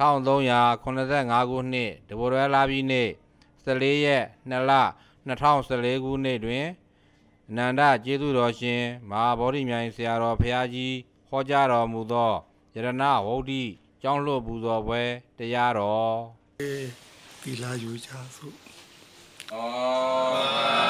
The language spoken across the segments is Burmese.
1385ခုနှစ်တဘောရဲလာပြီးနေ့14ရက်2လ2014ခုနှစ်တွင်အနန္တကျေးဇူးတော်ရှင်မဟာဗောဓိမြိုင်ဆရာတော်ဘုရားကြီးဟောကြားတော်မူသောယရဏဝုဒ္ဓိကျောင်းလွတ်ပူဇော်ပွဲတရားတော်သီလာယူကြစို့ဧ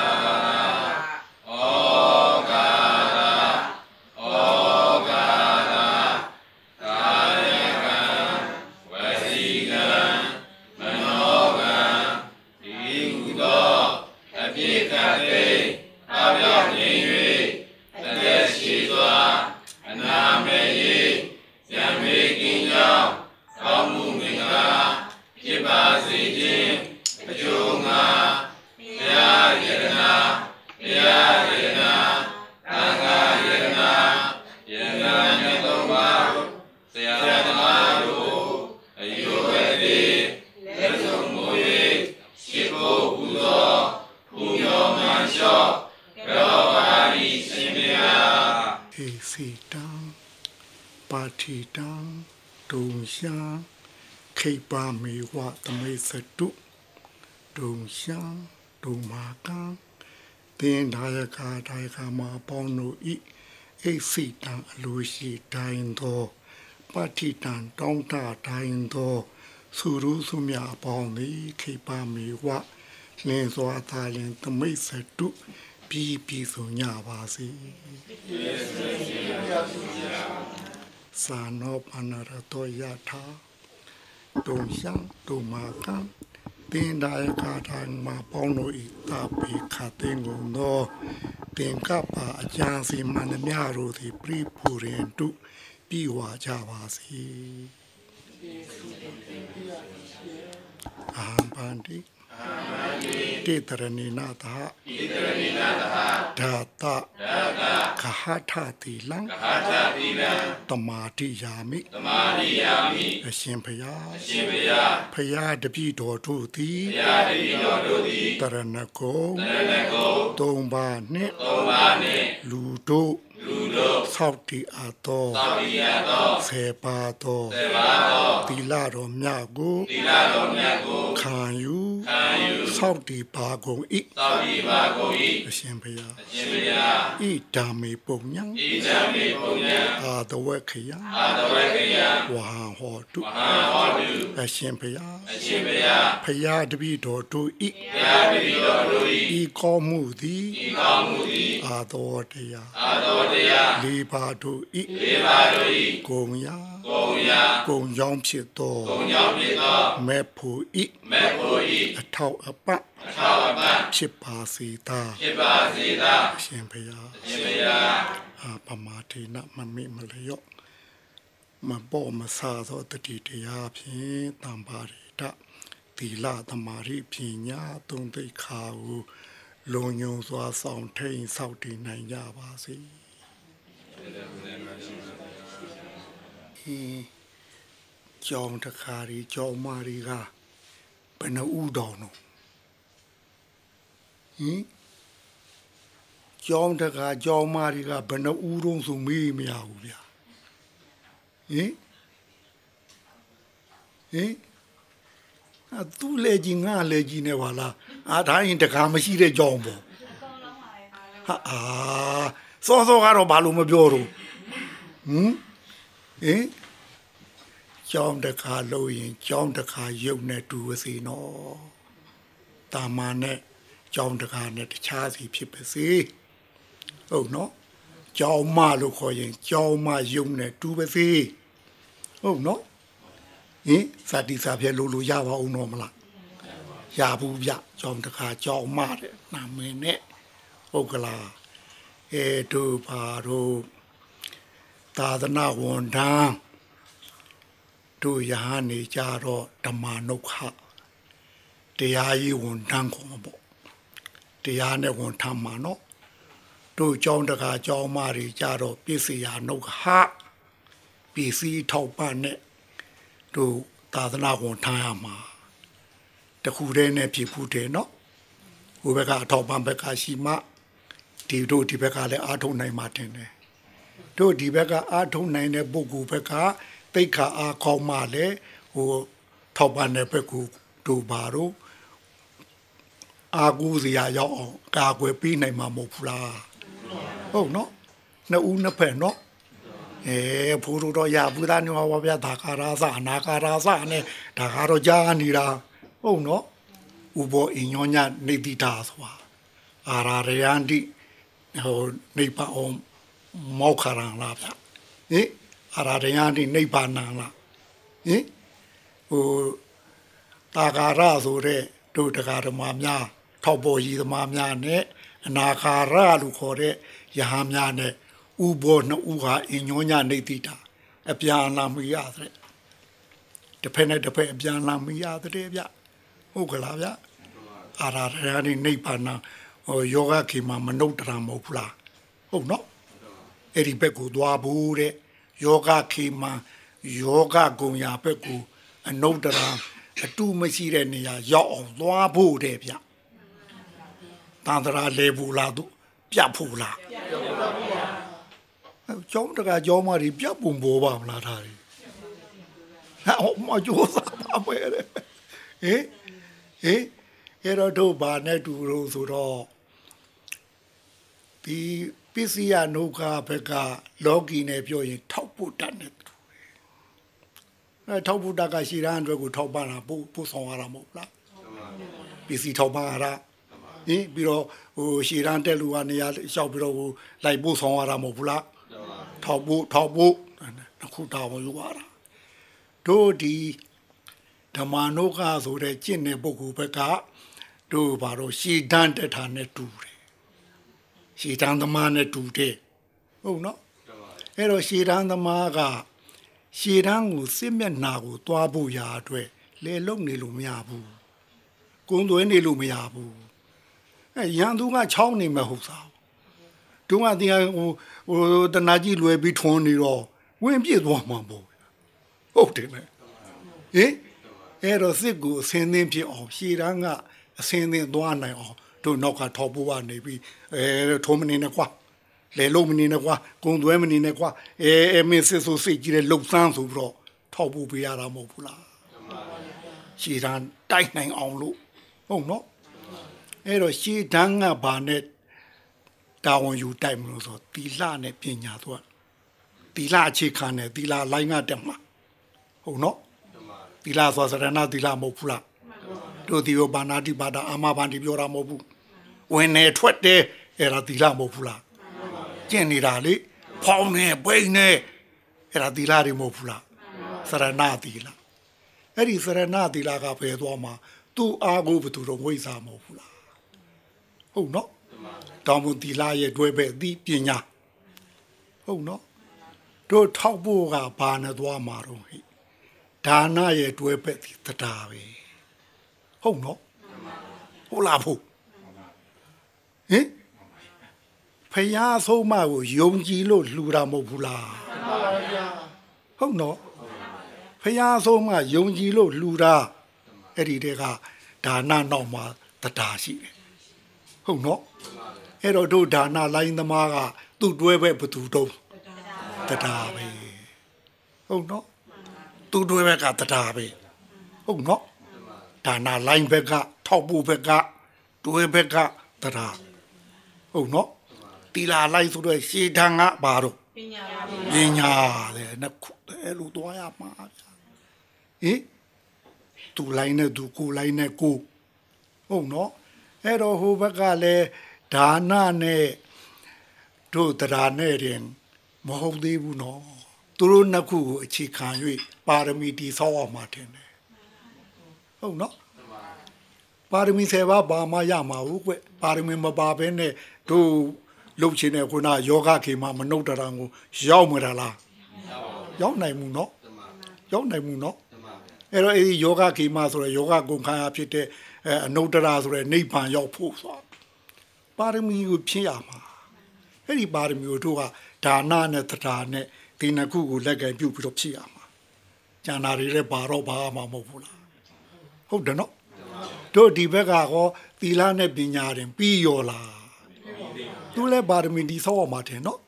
ခိပါမေဝသမေသတုဒုံရှာဒုံမာကံသင်္ဒါယကာဒါယကာမအပေါင်းတို့ဤဧစီတံအလိုရှိတိုင်းသောပါတိတံတောင်းတတိုင်းသောသုရုစုမြအပေါင်းသည်ခိပါမေဝလင်းစွာသာလင်သမိတ်သတုပြီးပြီးဆုံးကြပါစေစာနောပနရတောယထာ တုံရှံတုမာကံတင်ဒါယကာထံမှာပေါင်းလို့ဤတာပိခတဲ့ငုံသောတင်ကပ္ပအကျံစီမန္တမြတို့သည်ပြိပူရင်တုပြီးဝါကြပါစေအာဟံပန္တိ တိတရဏိနာသတိတရဏိနာသဓာတဓာတခဟထတိလံတမာတိယာမိတမာတိယာမိအရှင်ဘုရားအရှင်ဘုရားဘုရားတပည့်တော်တို့သည်ဘုရားတပည့်တော်တို့သည်တရဏဂုံတရဏဂုံသုံးပါးနှင့်သုံးပါးနှင့်လူတို့ လူတို့သောက်တီအပ်သောသောက်တီအပ်သောဆေပါသောဆေပါသောသီလတော်မြတ်ကိုသီလတော်မြတ်ကိုခံယူခံယူသောက်တီပါကုန်၏သောက်တီပါကုန်၏အရှင်ဘုရားအရှင်ဘုရားဣဒာမေပုံညံဣဒာမေပုံညံအာတဝက္ခယအာတဝက္ခယဝဟံဟောတုဝဟံဟောတုအရှင်ဘုရားအရှင်ဘုရားဘုရားတပည့်တော်တို့၏ဘုရားတပည့်တော်တို့၏ဤ ကောမှုသည်ဤကောမှုသည်အာတော်တရားအာတော်တရားလေးပါတို့၏လေးပါတို့၏ဂုံယာဂုံယာဂုံကြောင့်ဖြစ်သောဂုံကြောင့်ဖြစ်သောမေဖို့၏မေဖို့၏အထောက်အပံ့အထောက်အပံ့ဖြစ်ပါစေသာဖြစ်ပါစေသာအရှင်ဘုရားအရှင်ဘုရားအာပမာတိနမမိမလျော့မပေါ်မဆာသောတတိတရားဖြင့်တံပါရိတသီလသမာဓိပညာသုံးသိက္ခာကို လုံညုံစွာဆောင်ထိန်ဆောက်တည်နိုင်ကြပါစေဒီကြောင်တခါရီကြောင်မာရီကဘယ်နှဦးတောင်တော့ဟင်ကြောင်တခါကြောင်မာရီကဘယ်နှဦးတုံးဆိုမေးမရဘူးဗျာဟင်ဟင်အ သူ့လေကြီးငါလေကြီးနေပါလားအာဒါရင်တခါမရှိတဲ့ကြောင်ပေါ့ဟာအာစောစောကတော့ဘာလို့မပြောတော့ဟင်ဟင်ကြောင်တခါလို့ရင်ကြောင်တခါရုပ်နဲ့တူဝစီနော်တာမာနဲ့ကြောင်တခါနဲ့တခြားစီဖြစ်ပါစေဟုတ်နော်ကြောင်မလို့ခေါ်ရင်ကြောင်မရုပ်နဲ့တူပါစေဟုတ်နော် ဟင်စတိစာပြဲလို့လို့ရပါအောင်တော့မလားရဘူးဗျကြောင်းတခါကြောင်းမတဲ့နာမည်နဲ့ဟုတ်ကလားအဲတို့ပါတို့သာသနာဝန်ထမ်းတို့ရဟန်းနေကြတော့ဓမ္မနုခတရားကြီးဝန်ထမ်းခေါ်မှာပေါ့တရားနဲ့ဝန်ထမ်းမှာနော်တို့ကြောင်းတခါကြောင်းမတွေကြတော့ပြည့်စရာနုခပစ္စည်းထောက်ပံ့နဲ့ တို့သာသနာဝန်ထားရမှာတခုတည်းနဲ့ဖြစ်ဖို့တယ်နော်ဟိုဘက်ကအထောက်ပံ့ဘက်ကရှိမှဒီတို့ဒီဘက်ကလည်းအားထုတ်နိုင်မှတင်တယ်တို့ဒီဘက်ကအားထုတ်နိုင်တဲ့ပုဂ္ဂိုလ်ဘက်ကတိတ်ခါအားကောင်းမှလည်းဟိုထောက်ပံ့တဲ့ဘက်ကိုတို့ပါတော့အာကူစရာရောက်အောင်ကာကွယ်ပေးနိုင်မှာမဟုတ်ဘူးလားဟုတ်နော်နှစ်ဦးနှစ်ဖက်နော် အဲဘုရိုတော့ရဘူးသားနေပါဗျာဒါကာရာစအနာကာရာစနဲ့ဒါကတော့ကြားနေတာဟုတ်နော်ဥဘောအညောညနေတိတာဆိုတာအာရာရယန္တိဟိုနေပါအောင်မောက်ခရံလားဗျဟင်အာရာရယန္တိနေပါဏံလားဟင်ဟိုတာကာရဆိုတဲ့တို့တရားဓမ္မများထောက်ပေါ်ကြီးသမားများနဲ့အနာကာရလို့ခေါ်တဲ့ယဟန်များနဲ့ ဥဘောနှစ်ဦးဟာအညောညနေတိတာအပြန်အလာမရတဲ့တစ်ဖက်နဲ့တစ်ဖက်အပြန်အလာမရတဲ့ဗျဟုတ်ကလားဗျအာရာရယန္တိနေပါဏံဟိုယောဂခေမှာမနုဿတရာမဟုတ်ဘူးလားဟုတ်နော်အဲ့ဒီဘက်ကိုသွားဖို့တဲ့ယောဂခေမံယောဂဂုံရာဘက်ကိုအနုတ္တရာအတုမရှိတဲ့နေရာရောက်အောင်သွားဖို့တဲ့ဗျတန်တရာလေဘူးလားသူပြတ်ဖို့လားပြတ်ဖို့ပါဗျာ ကျောင်းတကကျောင်းမကြီးပြတ်ပုံပေါ်ပါမလားထားတယ်ဟာဟောမကျိုးစားပါပဲတဲ့ဟင်ဟင်အဲ့တော့တို့ဘာနဲ့တူလို့ဆိုတော့ဒီပစ္စယနုခဘက်ကလောကီနဲ့ပြောရင် ထောက်ဖို့တတ်တယ်တူတယ်အဲထောက်ဖို့တတ်ကရှီရန်အတွက်ကိုထောက်ပံ့တာပို့ပို့ဆောင်ရတာမဟုတ်လားပစ္စည်းထောက်ပံ့ရတာဟင်ပြီးတော့ဟိုရှီရန်တက်လူကနေရာလျှောက်ပြီးတော့ဟိုလိုက်ပို့ဆောင်ရတာမဟုတ်ဘူးလား ထောက်ဖို့ထောက်ဖို့အခုတောင်းယူရတာတို့ဒီဓမ္မနုခဆိုတဲ့ကျင့်တဲ့ပုဂ္ဂိုလ်ဘက်ကတို့ဘာလို့ရှီတန်းတက်တာနဲ့တူတယ်ရှည်တန်းသမားနဲ့တူတယ်ဟုတ်နော်အဲ့တော့ရှည်တန်းသမားကရှည်တန်းကိုစစ်မျက်နာကိုတွားဖို့ရာအတွက်လေလုံနေလို့မရဘူးကုန်းသွဲနေလို့မရဘူးအဲရန်သူကချောင်းနေမှာဟုတ်စားတုံးကတရားဟို ဟိုတနာကြီးလွယ်ပြီးထွန်းနေတော့ဝင်ပြည့်သွားမှာပေါ့ဟုတ်တယ်လေဟင်အဲ့တော့စစ်ကိုအစင်းသင်းဖြစ်အောင်ရှည်တန်းကအစင်းသင်းသွားနိုင်အောင်တို့နောက်ကထောက်ဖို့ကနေပြီးအဲထုံးမနေနဲ့ကွာလေလုံးမနေနဲ့ကွာကုံသွဲမနေနဲ့ကွာအဲအဲမင်းစစ်ဆိုစိတ်ကြီးတဲ့လှုပ်ဆန်းဆိုပြီးတော့ထောက်ဖို့ပေးရတာမဟုတ်ဘူးလားရှည်တန်းတိုက်နိုင်အောင်လို့ဟုတ်နော်အဲ့တော့ရှည်တန်းကဘာနဲ့ တာဝန်ယူတိုက်မလို့ဆိုတီလာနဲ့ပညာတော့တီလာအခြေခံနဲ့တီလာလိုင်းကတက်မှာဟုတ်နော်တီလာဆိုစရဏတီလာမဟုတ်ဘူးလားတို့ဒီဘာနာတိဘာတာအာမဘန်ဒီပြောတာမဟုတ်ဘူးဝင်နေထွက်တယ်အဲ့ဒါတီလာမဟုတ်ဘူးလားကျင့်နေတာလေဖောင်းနေပိန်နေအဲ့ဒါတီလာတွေမဟုတ်ဘူးလားစရဏတီလာအဲ့ဒီစရဏတီလာကဖယ်သွားမှာသူ့အားကိုဘယ်သူတော့ဝိဇ္ဇာမဟုတ်ဘူးလားဟုတ်နော် တောင်မူတီလာရဲ့တွဲပဲဒီပညာဟုတ်နော်တို့ထောက်ဖို့ကဘာနဲ့သွားမှာတော့ဟိဒါနရဲ့တွဲပဲဒီတရားပဲဟုတ်နော်ဟုတ်လားဖို့ဟင်ဖယားဆုံးမကိုယုံကြည်လို့လှူတာမဟုတ်ဘူးလားဟုတ်နော်ဖယားဆုံးမယုံကြည်လို့လှူတာအဲ့ဒီတဲကဒါနနောက်မှာတရားရှိတယ်ဟုတ်နော် အဲ့တော့တို့ဒါနလိုင်းသမားကသူ့တွဲပဲဘသူတုံးတရားပဲဟုတ်နော်သူ့တွဲပဲကတရားပဲဟုတ်နော်ဒါနလိုင်းဘက်ကထောက်ဖို့ဘက်ကတွဲဘက်ကတရားဟုတ်နော်တီလာလိုက်ဆိုတော့ရှေးတန်းကဘာတော့ပညာပါပညာတဲ့နှစ်ခုအဲ့လိုသွားရမှာဗျာဟင်သူလိုင်းနဲ့သူကိုလိုင်းနဲ့ကိုဟုတ်နော်အဲ့တော့ဟိုဘက်ကလည်း ဒါနနဲ့တို့တရားနဲ့တင်မဟုတ်သေးဘူးနော်သူတို့နှစ်ခုကိုအခြေခံ၍ပါရမီတည်ဆောက်အောင်မှာတင်တယ်ဟုတ်နော်ပါရမီ7ပါးဘာမှရမှာဘူးကွပါရမီမပါဘဲနဲ့တို့လှုပ်ခြင်းနဲ့ခုနယောဂခေမှာမနှုတ်တရံကိုရောက်မလားလားရောက်နိုင်မှုနော်ရောက်နိုင်မှုနော်အဲ့တော့အဲဒီယောဂခေမှာဆိုရယ်ယောဂကုန်ခံရဖြစ်တဲ့အဲအနုတ္တရာဆိုရယ်နိဗ္ဗာန်ရောက်ဖို့ဆို ပါရမီကိုဖြည့်ရမှာအဲ့ဒီပါရမီကိုတို့ကဒါနနဲ့တရားနဲ့ဒီနှစ်ခုကိုလက်ကင်ပြုတ်ပြီးတော့ဖြည့်ရမှာကျန်တာတွေလည်းပါတော့ဘာမှမဟုတ်ဘူးလားဟုတ်တယ်နော်တို့ဒီဘက်ကဟောသီလနဲ့ပညာတင်ပြီးရောလားသူလည်းပါရမီဒီဆောက်ရမှာတယ်နော်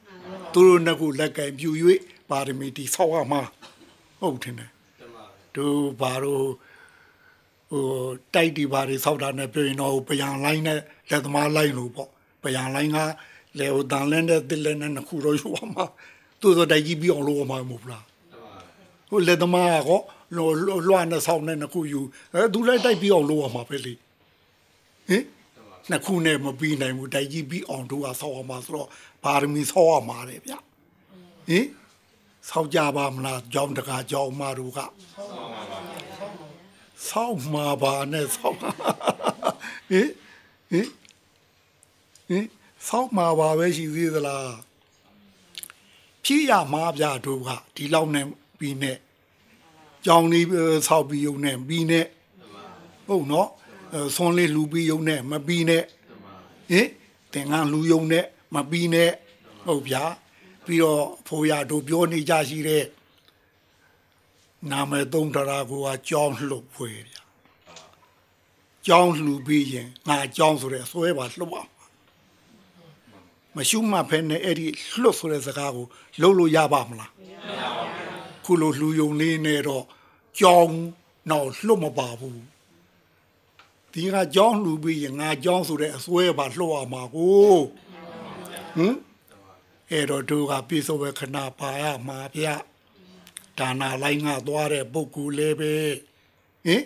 သူတို့နှစ်ခုလက်ကင်ပြုတ်၍ပါရမီဒီဆောက်ရမှာဟုတ်တယ်နော်ဟသူဘာလို့ဟိုတိုက်ဒီဘာတွေဆောက်တာနဲ့ပြောရင်တော့ပယံလိုင်းနဲ့ လက်သမားလိုင်းလို့ပေါ့ပယံလိုင်းကလေဟိုတန်လန်းတဲ့တစ်လက်နဲ့နှစ်ခုတော့ယူအောင်မှာသူဆိုတိုက်ကြီးပြီးအောင်လုပ်အောင်မှာမဟုတ်လားဟိုလက်သမားကောလွလွှမ်းနဲ့ဆောက်နဲ့နှစ်ခုယူအဲသူလည်းတိုက်ပြီးအောင်လုပ်အောင်မှာပဲလေဟင်နှစ်ခုနဲ့မပြီးနိုင်ဘူးတိုက်ကြီးပြီးအောင်တို့ကဆောက်အောင်မှာဆိုတော့ဘာရမီဆောက်အောင်မှာလေဗျဟင်ဆောက်ကြပါမလားကြောင်းတကာကြောင်းမတို့ကဆောက်မှာပါနဲ့ဆောက်ဟင်ဟင် ဟင်ဆောက်မှာပါပဲရှိသေးသလားဖြည့်ရမှာဗျတို့ကဒီလောက်နဲ့ပြီးနဲ့ကြောင်းလေးဆောက်ပြီးုံနဲ့ပြီးနဲ့ဟုတ်နော်ဆွန်လေးလူပြီးုံနဲ့မပြီးနဲ့ဟင်တင်ငန်းလူယုံနဲ့မပြီးနဲ့ဟုတ်ဗျာပြီးတော့ဖိုးရတို့ပြောနေကြရှိတဲ့နာမည်သုံးတရာကိုကကြောင်းလှုပ်ဖွယ်ဗျာကြောင်းလှူပြီးရင်ငါကြောင်းဆိုတဲ့အစွဲပါလှုပ်အောင် မရှုမှတ်ဖဲနဲ့အဲ့ဒီလှုပ်ဆိုတဲ့စကားကိုလှုပ်လို့ရပါမလားမရပါဘူးခုလိုလှူယုံလေးနဲ့တော့ကြောင်းတော့လှုပ်မပါဘူးဒီကကြောင်းလှူပြီးရင်ငါကြောင်းဆိုတဲ့အစွဲပါလှုပ်အောင်ပါကိုဟမ်အဲ့တော့တို့ကပြည့်စုံပဲခဏပါရမှာဗျဒါနာလိုက်ငါသွားတဲ့ပုဂ္ဂိုလ်လေးပဲဟင်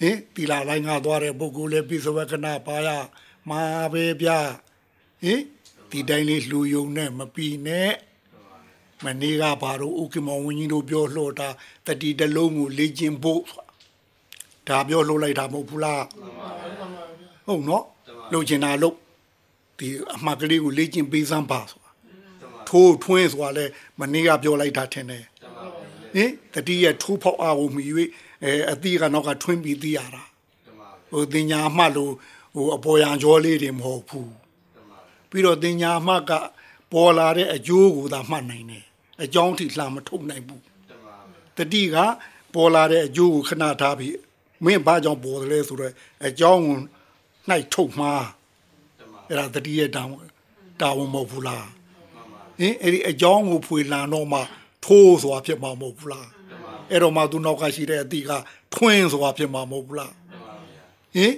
ဟင်တီလာလိုက်ငါသွားတဲ့ပုဂ္ဂိုလ်လေးပြည့်စုံပဲခဏပါရမှာပဲဗျဟင် ဒီတိုင်းလေးလှူယုံနဲ့မပြီးနဲ့မနေ့ကဘာလို့ဥက္ကမောင်ဝင်းကြီးတို့ပြောလှော်တာတတိတလုံးကိုလေ့ကျင့်ဖို့ဒါပြောလှုပ်လိုက်တာမဟုတ်ဘူးလားဟုတ်နော်လှုပ်ချင်တာလှုပ်ဒီအမှတ်ကလေးကိုလေ့ကျင့်ပေးစမ်းပါဆိုတာထိုးထွင်းဆိုတာလဲမနေ့ကပြောလိုက်တာထင်တယ်ဟင်တတိယထိုးဖောက်အားကိုမြည်၍အဲအတိကနောက်ကထွင်းပြီးသိရတာဟိုတင်ညာမှလို့ဟိုအပေါ်ရန်ကြောလေးတွေမဟုတ်ဘူး ပြီးတော့တင်ညာမှကပေါ်လာတဲ့အကျိုးကိုသာမှတ်နိုင်တယ်အကြောင်းထိလှမထုတ်နိုင်ဘူးတတိကပေါ်လာတဲ့အကျိုးကိုခဏထားပြီးမင်းဘာကြောင့်ပေါ်တယ်လဲဆိုတော့အကြောင်းကိုနှိုက်ထုတ်မှာအဲ့ဒါတတိရဲ့တောင်းတာဝန်မဟုတ်ဘူးလားဟင်အဲ့ဒီအကြောင်းကိုဖွေလန်တော့မှထိုးဆိုတာဖြစ်မှာမဟုတ်ဘူးလားအဲ့တော့မှသူနောက်ကရှိတဲ့အတိကထွင်းဆိုတာဖြစ်မှာမဟုတ်ဘူးလားဟင်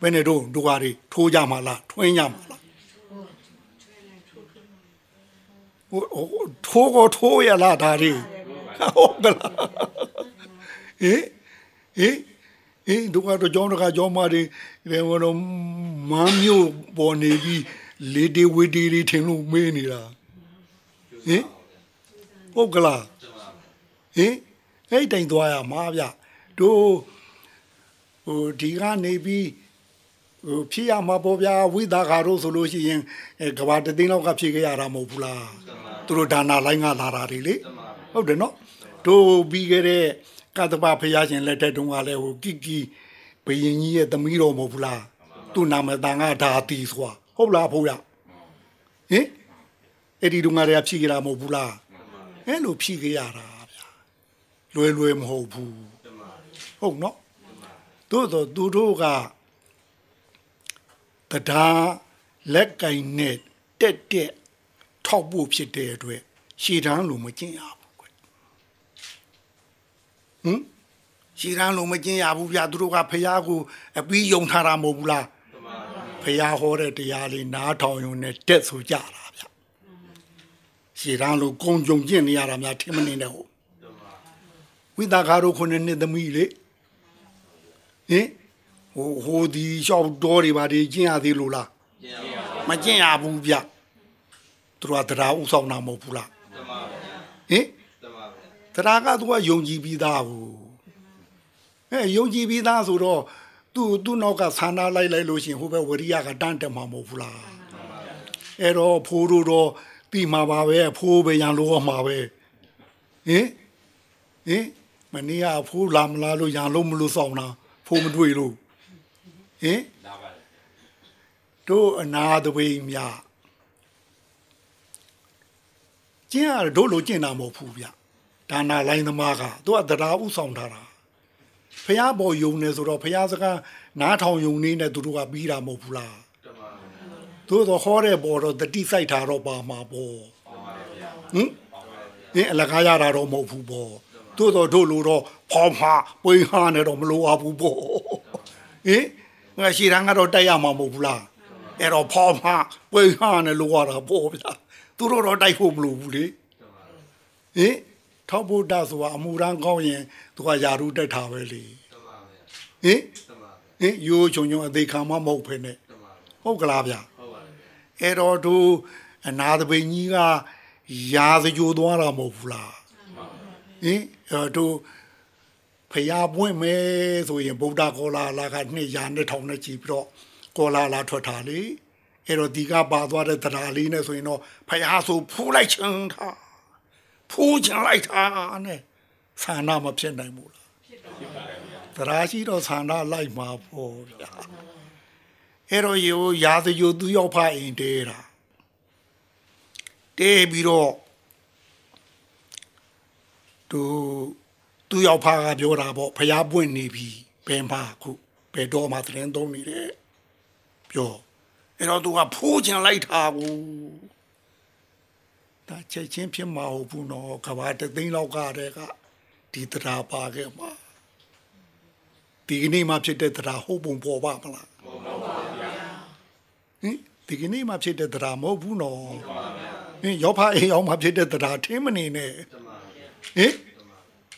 ဘယ်နဲ့တော့ဒုက္ခတွေထိုးကြမှာလားထွင်းကြမှာလားဟို ထိုးကိုထိုးရလားဒါတွေဟုတ်ကလားဟင်ဟင်ဟင်ဒုက္ခတော့ကြောင်းတကကြောင်းမတွေဒီကတော့မမ်းမျိုးပေါ်နေပြီးလေဒီဝီဒီတွေထင်လို့မေးနေတာဟင်ဟုတ်ကလားဟင်အဲ့တိုင်သွားရမှာဗျတို့ဟိုဒီကနေပြီးဟိုဖြစ်ရမှာပေါ့ဗျာဝိသခါတို့ဆိုလို့ရှိရင်ကဘာတသိန်းလောက်ကဖြစ်ခဲ့ရတာမဟုတ်ဘူးလား သူတို့ဒါနာလိုင်းကလာတာတွေလေဟုတ်တယ်နော်တို့ပြီးခဲ့တဲ့ကတ္တပဖရာရှင်လက်ထက်တုန်းကလည်းဟိုကိကီဘယင်ကြီးရဲ့သမီးတော်မဟုတ်ဘူးလားသူ့နာမည်တန်ကဒါတီဆိုတာဟုတ်လားဖိုးရဟင်အဲ့ဒီတုန်းကတည်းကဖြစ်ကြတာမဟုတ်ဘူးလားအဲ့လိုဖြစ်ကြရတာဗျာလွယ်လွယ်မဟုတ်ဘူးဟုတ်နော်တို့တော့သူတို့ကတရားလက်ကင်နဲ့တက်တက် ထောက်ဖို့ဖြစ်တဲ့အတွက်ရှည်တန်းလိုမကျင့်ရဘူးကွဟင်ရှည်တန်းလိုမကျင့်ရဘူးဗျာသူတို့ကဖះကိုအပြီးယုံထားတာမဟုတ်ဘူးလားဖះဟောတဲ့တရားလေးနားထောင်ယုံနဲ့တက်ဆိုကြတာဗျရှည်တန်းလိုကုံကြုံကျင့်နေရတာများထင်မနေနဲ့ဟုတ်ဝိသကာတို့ခုနှစ်နှစ်သမီးလေဟင်ဟိုဟိုဒီရှောက်တော်တွေပါဒီကျင့်ရသေးလို့လားမကျင့်ရဘူးဗျ သူတို့ကတရားဥဆောင်တာမဟုတ်ဘူးလားဟင်တရားကသူကယုံကြည်ပြီးသားဘူးအဲယုံကြည်ပြီးသားဆိုတော့သူသူ့နောက်ကဆန္ဒလိုက်လိုက်လို့ရှင်ဟိုဘက်ဝရိယကတန်းတက်မှာမဟုတ်ဘူးလားအဲ့တော့ဖိုးတို့တော့တီမှာပါပဲဖိုးပဲရန်လို့မှာပဲဟင်ဟင်မနေ့ကဖိုးလာမလားလို့ရန်လို့မလို့ဆောင်တာဖိုးမတွေ့လို့ဟင်တို့အနာတဝိမြ ကျင်းရတို့လိုကျင့်တာမဟုတ်ဘူးဗျဒါနာလိုင်းသမားကသူကတရားဥဆောင်ထားတာဖះပေါ်ယုံနေဆိုတော့ဖះစကားနားထောင်ယုံနေနဲ့သူတို့ကပြီးတာမဟုတ်ဘူးလားသို့တော့ဟောတဲ့ပေါ်တော့တတိစိုက်တာတော့ပါမှာပေါ့ဟင်ဟင်အလကားရတာတော့မဟုတ်ဘူးပေါ့သို့တော့တို့လိုတော့ဖဖော်မှာပွေးဟာနဲ့တော့မလိုအပ်ဘူးပေါ့ဟင်ငါရှိရန်ကတော့တိုက်ရမှာမဟုတ်ဘူးလားအဲ့တော့ဖော်မှာပွေးဟာနဲ့လိုရတာပေါ့ဗျာ သူတို့တော့တိုက်ဖို့မလိုဘူးလေဟင်ထောက်ဖို့တဆိုတာအမှုရန်ကောင်းရင်သူကယာရုတက်တာပဲလေဟင်ဟင်ရိုးချုံချုံအသေးခံမမဟုတ်ဖ ೇನೆ ဟုတ်ကလားဗျာအဲ့တော့သူအနာသပိန်ကြီးကရာစကြိုသွားတာမဟုတ်ဘူးလားဟင်အဲ့တော့ဖျားပွင့်မဲဆိုရင်ဗုဒ္ဓကောလာလာကနှစ်ရာနှစ်ထောင်နဲ့ကြည်ပြီးတော့ကောလာလာထွက်တာလေ အဲ့တော့ဒီကပါသွားတဲ့တရားလေးနဲ့ဆိုရင်တော့ဖျားဆိုဖူးလိုက်ချင်တာဖူးချင်လိုက်တာနဲ့ဆန္ဒမဖြစ်နိုင်ဘူးလားတရားရှိတော့ဆန္ဒလိုက်မှာပေါ့ဗျာအဲ့တော့ယောရာဇယိုသူရောက်ဖအိမ်တဲတာတဲပြီးတော့သူသူရောက်ဖကပြောတာပေါ့ဖျားပွင့်နေပြီဘယ်မှာခုဘယ်တော့မှသတင်းသုံးနေတယ်ပြော အဲ့တော့သူကဖိုးချင်လိုက်တာကိုဒါချက်ချင်းဖြစ်မှာဟုတ်ဘူးနော်ကဘာတသိန်းလောက်ကတည်းကဒီတရားပါခဲ့မှာဒီကနေ့မှဖြစ်တဲ့တရားဟုတ်ပုံပေါ်ပါမလားဟင်ဒီကနေ့မှဖြစ်တဲ့တရားမဟုတ်ဘူးနော်ဟင်ရောက်ဖအိမ်ရောက်မှဖြစ်တဲ့တရားထင်းမနေနဲ့ဟင်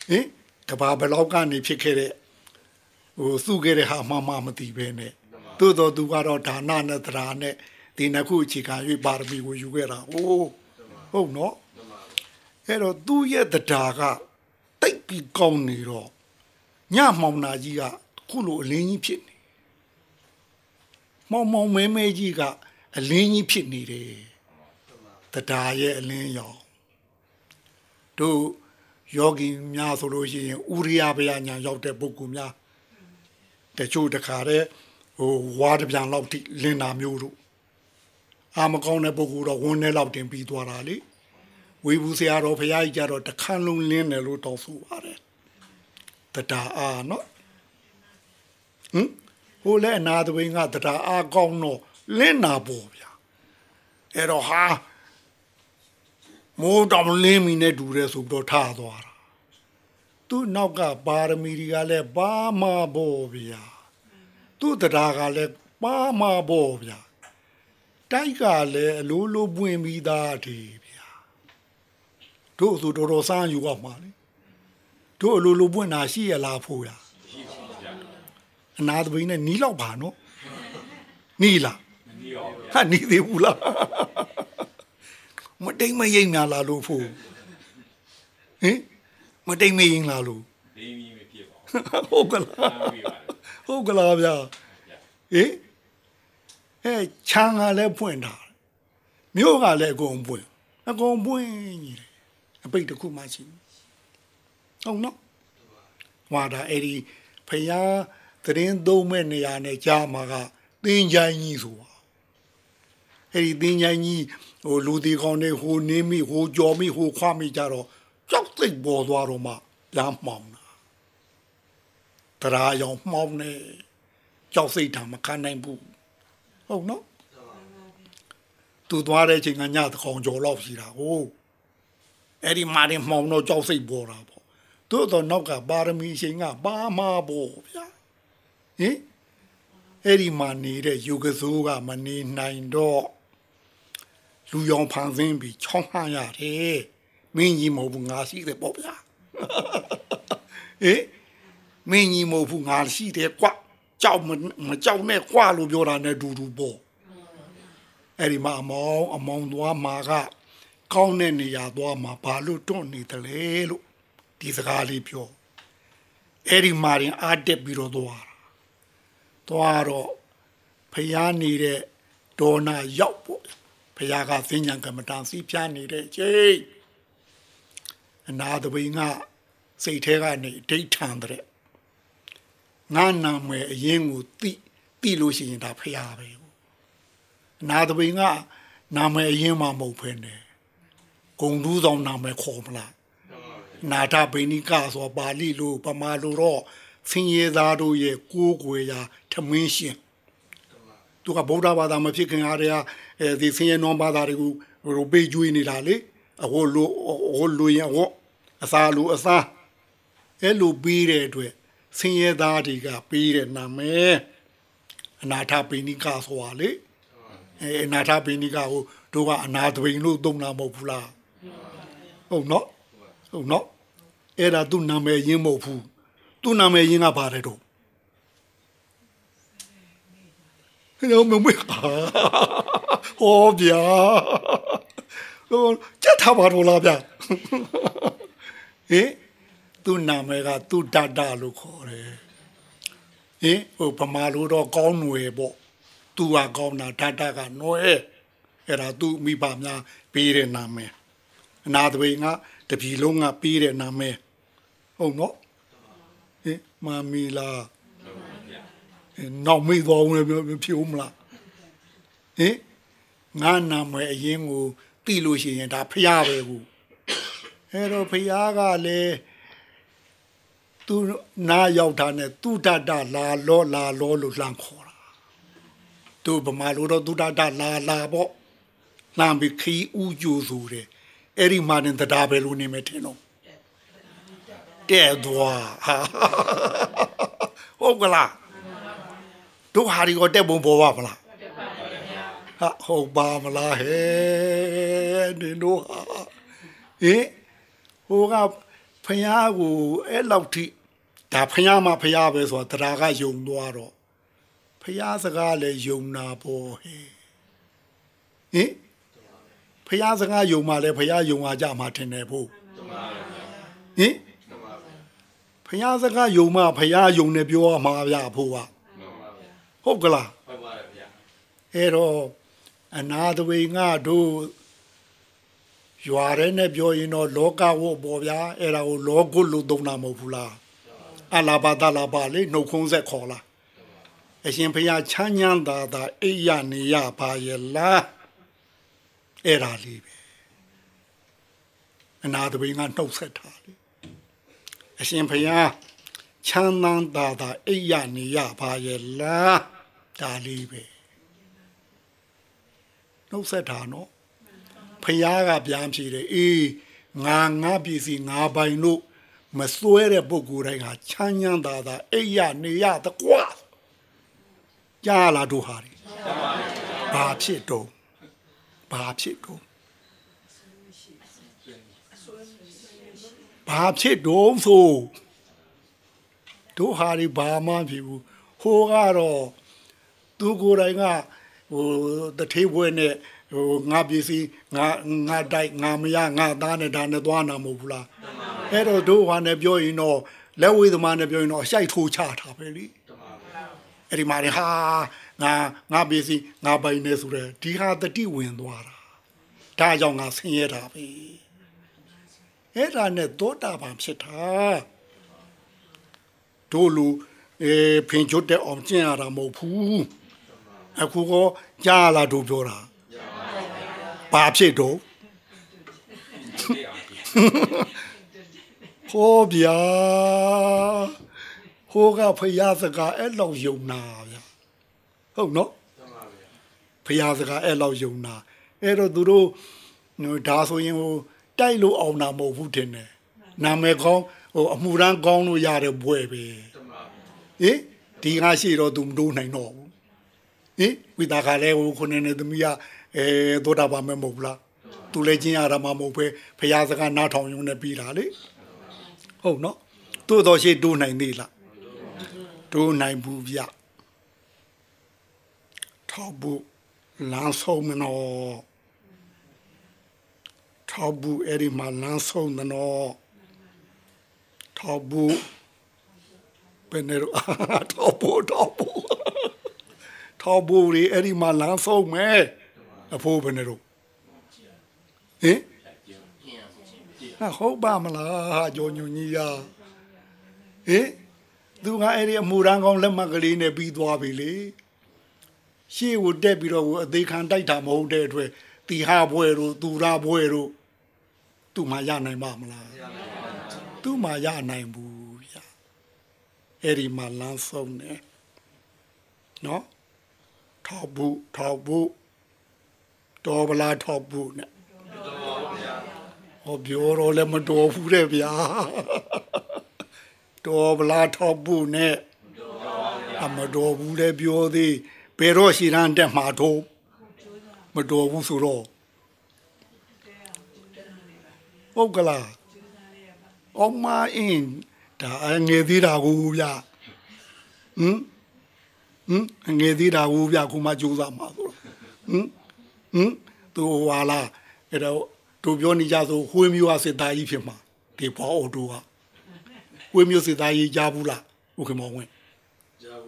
ဟင်ကဘာဘလောက်ကနေဖြစ်ခဲ့တဲ့ဟိုစုခဲ့တဲ့ဟာမှမမသိပဲနဲ့ သို့တော်သူကတော့ဒါနနဲ့တရားနဲ့ဒီနှစ်ခုအခြေခံ၍ပါရမီကိုယူခဲ့တာဟုတ်ဟုတ်နော်အဲ့တော့သူ့ရဲ့တရားကတိတ်ပြီးကောင်းနေတော့ညမှောင်နာကြီးကခုလိုအလင်းကြီးဖြစ်နေမောင်မောင်မဲမဲကြီးကအလင်းကြီးဖြစ်နေတယ်တရားရဲ့အလင်းရောင်တို့ယောဂီများဆိုလို့ရှိရင်ဥရိယဘယညာရောက်တဲ့ပုဂ္ဂိုလ်များတချို့တခါတည်း ဟိုဝါးတပြန်လောက်ထိလင်းတာမျိုးတို့အာမကောင်းတဲ့ပုဂ္ဂိုလ်တော့ဝန်းထဲလောက်တင်ပြီးသွားတာလေဝေဘူးဆရာတော်ဖရာကြီးကြတော့တခန်းလုံးလင်းတယ်လို့တောင်းဆိုပါတယ်တရားအားနော်ဟင်ဟိုလဲအနာတဝင်းကတရားအားကောင်းတော့လင်းနာပေါ့ဗျာအဲ့တော့ဟာမိုးတောင်လင်းမီနဲ့တူတယ်ဆိုတော့ထားသွားတာသူ့နောက်ကပါရမီတွေကလည်းပါမဘောဗျာ သူ့တရားကလည်းပါမဘောဗျာတိုက်ကလည်းအလိုလိုပွင့်ပြီးသားတည်းဗျာတို့ဆိုတော်တော်စမ်းယူအောင်ပါလေတို့အလိုလိုပွင့်တာရှိရလားဖို့ရအနာတပိနဲ့နီးလောက်ပါနော်နီးလားဟာနီးသေးဘူးလားမတိမ်မရိမ့်များလားလို့ဖို့ဟင်မတိမ်မရိမ့်လားလို့ဒိမီမဖြစ်ပါဟုတ်ကလားဘူးပြီးပါတယ် ဟုတ်ကလားဗျာဟင်အဲချမ်းကလည်းဖွင့်တာမြို့ကလည်းအကုန်ပွင့်အကုန်ပွင့်ကြီးတယ်အပိတ်တစ်ခုမှရှိဘူးဟုတ်နော်ဟွာဒါအဲ့ဒီဖယားသတင်းသုံးမဲ့နေရာနဲ့ကြားမှာကတင်းချိုင်းကြီးဆိုတာအဲ့ဒီတင်းချိုင်းကြီးဟိုလူဒီကောင်းတွေဟိုနေမိဟိုကြော်မိဟိုခွာမိကြတော့ကြောက်သိပ်ပေါ်သွားတော့မှပြန်မှောင် တာတရားရောင်မှောင်နေကြောက်စိတ်တာမခံနိုင်ဘူးဟုတ်နော်သူသွားတဲ့အချိန်ကညတကောင်ကြော်လောက်ရှိတာဟုတ်အဲ့ဒီမာရင်မှောင်တော့ကြောက်စိတ်ပေါ်တာပေါ့သို့တော့နောက်ကပါရမီရှင်ကပါမပေါ့ဗျာဟင်အဲ့ဒီမှာနေတဲ့ယူကစိုးကမနေနိုင်တော့လူရောင်ဖန်ဆင်းပြီးချောင်းဟန်ရတယ်မင်းကြီးမဟုတ်ဘူးငါရှိတယ်ပေါ့ဗျာဟင် မင်းကြီးမဟုတ်ဘူးငါရှိတယ်ကွကြောက်မမကြောက်နဲ့ကွလို့ပြောတာနဲ့ဒူဒူပေါ့အဲ့ဒီမှာအမောင်းအမောင်းသွားမှာကကောင်းတဲ့နေရာသွားမှာဘာလို့တွန့်နေတယ်လဲလို့ဒီစကားလေးပြောအဲ့ဒီမာရင်အားတက်ပြီးတော့သွားတာသွားတော့ဖျားနေတဲ့ဒေါနာရောက်ပေါ့ဖျားကသင်ညာကမ္မတန်စီးပြနေတဲ့ချိန်အနာတပိန်ကစိတ်ထဲကနေဒိဋ္ဌံတဲ့ ငါနာမည်အရင်ကိုတိတိလို့ရှိရင်ဒါဖျားပဲအနာတပိန်ကနာမည်အရင်မှမဟုတ်ဖ ೇನೆ ဂုံတူးဆောင်နာမယ်ခေါ်မလားနာထဗိနိကဆိုပါဠိလိုပမာလိုတော့ဆင်းရဲသားတို့ရဲ့ကိုးကွယ်ရာထမင်းရှင်သူကဗုဒ္ဓဘာသာမဖြစ်ခင်အားတည်းအဲဒီဆင်းရဲနွမ်းဘာသာတွေကိုဟိုပေးကျွေးနေတာလေအဟိုလိုဟိုလိုရင်ဟိုအစာလိုအစာအဲ့လိုပြီးတဲ့အတွက် ဆင်းရဲသားတွေကပြီးတဲ့နာမည်အနာထပိဏိကဆိုတာလေအဲအနာထပိဏိကကိုတို့ကအနာသဘိန်လို့သုံးတာမဟုတ်ဘူးလားဟုတ်နော်ဟုတ်နော်အဲ့ဒါသူ့နာမည်ရင်းမဟုတ်ဘူးသူ့နာမည်ရင်းကပါတယ်တော့ဟဲ့မမေဟောဗျာဟိုကြက်ထားပါတော့လားဗျာဟင် သူ့နာမည်ကသူတတလို့ခေါ်တယ်ဟင်ဟိုဗမာလိုတော့ကောင်းနွယ်ပေါ့သူကကောင်းတာတတကနွယ်အဲ့ဒါသူ့မိဘများပေးတဲ့နာမည်အနာတပိန်ကတပြီလုံးကပေးတဲ့နာမည်ဟုတ်နော်ဟင်မာမီလာဟင်နောက်မေးသွားဦးလည်းဖြစ်ဦးမလားဟင်ငါနာမည်အရင်ကိုသိလို့ရှိရင်ဒါဖျားပဲကူအဲ့တော့ဖျားကလည်း သူနာရောက်တာနဲ့သူတတလာလောလာလောလို့လှမ်းခေါ်တာသူဗမာလိုတော့သူတတလာလာပေါ့လှမ်းပြီးခီးဥကျူဆိုတယ်အဲ့ဒီမှာတင်တရားပဲလို့နေမယ်ထင်တော့တဲ့သွားဟာဟုတ်ကလားတို့ဟာဒီကိုတက်ပုံပေါ်ပါမလားဟာဟုတ်ပါမလားဟဲ့ဒီတို့ဟာဟင်ဟိုကဖယားကိုအဲ့လောက်ထိ ဒါဖယားမှာဖယားပဲဆိုတော့တရားကယုံသွားတော့ဖယားစကားလည်းယုံနာပေါ်ဟဲ့ဟင်ဖယားစကားယုံမှလည်းဖယားယုံအားကြမှာထင်တယ်ဖို့ဟင်ဖယားစကားယုံမှဖယားယုံနေပြောရမှာဗျာဖို့ကဟုတ်ကလားဟုတ်ပါတယ်ဗျာအဲ့တော့အနာတဝေငါတို့ရွာရဲနဲ့ပြောရင်တော့လောကဝတ်ပေါ်ဗျာအဲ့ဒါကိုလောကုလို့သုံးတာမဟုတ်ဘူးလား အလာဘာတလာပါလေနှုတ်ခုံးဆက်ခေါ်လာအရှင်ဖျားချမ်းချမ်းသာသာအိယနေရပါရဲ့လားအဲ့ဒါလေးပဲအနာတဝေငါနှုတ်ဆက်ထားလေအရှင်ဖျားချမ်းသာသာသာအိယနေရပါရဲ့လားဒါလေးပဲနှုတ်ဆက်တာနော်ဖယားကပြန်ဖြေတယ်အေးငါငါပစ္စည်းငါပိုင်လို့ မစွဲတဲ့ပုဂ္ဂိုလ်တိုင်းဟာချမ်းချမ်းသာသာအိပ်ရနေရတကွာကြားလာတို့ဟာတွေဘာဖြစ်တော့ဘာဖြစ်တော့ဘာဖြစ်တော့ဆိုတို့ဟာတွေဘာမှမဖြစ်ဘူးဟိုကတော့သူကိုယ်တိုင်ကဟိုတထေးဘွဲနဲ့ဟိုငါပစ္စည်းငါငါတိုက်ငါမရငါသားနဲ့ဒါနဲ့သွားနာမဟုတ်ဘူးလား အဲ့တော့တို့ဟာနဲ့ပြောရင်တော့လက်ဝေးသမားနဲ့ပြောရင်တော့အရှိုက်ထိုးချတာပဲလीအဲ့ဒီမှာလေဟာငါငါပစ္စည်းငါပိုင်နေဆိုတဲ့ဒီဟာတတိဝင်သွားတာဒါကြောင့်ငါဆင်းရဲတာပဲအဲ့ဒါနဲ့သောတာပန်ဖြစ်တာတို့လူအေးဖင်ချွတ်တဲ့အောင်ကျင့်ရတာမဟုတ်ဘူးအခုကကြားလာတို့ပြောတာဘာဖြစ်တော့ ဟောဗျာဟိုကဖယားစကားအဲ့လောက်ယုံနာဗျာဟုတ်နော်ဖယားစကားအဲ့လောက်ယုံနာအဲ့တော့သူတို့ဟိုဒါဆိုရင်ဟိုတိုက်လို့အောင်တာမဟုတ်ဘူးတင်တယ်နာမည်ကောင်းဟိုအမှုရန်ကောင်းလို့ရတဲ့ဘွဲပဲဟင်ဒီငါရှိတော့သူမတိုးနိုင်တော့ဘူးဟင်ဝိတာခါလဲဟိုခုနေနေသမီးကအဲသောတာပန်မဲ့မဟုတ်ဘူးလားသူလည်းကျင်းရတာမှမဟုတ်ပဲဖရာစကားနားထောင်ရုံနဲ့ပြီးတာလေ ဟုတ်နော်သို့တော်ရှိတိုးနိုင်သေးလားတိုးနိုင်ဘူးဗျထောက်ဘူးလမ်းဆုံးမနော်ထောက်ဘူးအဲ့ဒီမှာလမ်းဆုံးမနော်ထောက်ဘူးဘယ်နဲ့တော့ထောက်ဘူးထောက်ဘူးထောက်ဖို့တွေအဲ့ဒီမှာလမ်းဆုံးမယ်အဖိုးဘယ်နဲ့တော့ဟင် ဟာဟုတ်ပါမလားဂျိုညူကြီးရဟင်သူကအဲ့ဒီအမှုရန်ကောင်းလက်မှတ်ကလေးနဲ့ပြီးသွားပြီလေရှေ့ကိုတက်ပြီးတော့ကိုအသေးခံတိုက်တာမဟုတ်တဲ့အတွက်တီဟာဘွဲတို့သူရာဘွဲတို့သူ့မှာရနိုင်ပါမလားသူ့မှာရနိုင်ဘူးဗျအဲ့ဒီမှာလမ်းဆုံးတယ်နော်ထောက်ဘူးထောက်ဘူးတော်ဗလားထောက်ဘူးနဲ့ ဟောပြောတော့လည်းမတော်ဘူးတဲ့ဗျာတော်ဗလားထောက်ဖို့နဲ့အမတော်ဘူးလည်းပြောသေးဘယ်တော့ရှိရန်တက်မှာတော့မတော်ဘူးဆိုတော့ဟုတ်ကလားအောင်မအင်းဒါအငယ်သေးတာကိုဗျာဟမ်ဟမ်အငယ်သေးတာကိုဗျာခုမှကြိုးစားမှာဆိုတော့ဟမ်ဟမ်သူဟာလားအဲ့တော့ တို့ပြောနေကြဆိုဟွေးမျိုးအစစ်သားကြီးဖြစ်မှာဒီဘောအိုတို့ကဟွေးမျိုးစစ်သားကြီးကြားဘူးလားဟုတ်ကဲ့မောင်ဝင်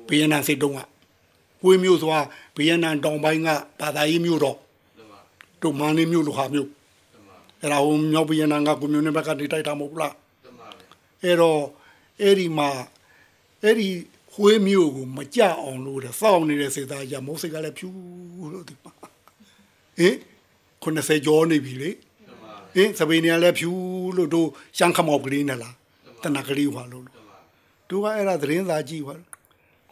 ဘီယန်နန်စိတ်တုံးကဟွေးမျိုးဆိုတာဘီယန်နန်တောင်ပိုင်းကဘာသာရေးမျိုးတော့တို့မန်းလေးမျိုးလိုဟာမျိုးအဲ့ဒါဟိုမြောက်ဘီယန်နန်ကကွန်မြူနတီဘက်ကနေတိုက်တာမဟုတ်ဘူးလားအဲ့တော့အဲ့ဒီမှာအဲ့ဒီဟွေးမျိုးကိုမကြအောင်လို့တဲ့စောင့်နေတဲ့စေသားကြီးကမုတ်စိတ်ကလည်းဖြူလို့ဒီမှာဟင်90ကျော်နေပြီလေ ဟင်စပိန်နေလည်းဖြူလို့တို့ရှမ်းခမောက်ကလေးနဲ့လားတနကလေးဟွာလို့တို့ကအဲ့ဒါသတင်းစာကြည့်ဟွာ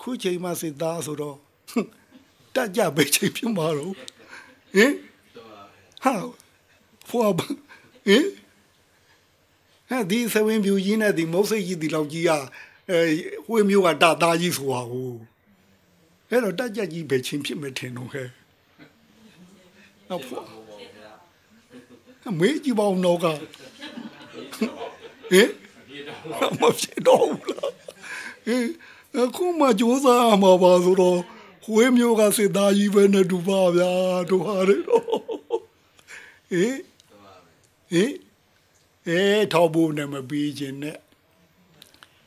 ခုချိန်မှစေသားဆိုတော့တက်ကြပဲချိန်ပြမှာတော့ဟင်ဟာဖွာဟင်ဟာဒီသဝင်းပြူကြီးနဲ့ဒီမုတ်စိတ်ကြီးဒီလောက်ကြီးကအဲဝေးမျိုးကတသားကြီးဆိုတာကိုအဲ့တော့တက်ကြကြီးပဲချင်းဖြစ်မယ်ထင်တော့ခဲအဖွာအ မေကြီးပေါင်းတော့ကဟင်မဖြစ်တော့ဘူးလားဟင်အခုမှကြိုးစားမှာပါဆိုတော့ဝေးမျိုးကစစ်သားကြီးပဲနဲ့တူပါဗျာတို့ဟာရတော့ဟင်ဟင်အဲထောက်ဖို့နဲ့မပြီးခြင်းနဲ့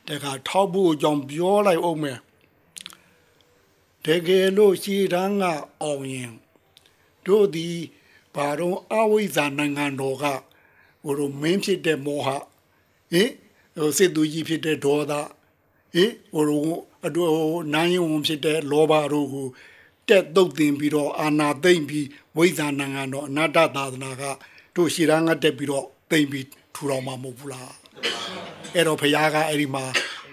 တခါထောက်ဖို့အကြောင်းပြောလိုက်အောင်မယ်တကယ်လို့ရှည်တန်းကအောင်ရင်တို့ဒီ ဘာတော့အဝိဇ္ဇာနိုင်ငံတော်ကဟိုလိုမင်းဖြစ်တဲ့မောဟဟင်ဟိုစစ်သူကြီးဖြစ်တဲ့ဒေါသဟင်ဟိုလိုအတူနိုင်ယုံဖြစ်တဲ့လောဘတို့ကိုတက်တုတ်တင်ပြီးတော့အာနာသိမ့်ပြီးဝိဇ္ဇာနိုင်ငံတော်အနာတ္တသာသနာကတို့ရှည်တန်းကတက်ပြီးတော့သိမ့်ပြီးထူတော်မှာမဟုတ်ဘူးလားအဲ့တော့ဖခင်ကအဲ့ဒီမှာ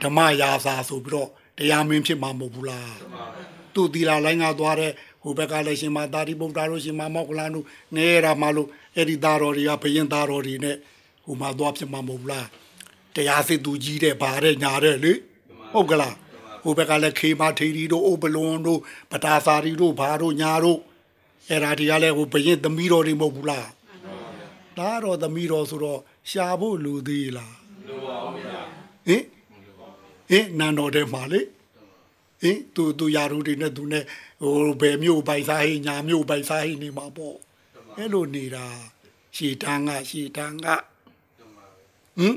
ဓမ္မရာစာဆိုပြီးတော့တရားမင်းဖြစ်မှာမဟုတ်ဘူးလားသူတီလာလိုင်းကသွားတဲ့ ဟိုဘက်ကလည်းရှင်မသာတိဗုဒ္ဓတို့ရှင်မမောက္ကလန်တို့နေရမှာလို့အဲ့ဒီသားတော်တွေကဘယင်သားတော်တွေနဲ့ဟိုမှာသွားဖြစ်မှာမဟုတ်ဘူးလားတရားစစ်သူကြီးတဲ့ဗာတဲ့ညာတဲ့လေဟုတ်ကလားဟိုဘက်ကလည်းခေမာထေရီတို့အိုဘလွန်တို့ပတာစာရီတို့ဘာတို့ညာတို့အဲ့ဒါတွေကလည်းဟိုဘယင်သမီးတော်တွေမဟုတ်ဘူးလားဒါတော့သမီးတော်ဆိုတော့ရှာဖို့လူသေးလားလိုပါဘူးဗျာဟင်ဟင်နန်တော်တဲ့မှာလေဟင်သူသူယာရုတွေနဲ့သူနဲ့ ဟိုဘယ်မျိုးပိုင်စားဟိညာမျိုးပိုင်စားဟိနေမှာပေါ့အဲ့လိုနေတာရှီတန်းကရှီတန်းကဟင်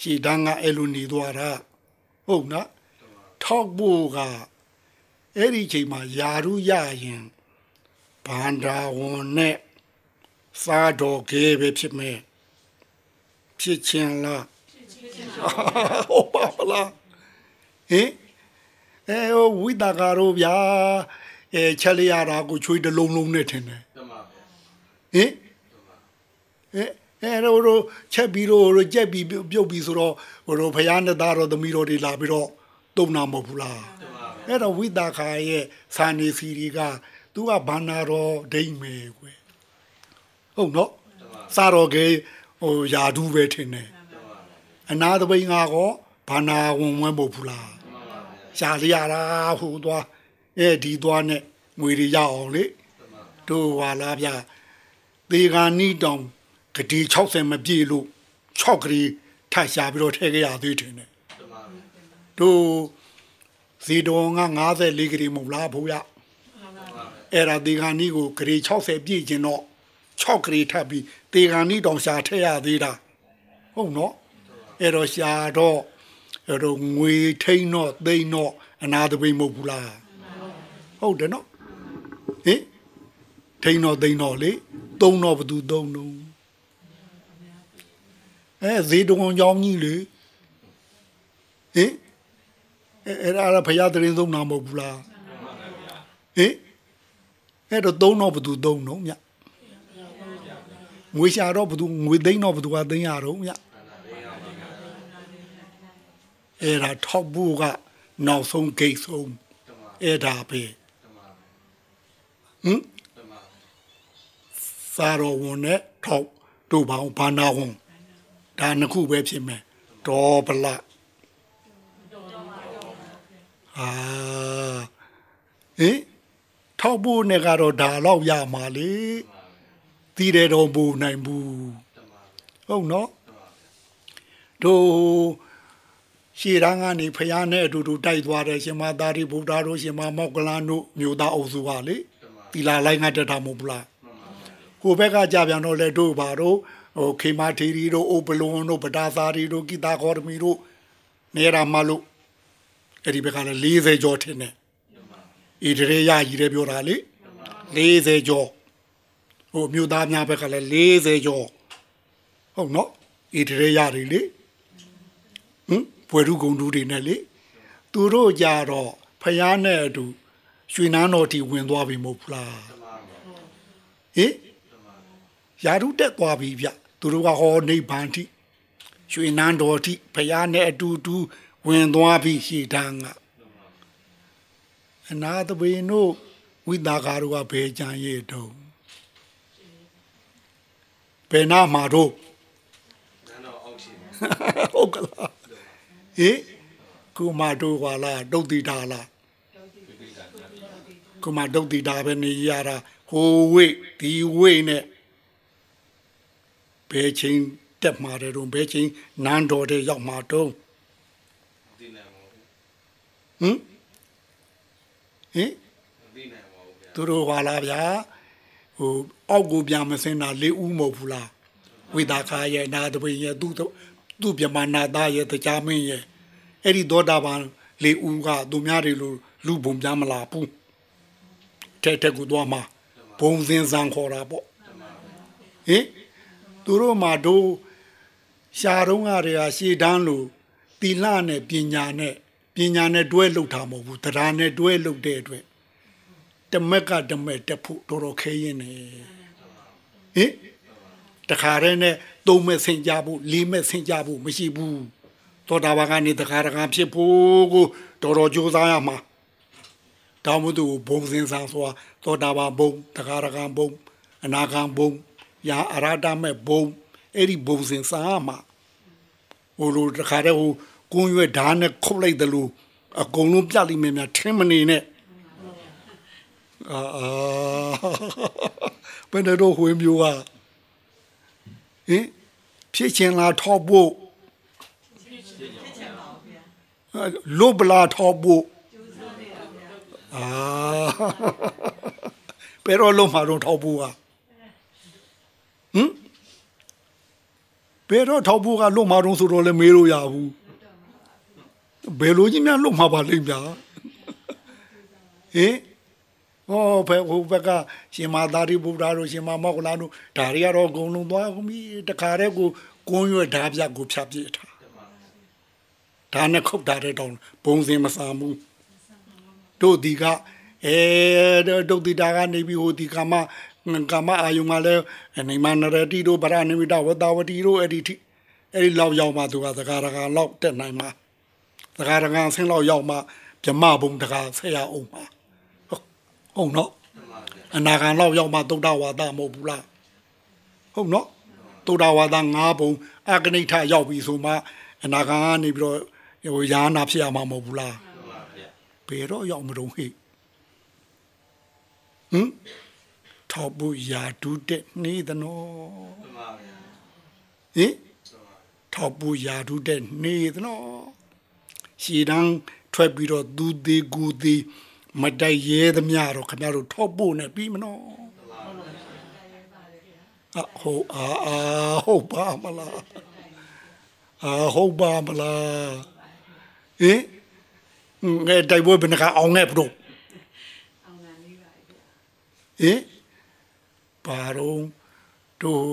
ရှီတန်းကအဲ့လိုနေသွားတာဟုတ်နော်ထောက်ဖို့ကအဲ့ဒီချိန်မှာယာရုရရင်ဘန္ဒာဝန်နဲ့စားတော်ကေပဲဖြစ်မယ်ဖြစ်ချင်းလားဟုတ်ပါမလားဟင် အဲဝိတာကာရောဗျာအဲချက်လိုက်ရတာကိုချွေးတလုံးလုံးနဲ့ထင်တယ်ဟင်အဲအဲတော့ချက်ပြီးတော့ကြက်ပြီးပြုတ်ပြီးဆိုတော့ဟိုဖယားနဲ့သားတော်သမီးတော်တွေလာပြီးတော့တုံနာမဟုတ်ဘူးလားအဲ့တော့ဝိတာခာရဲ့စာနေစီတွေကသူကဘာနာတော်ဒိမ့်မယ်ကွယ်ဟုတ်နော်စာတော်ကေဟိုယာဒူးပဲထင်တယ်အနာတပိန်ကကောဘာနာဝင်ဝဲမဟုတ်ဘူးလား ရှာလျာတာဟိုသွားအဲဒီသွားနဲ့ငွေတွေရအောင်လေတို့ဟာလားဗျသေဂာနီတောင်ဂတိ60မပြည့်လို့6ဂရီထရှာပြီးတော့ထည့်ခဲ့ရသေးတယ်နဲ့တို့ဇီတော်က54ဂရီမဟုတ်လားဘိုးရအဲ့ဒါသေဂာနီကိုဂရီ60ပြည့်ခြင်းတော့6ဂရီထပ်ပြီးသေဂာနီတောင်ရှာထည့်ရသေးတာဟုတ်နော်အဲ့တော့ရှာတော့ အဲ့တော့ငွေထိန်တော့သိန်းတော့အနာတပိမဟုတ်ဘူးလားဟုတ်တယ်နော်ဟင်ထိန်တော့သိန်းတော့လေသုံးတော့ဘသူသုံးတော့အဲဈေးတုံကြောင်းကြီးလေဟင်အဲ့ဒါဖရာတရင်သုံးတာမဟုတ်ဘူးလားဟင်အဲ့တော့သုံးတော့ဘသူသုံးတော့မြငွေရှာတော့ဘသူငွေသိန်းတော့ဘသူကသိန်းရတော့မြ အဲ့ဒါထောက်ဖို့ကနောက်ဆုံးဂိတ်ဆုံးအဲ့ဒါပဲဟင်စာတော်ဝန်နဲ့ထောက်တို့ပေါင်းဘာနာဝန်ဒါနှစ်ခုပဲဖြစ်မယ်ဒေါ်ဗလဟအာဟင်ထောက်ဖို့နဲ့ကတော့ဒါတော့ရမှာလေတည်တယ်တော့ဘူးနိုင်ဘူးဟုတ်နော်တို့ ရှေ့တန်းကနေဖယားနဲ့အတူတူတိုက်သွားတယ်ရှင်မသာရိဗုဒ္ဓတို့ရှင်မမောက်ကလန်တို့မြို့သားအုပ်စုပါလေတီလာလိုက်ငါတက်တာမဟုတ်ဘူးလားဟိုဘက်ကကြပြန်တော့လေတို့ပါတော့ဟိုခေမာထေရီတို့အိုပလွန်တို့ပဒါသာရီတို့ဂီတာခေါ်မီတို့နေရာမလို့အဲ့ဒီဘက်ကလည်း40ကျော်ထင်တယ်ဣတရေရကြီးတယ်ပြောတာလေ40ကျော်ဟိုမြို့သားများဘက်ကလည်း40ကျော်ဟုတ်နော်ဣတရေရတွေလေဟမ် ဘွယ်ရုဂုံတူတွေနဲ့လေသူတို့ကြတော့ဖယားနဲ့အတူရွှေနန်းတော်တီဝင်သွားပြီမဟုတ်ဘူးလားဟင်ယာရုတက်သွားပြီဗျသူတို့ကဟောနိဗ္ဗာန်တိရွှေနန်းတော်တိဖယားနဲ့အတူတူဝင်သွားပြီရှေ့တန်းကအနာတပေတို့ဝိတာကာတို့ကဘယ်ကြံရဲ့တုံးဘယ်နာမှာတို့နန်းတော်အောက်ရှိတယ်ဟုတ်ကလား ဟေကုမာဒုဝါလာဒုတ်တိတာလားကုမာဒုတ်တိတာပဲနေရတာဟိုဝိဒီဝိနဲ့ဘယ်ချင်းတက်မှာတယ်တော့ဘယ်ချင်းနန်းတော်တဲ့ရောက်မှာတော့ဟင်ဟင်သူတို့ဟာလားဗျာဟိုအောက်ကိုပြန်မစင်းတာလေးဦးမဟုတ်ဘူးလားဝိတာခာရဲ့နာတပိရဲ့သူ သူ့ပြမနာသားရဲ့တရားမင်းရဲ့အဲ့ဒီသောတာပန်လေးဦးကသူများတွေလိုလူဘုံပြန်မလာဘူးတဲ့တဲ့ကိုသွားမှာဘုံစင်းစံခေါ်တာပေါ့ဟင်သူတို့မှာတို့ရှားတော့ကတွေကရှေ့တန်းလို့တီလနဲ့ပညာနဲ့ပညာနဲ့တွဲလှုပ်တာမဟုတ်ဘူးတရားနဲ့တွဲလှုပ်တဲ့အတွက်တမက်ကတမက်တက်ဖို့တော်တော်ခဲရင်နေဟင်တခါတည်းနဲ့ သုံးမဲ့ဆင်ကြဖို့လေးမဲ့ဆင်ကြဖို့မရှိဘူးသောတာပန်ကနေတခါတခါဖြစ်ဖို့ကိုတော်တော်ကြိုးစားရမှာတောင်းမသူဘုံစင်စားဆိုတာသောတာပန်ဘုံတခါတခါဘုံအနာဂံဘုံယာအရဟတမဲ့ဘုံအဲ့ဒီဘုံစင်စားရမှာဟိုလိုတခါတည်းဟိုကွန်းရွက်ဓာတ်နဲ့ခုတ်လိုက်တယ်လို့အကုန်လုံးပြလိမ့်မယ်များထင်းမနေနဲ့အာအာဘယ်နဲ့တော့ဝင်းမျိုးက ဟင်ဖြစ်ချင်လားထောက်ဖို့လုဘလာထောက်ဖို့အာဘယ်တော့လုံးမှာတော့ထောက်ဖို့ကဟင်ဘယ်တော့ထောက်ဖို့ကလုံးမှာတော့ဆိုတော့လည်းမေးလို့ရဘူးဘယ်လိုကြီးများလုံးမှာပါလိမ့်ဗျာဟင် ဟောဘယ်ဟိုဘက်ကရှင်မသာရိပုတ္တရာတို့ရှင်မမောက္ကလတို့ဒါတွေကတော့အကုန်လုံးသွားကုန်ပြီတခါတည်းကိုကွန်းရွက်ဓာပြတ်ကိုဖြတ်ပြစ်ထားဒါနဲ့ခုတ်တာတဲ့တောင်ဘုံစင်မဆာဘူးတို့ဒီကအဲဒုတ်တိတာကနေပြီးဟိုဒီကမကမအာယုံကလည်းနေမနရတိတို့ဗရဏိမိတဝတဝတီတို့အဲ့ဒီထိအဲ့ဒီလောက်ရောက်မှသူကသကာရကလောက်တက်နိုင်မှာသကာရကဆင်းလောက်ရောက်မှဗြမဘုံတကာဆက်ရအောင်မှာ ဟုတ်နော်အနာဂံလောက်ရောက်မှသုဒ္ဓဝါဒမဟုတ်ဘူးလားဟုတ်နော်သုဒ္ဓဝါဒ၅ဘုံအကနိဋ္ဌရောက်ပြီဆိုမှအနာဂံကနေပြီးတော့ဟိုယာနာဖြစ်ရမှာမဟုတ်ဘူးလားဘယ်တော့ရောက်မတော့ဟိဟမ်ထောက်ဖို့ယာဒုတဲ့နေသနောမှန်ပါဗျာဟင်ထောက်ဖို့ယာဒုတဲ့နေသနောရှည်တန်းထွက်ပြီးတော့သူသေးကူသေး မတိုက်ရဲသမျှတော့ခင်ဗျားတို့ထောက်ဖို့နဲ့ပြီးမနော်အဟုတ်အာအာဟုတ်ပါမလားအာဟုတ်ပါမလားဟင်ငဲတိုက်ပွဲဘယ်နှခါအောင်နဲ့ဘတို့ဟင်ပါတော့တို့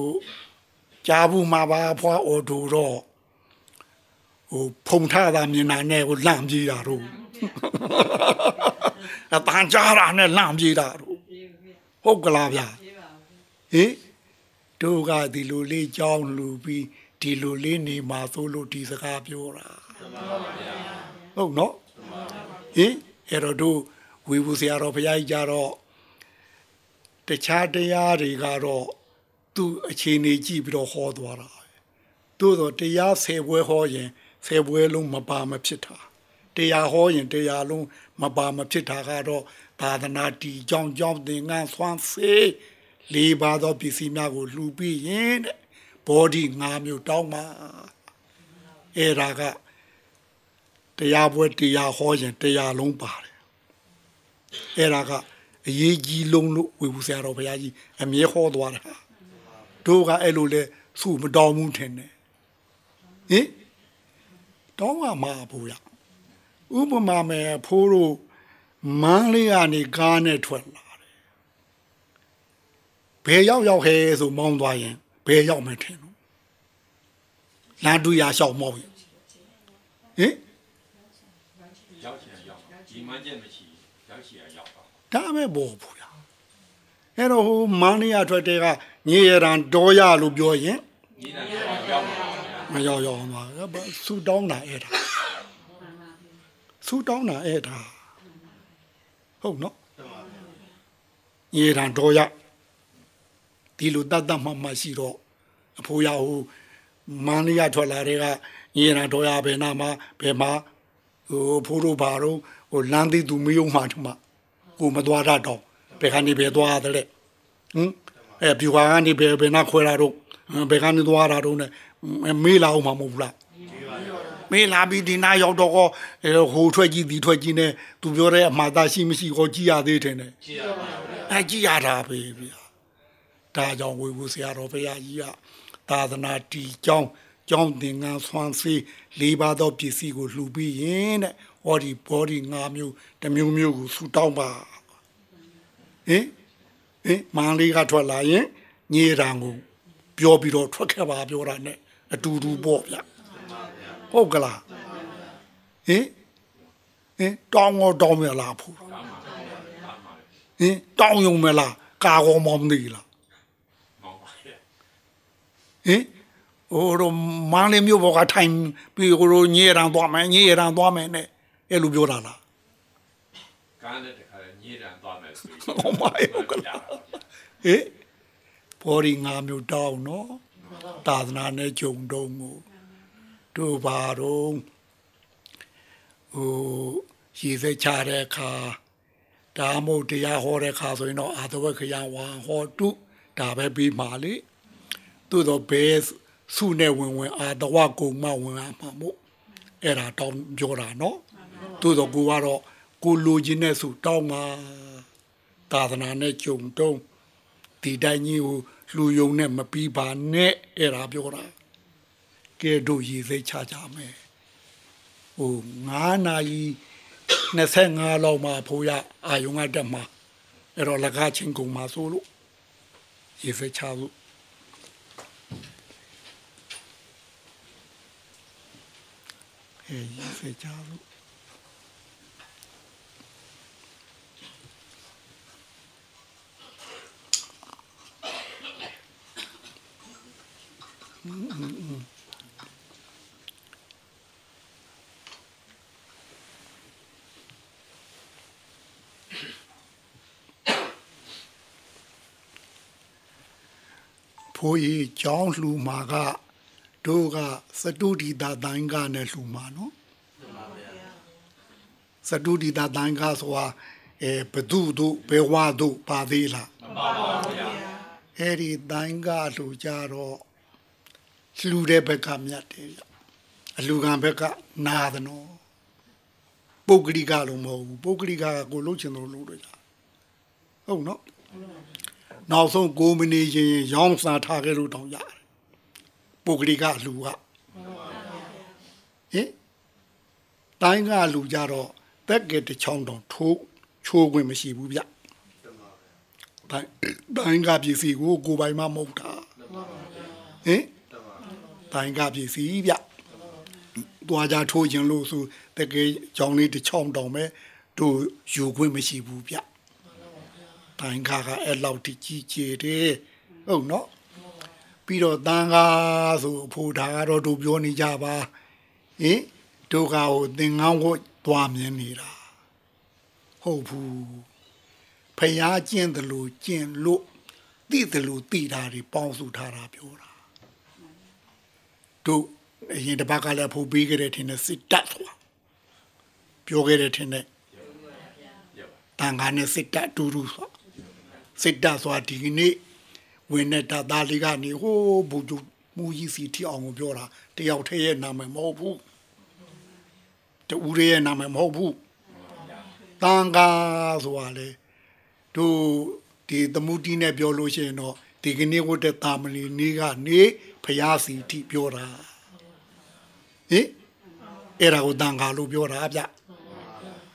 ကြားဘူးမှာပါဖွာအော်တို့တော့ဟိုဖုံထားတာမြင်တာနဲ့ကိုလန့်ပြေးတာတို့ အတန်ကြားတာနဲ့လန့်ပြေးတာတို့ဟုတ်ကလားဗျာဟင်တို့ကဒီလိုလေးကြောင်းလူပြီးဒီလိုလေးနေမှာသို့လို့ဒီစကားပြောတာဟုတ်နော်ဟင်အဲ့တော့တို့ဝေဘူးဆရာတော်ဘုရားကြီးကြတော့တခြားတရားတွေကတော့သူ့အခြေအနေကြည့်ပြီးတော့ဟောသွားတာပဲသို့တော့တရားဆယ်ပွဲဟောရင်ဆယ်ပွဲလုံးမပါမဖြစ်တာ တရားဟောရင်တရားလုံးမပါမဖြစ်တာကတော့သာသနာတီကြောင့်ကြောင့်သင်္ကန်းဆွမ်းစေလေးပါသောပစ္စည်းများကိုလှူပြီးရင်တဲ့ဘောဓိ၅မျိုးတောင်းမှာအဲ့ဒါကတရားပွဲတရားဟောရင်တရားလုံးပါတယ်အဲ့ဒါကအရေးကြီးလုံးလို့ဝေဘူးဆရာတော်ဘုရားကြီးအမြဲဟောသွားတာတို့ကအဲ့လိုလဲစုမတော်မှုထင်တယ်ဟင်တောင်းမှာမှာဘူးရ ဥပမာမဲ့ဖိုးတို့မန်းလေးကနေကားနဲ့ထွက်လာတယ်ဘယ်ရောက်ရောက်ဟဲဆိုမောင်းသွားရင်ဘယ်ရောက်မှထင်လို့လာတူရလျှောက်မောင်းရင်ဟင်ရောက်ချင်ရောက်ပါဒီမှန်းချက်မရှိရောက်ချင်ရောက်ပါဒါပဲပေါ်ဘူးရအဲ့တော့ဟိုမန်းလေးကထွက်တဲ့ကညေရန်တော်ရလို့ပြောရင်ညီနာရောက်ပါဗျာမရောက်ရောက်သွားဘာဆူတောင်းတာအဲ့ဒါ ဆူတောင်းတာအဲ့ဒါဟုတ်နော်ညေရန်တော်ရဒီလိုတတ်တတ်မှမှရှိတော့အဖိုးရဟိုမန်းလေးကထွက်လာတဲ့ကညေရန်တော်ရဘယ်နာမှာဘယ်မှာဟိုဖိုးတို့ဘာတော့ဟိုလမ်းသိသူမယုံမှတမကိုမသွားတတ်တော့ဘယ်ကနေဘယ်သွားတယ်လဲဟင်အဲပြူဟာကနေဘယ်ဘယ်နာခွဲတာတော့ဘယ်ကနေသွားတာတော့ ਨੇ မေးလာအောင်မမဟုတ်ဘူးလား မင်းလာပြီးဒီနာရောက်တော့ကောဟိုထွက်ကြည့်ဒီထွက်ကြည့်နဲ့သူပြောတဲ့အမှားသားရှိမရှိကောကြည့်ရသေးတယ်နဲ့ကြည့်ရပါဘူးအဲကြည့်ရတာပဲဗျာဒါကြောင့်ဝေဘူးဆရာတော်ဘုရားကြီးကသာသနာတည်ကြောင်းကြောင်းသင်္ကန်းဆွမ်းစေးလေးပါးသောပစ္စည်းကိုလှူပြီးရင်တဲ့ဟောဒီဘောဒီ၅မျိုးတမျိုးမျိုးကိုဆူတောင်းပါဟင်ဟင်မန်လေးကထွက်လာရင်ညေတံကိုပြောပြီးတော့ထွက်ခဲ့ပါပြောတာနဲ့အတူတူပေါ့ဗျာ ဟုတ်ကလားဟင်ဟင်တောင်းတော့တောင်းမလားဖို့ဟင်တောင်းယုံမလားကာကောမောင်းသေးလားမောင်းပါရဲ့ဟင်ဟိုတော့မန်းလေးမျိုးဘောကထိုင်ပြီးဟိုလိုညေရန်သွားမယ်ညေရန်သွားမယ်နဲ့အဲ့လိုပြောတာလားကားနဲ့တခါညည်တန်သွားမယ်ဆိုပြီးဟောမဟုတ်ကလားဟင်ဘော်ဒီငါမျိုးတောင်းနော်သာသနာနဲ့ဂျုံတုံးကို တို့ပါတော့ဟိုရေစက်ချတဲ့အခါဒါမှမဟုတ်တရားဟောတဲ့အခါဆိုရင်တော့အာသဝခရဝါဟောတုဒါပဲပြီးပါလေသို့တော့ဘဲစုနဲ့ဝင်ဝင်အာတဝကုံမဝင်အမှာမို့အဲ့ဒါတောင်းပြောတာနော်သို့တော့ကိုကတော့ကိုလိုချင်တဲ့စုတောင်းမှာသာသနာနဲ့ကြုံတုံးဒီတိုင်းကြီးကိုလူယုံနဲ့မပြီးပါနဲ့အဲ့ဒါပြောတာ ကဲတို့ရည်စိတ်ချကြမယ်ဟို9နာရီ25လောက်မှဖိုးရအာယုံကတက်မှာအဲ့တော့လကားချင်းကုံမှာဆိုလို့ရည်စိတ်ချလို့အေးရေးစေကြလို့ ဖိုးကြီးကြောင်းလှူမှာကတို့ကစတုဒီတာတိုင်းကနဲ့လှူမှာနော်စတုဒီတာတန်ခါဆိုတာအဲဘဒုတို့ဘေဝတို့ပါသေးလားမပါပါဘူးဗျာအဲ့ဒီတန်ခါလူကြတော့လှူတဲ့ဘက်ကမြတ်တယ်ဗျအလူကံဘက်ကနာသနော်ပုဂ္ဂလိကလို့မဟုတ်ဘူးပုဂ္ဂလိကကကိုလှုပ်ချင်လို့လှုပ်တော့ကြဟုတ်နော် နောက်ဆုံးကိုမနေရင်ရောင်းစားထားခဲ့လို့တောင်းရတယ်ပုဂ္ဂလိကလူကဟင်တိုင်းကလူကြတော့တက်ကဲတစ်ချောင်းတောင်ထိုးချိုးခွင့်မရှိဘူးဗျတိုင်းတိုင်းကပစ္စည်းကိုကိုယ်ပိုင်မှမဟုတ်တာဟင်တိုင်းကပစ္စည်းဗျတွားကြထိုးခြင်းလို့ဆိုတက်ကဲချောင်းလေးတစ်ချောင်းတောင်ပဲတို့ယူခွင့်မရှိဘူးဗျ တိုင်းကကအဲ့လောက်တိကြီးကျယ်တယ်ဟုတ်နော်ပြီးတော့တန်ကားဆိုအဖို့ဒါကတော့တို့ပြောနေကြပါဟင်ဒုက္ခကိုသင်္ကန်းဝတ်သွားမြင်နေတာဟုတ်ဘူးဖျားကျင့်တယ်လို့ကျင့်လို့သိတယ်လို့သိတာတွေပေါင်းစုထားတာပြောတာတို့အရင်တစ်ပတ်ကလည်းဖုတ်ပေးခဲ့တဲ့ထင်တဲ့စစ်တပ်သွားပြောခဲ့တယ်ထင်တယ်ရပါတန်ခါနဲ့စစ်တပ်အတူတူဆို စစ်တပ်ဆိုတာဒီကနေ့ဝင်တဲ့တပ်သားလေးကနေဟိုးဘူတူမူကြီးစီထီအောင်ကိုပြောတာတယောက်တည်းရဲ့နာမည်မဟုတ်ဘူးတူရဲရဲ့နာမည်မဟုတ်ဘူးတန်ခါဆိုတာလေတို့ဒီသမုတိနဲ့ပြောလို့ရှိရင်တော့ဒီကနေ့ဝတ်တဲ့တာမဏေနေ့ကနေဖျားစီထီပြောတာဟင်အဲ့ဒါကိုတန်ခါလို့ပြောတာဗျ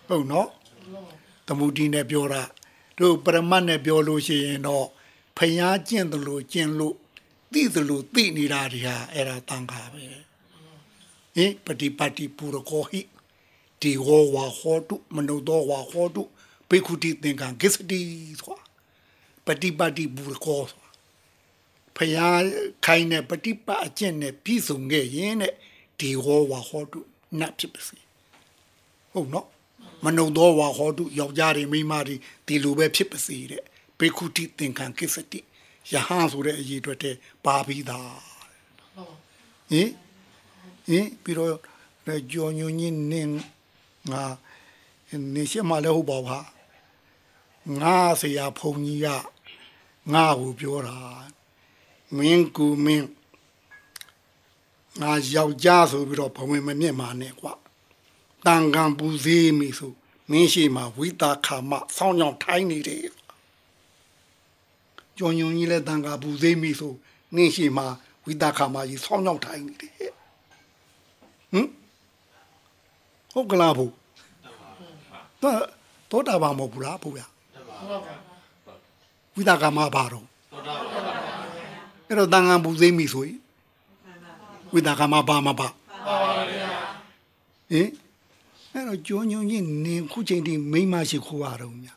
ဟုတ်နော်သမုဒိနဲ့ပြောတာ တို့ပရမတ်နဲ့ပြောလို့ရှိရင်တော့ဖျားကျင့်တယ်လို့ကျင့်လို့သိတယ်လို့သိနေတာတွေဟာအဲ့ဒါတန်ခါပဲဟင်ပฏิပတ်တိပူရကောဟိဒီဟောဝါဟောတုမနုသောဝါဟောတုဘေခုတိသင်္ကံကိစ္စတိဆိုတာပฏิပတ်တိပူရကောဆိုတာဖျားခိုင်းတဲ့ပฏิပတ်အကျင့်နဲ့ပြည့်စုံခဲ့ရင်တဲ့ဒီဟောဝါဟောတုနတ်ဖြစ်ပါစေ ဟုတ်နော် မနုံသောဝါဟောတုယောက်ျားတွေမိန်းမတွေဒီလိုပဲဖြစ်ပါစေတဲ့ဘေခုတိသင်္ခံကိစ္စတိယဟန်ဆိုတဲ့အရေးအတွက်တည်းပါပြီးသားဟင်ဟင်ပြီးတော့လည်းကြောညွန်ညင်းနင်းငါနေရှိမှလည်းဟုတ်ပါဘာငါဆရာဖုန်ကြီးကငါ့ကိုပြောတာမင်းကူမင်းငါယောက်ျားဆိုပြီးတော့ဘဝင်မမြင့်မာနဲ့ကွာ တန်ကံပူဇေးမိဆိုမင်းရှိမှာဝိတာခါမစောင်းကြောင်ထိုင်းနေတယ်ကြောင်ညုံကြီးလဲတန်ကံပူဇေးမိဆိုမင်းရှိမှာဝိတာခါမကြီးစောင်းကြောင်ထိုင်းနေတယ်ဟမ်ဟုတ်ကလားဘုတော့တောတာပါမဟုတ်ဘူးလားဘုရားဝိတာခါမပါတော့အဲ့တော့တန်ကံပူဇေးမိဆိုရင်ဝိတာခါမပါမပါဟင် အဲ့တော့ကြောညုံချင်းနေခုချိန်ထိမိန်းမရှိခိုးရတော့မြ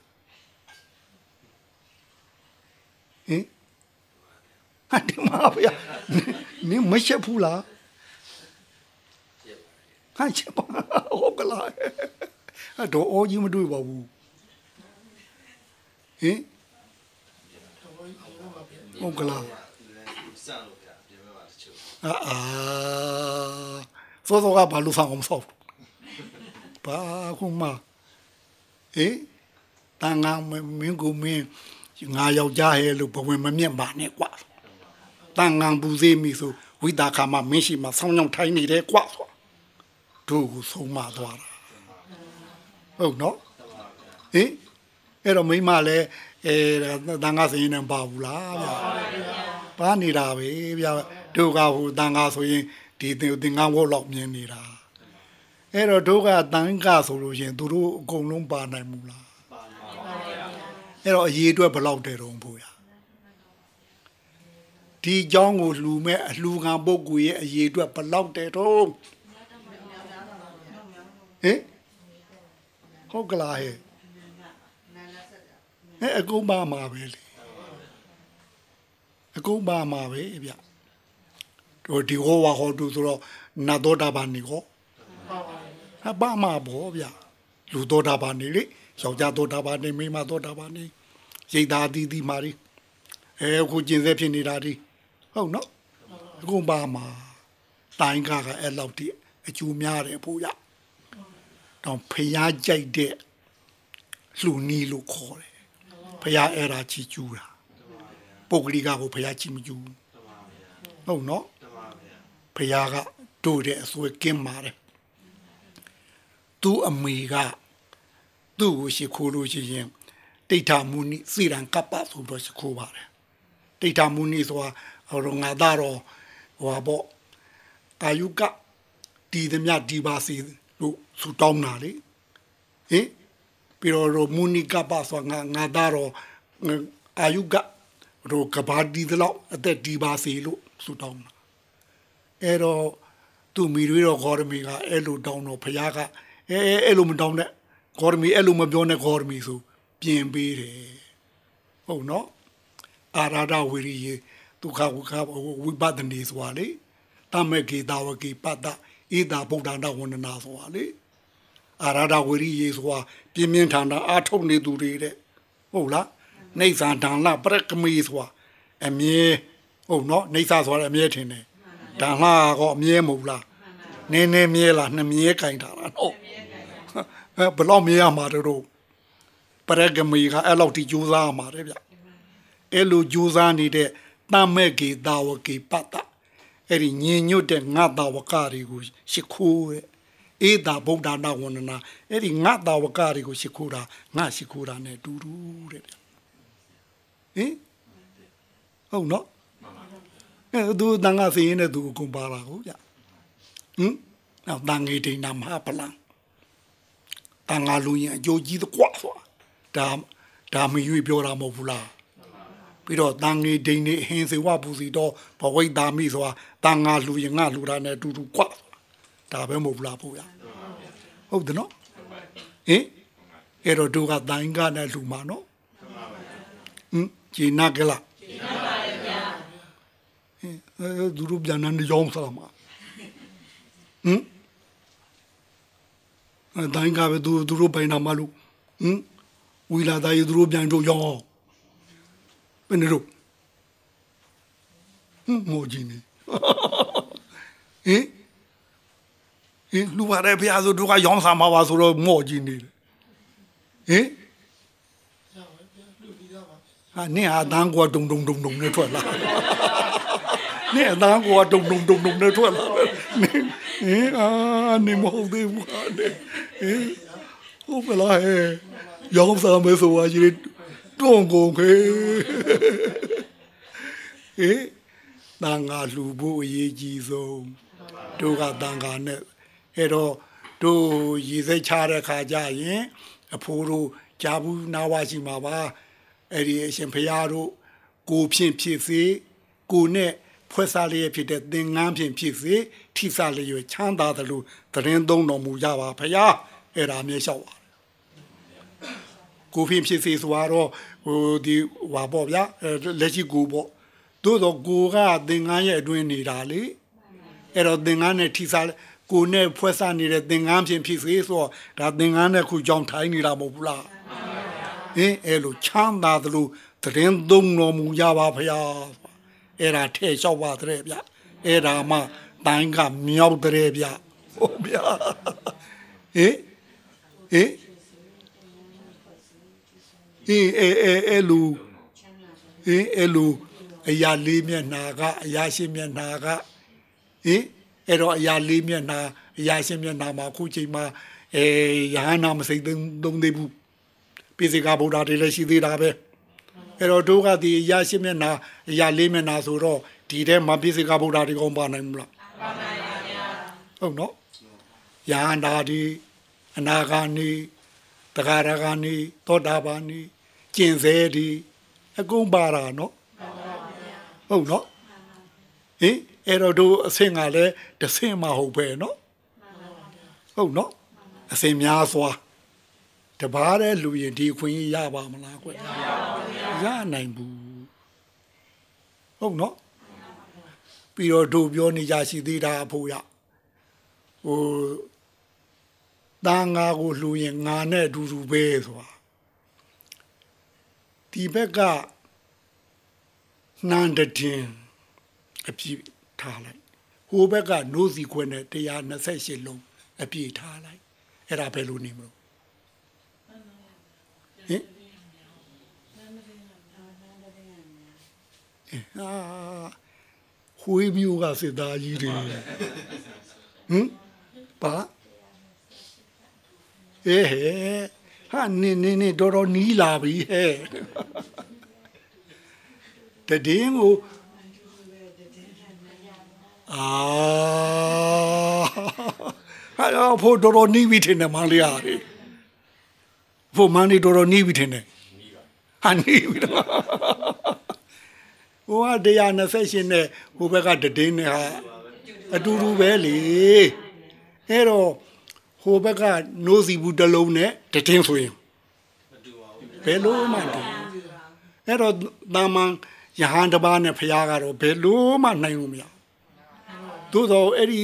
ဟင်ဟာဒီမှာဗျာနင်မရှက်ဘူးလားဟာရှက်ပါဟုတ်ကလားအဲ့တော့အော်ကြီးမတွေ့ပါဘူးဟင်ဟုတ်ကလားစလို့ဗျာပြင်မဲ့ပါတချို့အာအာစောစောကဘာလို့ဆောင်အောင်ဆောက် ဘာခုမှအေးတန်ငါမင်းကိုမင်းငါယောက်ျားဟဲလို့ဘဝင်မမြတ်ပါနဲ့ကွာတန်ငါပူစေးမိဆိုဝိတာခါမမင်းရှိမှဆောင်းကြောင်ထိုင်းနေတယ်ကွာဆိုတို့ကိုဆုံးမသွားတာဟုတ်နော်ဟင်အဲ့တော့မိမလည်းအဲတန်ငါစရင်နဲ့ပါဘူးလားဗျာပါနေတာပဲဗျာတို့ကဟိုတန်ကားဆိုရင်ဒီသင်သင်္ကန်းဝတ်လောက်မြင်နေတာ အဲ့တော့တို့ကတန်ကားဆိုလို့ရှရင်သူတို့အကုန်လုံးပါနိုင်မူလားအဲ့တော့အရေးအတွက်ဘယ်လောက်တည်တော့ဖို့ရဒီเจ้าကိုလှူမဲ့အလှူခံပုဂ္ဂိုလ်ရဲ့အရေးအတွက်ဘယ်လောက်တည်တော့ဟင်ဟုတ်ကလားဟဲ့အဲ့အကုန်ပါမှာပဲလေ အကုန်ပါမှာပဲဗျတို့ဒီဟောဝါဟောတူဆိုတော့နတ်သောတာပန်နေဟော အပါမှာဘောဗျလူသောတာပန်နေလေယောက်ျားသောတာပန်နေမိန်းမသောတာပန်နေရိတ်သားသီးသီးမာရီအဲခုကျင်စေဖြစ်နေတာဒီဟုတ်နော်အကုန်ပါမှာတိုင်းကကအဲ့လောက်တိအကျူများတယ်ဖို့ရတော့ဖျားကြိုက်တဲ့လူနီလို့ခေါ်တယ်ဖျားအဲ့ဒါချီကျူးတာပုဂ္ဂလိကကိုဘုရားကြည့်မကြည့်ဘူးဟုတ်နော်ဘုရားကတို့တဲ့အစွဲကင်းပါတယ် သူ့အမေကသူ့ကိုရှိခိုးလို့ရှိရင်တိဋ္ဌမုနိစိရံကပ္ပဆိုတော့ရှိခိုးပါတယ်တိဋ္ဌမုနိဆိုတာဟိုငါသားတော့ဟိုဘောအာယုကဒီသမျှဒီပါစီလို့ဆူတောင်းတာလေဟင်ပြီးတော့မုနိကပ္ပဆိုတာငါငါသားတော့အာယုကတို့ကဘာဒီတလောက်အသက်ဒီပါစေလို့ဆုတောင်းတာအဲ့တော့သူမိတွေတော့ဂေါရမီကအဲ့လိုတောင်းတော့ဖခင်က အဲအဲအဲ့လိုမတောင်းနဲ့ဂေါရမီအဲ့လိုမပြောနဲ့ဂေါရမီဆိုပြင်ပေးတယ်ဟုတ်နော်အာရဒဝိရိယေဒုက္ခဝခဝိပဿနေဆိုတာလေတမေကေတာဝကေပတ္တဣတာဗုဒ္ဓနာဝန္ဒနာဆိုတာလေအာရဒဝိရိယေဆိုတာပြင်းပြင်းထန်ထန်အာထုတ်နေသူတွေတဲ့ဟုတ်လားနေသံဒံလပရကမီဆိုတာအမြဲဟုတ်နော်နေသဆိုတာအမြဲထင်တယ်ဒံလကောအမြဲမဟုတ်လား နင်းနေမြဲလားနှစ်မြဲကင်တာလားနော်ဟ ဟဲ့ဘယ်လောက်မြင်ရမှာတို့ပရဂမီကအဲ့လောက်ထိကြိုးစားရမှာတဲ့ဗျအဲ့လိုကြိုးစားနေတဲ့တမ္မေကေတာဝကေပတ္တအဲ့ဒီညင်ညွတ်တဲ့ငါတာဝကတွေကိုရှ िख ိုးတဲ့အေတာဗုဒ္ဓနာဝန္ဒနာအဲ့ဒီငါတာဝကတွေကိုရှ िख ိုးတာငါရှ िख ိုးတာ ਨੇ တူတူတဲ့ဗျဟင်ဟုတ်နော်အဲ့သူတန်ခါစီရင်တဲ့သူကိုပါလာဟုတ်ဗျ ဟင်နောက်တန်ငေဒိနာမဟာပလံတန်ခါလူရင်အကျိုးကြီးသကွာဆိုတာဒါဒါမရွေပြောတာမဟုတ်ဘူးလားပြီးတော့တန်ငေဒိန်နေဟင်းစေဝပူစီတော့ဘဝိတာမိဆိုတာတန်ငါလူရင်ငါလူတာနဲ့အတူတူကွာဒါပဲမဟုတ်ဘူးလားဖို့ရဟုတ်တယ်နော်ဟင်အဲ့တော့သူကတိုင်းကနဲ့လူမှာနော်ဟင်ဂျီနာကလားအဲသူတို့ပြန်နေကြောင်းစားမှာ ဟင်ဒိုင်းကပဲသူသူတို့ပိုင်တာမလို့ဟင်ဝီလာသားရေသူတို့ပြန်တို့ရောဘယ်နေတော့ဟင်မိုးကြီးနေဟင်ဟင်လူပါတဲ့ဖះဆိုတို့ကရောင်းစားမှာပါဆိုတော့မော့ကြီးနေတယ်ဟင်ဟာနင့်ဟာတန်းကွာဒုံဒုံဒုံဒုံနဲ့ထွက်လာနင့်အတန်းကွာဒုံဒုံဒုံဒုံနဲ့ထွက်လာနင့် ဟင်အာနေမဟုတ်သေးဘူးဟာနေဟင်ဟုတ်ပလားဟဲ့ရောင်းစားမယ်ဆိုတာကြီးတွန့်ကုန်ခေဟင်တန်ခါလှူဖို့အရေးကြီးဆုံးတို့ကတန်ခါနဲ့အဲ့တော့တို့ရည်စိတ်ချတဲ့ခါကြရင်အဖိုးတို့ကြာဘူးနာဝရှိမှာပါအဲ့ဒီအရှင်ဖရာတို့ကိုဖြင့်ဖြစ်စေကိုနဲ့ဖွဲ့စားလျက်ဖြစ်တဲ့သင်္ကန်းဖြင့်ဖြစ်စေ ထိစားလျက်ချမ်းသာတယ်လို့သတင်းသုံးတော်မူကြပါဖရာအဲ့ဒါမြေလျှောက်ပါကိုဖြင့်ဖြစ်စေဆိုတော့ဟိုဒီဟွာပေါ့ဗျာအဲလက်ရှိကိုပေါ့သို့တော့ကိုကသင်္ကန်းရဲ့အတွင်းနေတာလေအဲ့တော့သင်္ကန်းနဲ့ထိစားကိုနဲ့ဖွဲ့စားနေတဲ့သင်္ကန်းဖြင့်ဖြစ်စေဆိုတော့ဒါသင်္ကန်းနဲ့ခုကြောင်ထိုင်းနေတာမဟုတ်ဘူးလားအင်းအဲ့လိုချမ်းသာတယ်လို့သတင်းသုံးတော်မူကြပါဖရာအဲ့ဒါထဲလျှောက်ပါတဲ့ဗျအဲ့ဒါမှ တိုင်းကမြောက်တဲ့ဗျဟုတ်ဗျဟေးဟေးအေးအေးအေးအဲ့လူအေးအဲ့လူအရာလေးမျက်နာကအရာရှိမျက်နာကဟေးအဲ့တော့အရာလေးမျက်နာအရာရှိမျက်နာမှာခုချိန်မှာအဲယဟနာမစိတ်သုံးသေးဘူးပိစိကဗုဒ္ဓတွေလည်းရှိသေးတာပဲအဲ့တော့တို့ကဒီအရာရှိမျက်နာအရာလေးမျက်နာဆိုတော့ဒီထဲမှာပိစိကဗုဒ္ဓတွေကောင်းပါနိုင်မလားပါနိုင်ပါဗျာ ဟုတ်နော်ယဟန္တာဒီအနာဂါနီတဂရဂါနီသောတာပန်နီကျင်စေဒီအကုန်ပါတာနော်ဟုတ်နော်ဟင်အဲ့တော့တို့အဆင့်ကလည်းတစ်ဆင့်မဟုတ်ပဲနော်ဟုတ်နော်အဆင့်များစွာတပားတဲ့လူရင်ဒီခွင့်ရပါမလားကွရရနိုင်ဘူးဟုတ်နော် ပြီးတော့တို့ပြောနေကြရှိသေးတာအဖို့ရဟိုတန်ငါကိုလှူရင်ငါနဲ့အတူတူပဲဆိုတာဒီဘက်ကနန္ဒတင်အပြည့်ထားလိုက်ဟိုဘက်ကနိုးစီခွဲနဲ့128လုံးအပြည့်ထားလိုက်အဲ့ဒါဘယ်လိုနေမလို့ဟင်အာ ဟွေးမျိုးကစစ်သားကြီးတွေဟင်ပါအေးဟဲ့ဟာနင်းနင်းနင်းတော်တော်နီးလာပြီဟဲ့တည်င်းကိုအာဟာဖို့တော်တော်နီးပြီထင်တယ်မလေးရတယ်ဖို့မန်းနေတော်တော်နီးပြီထင်တယ်ဟာနီးပြီတော့ ဟိုက128နဲ့ဟိုဘက်ကတည်င်းနဲ့ဟာအတူတူပဲလေအဲ့တော့ဟိုဘက်ကနိုးစီဘူးတစ်လုံးနဲ့တည်င်းဆိုရင်ဘယ်လိုမှတူအဲ့တော့တာမန်ယဟန်တပါးနဲ့ဖះကတော့ဘယ်လိုမှနိုင်လို့မရသို့တော့အဲ့ဒီ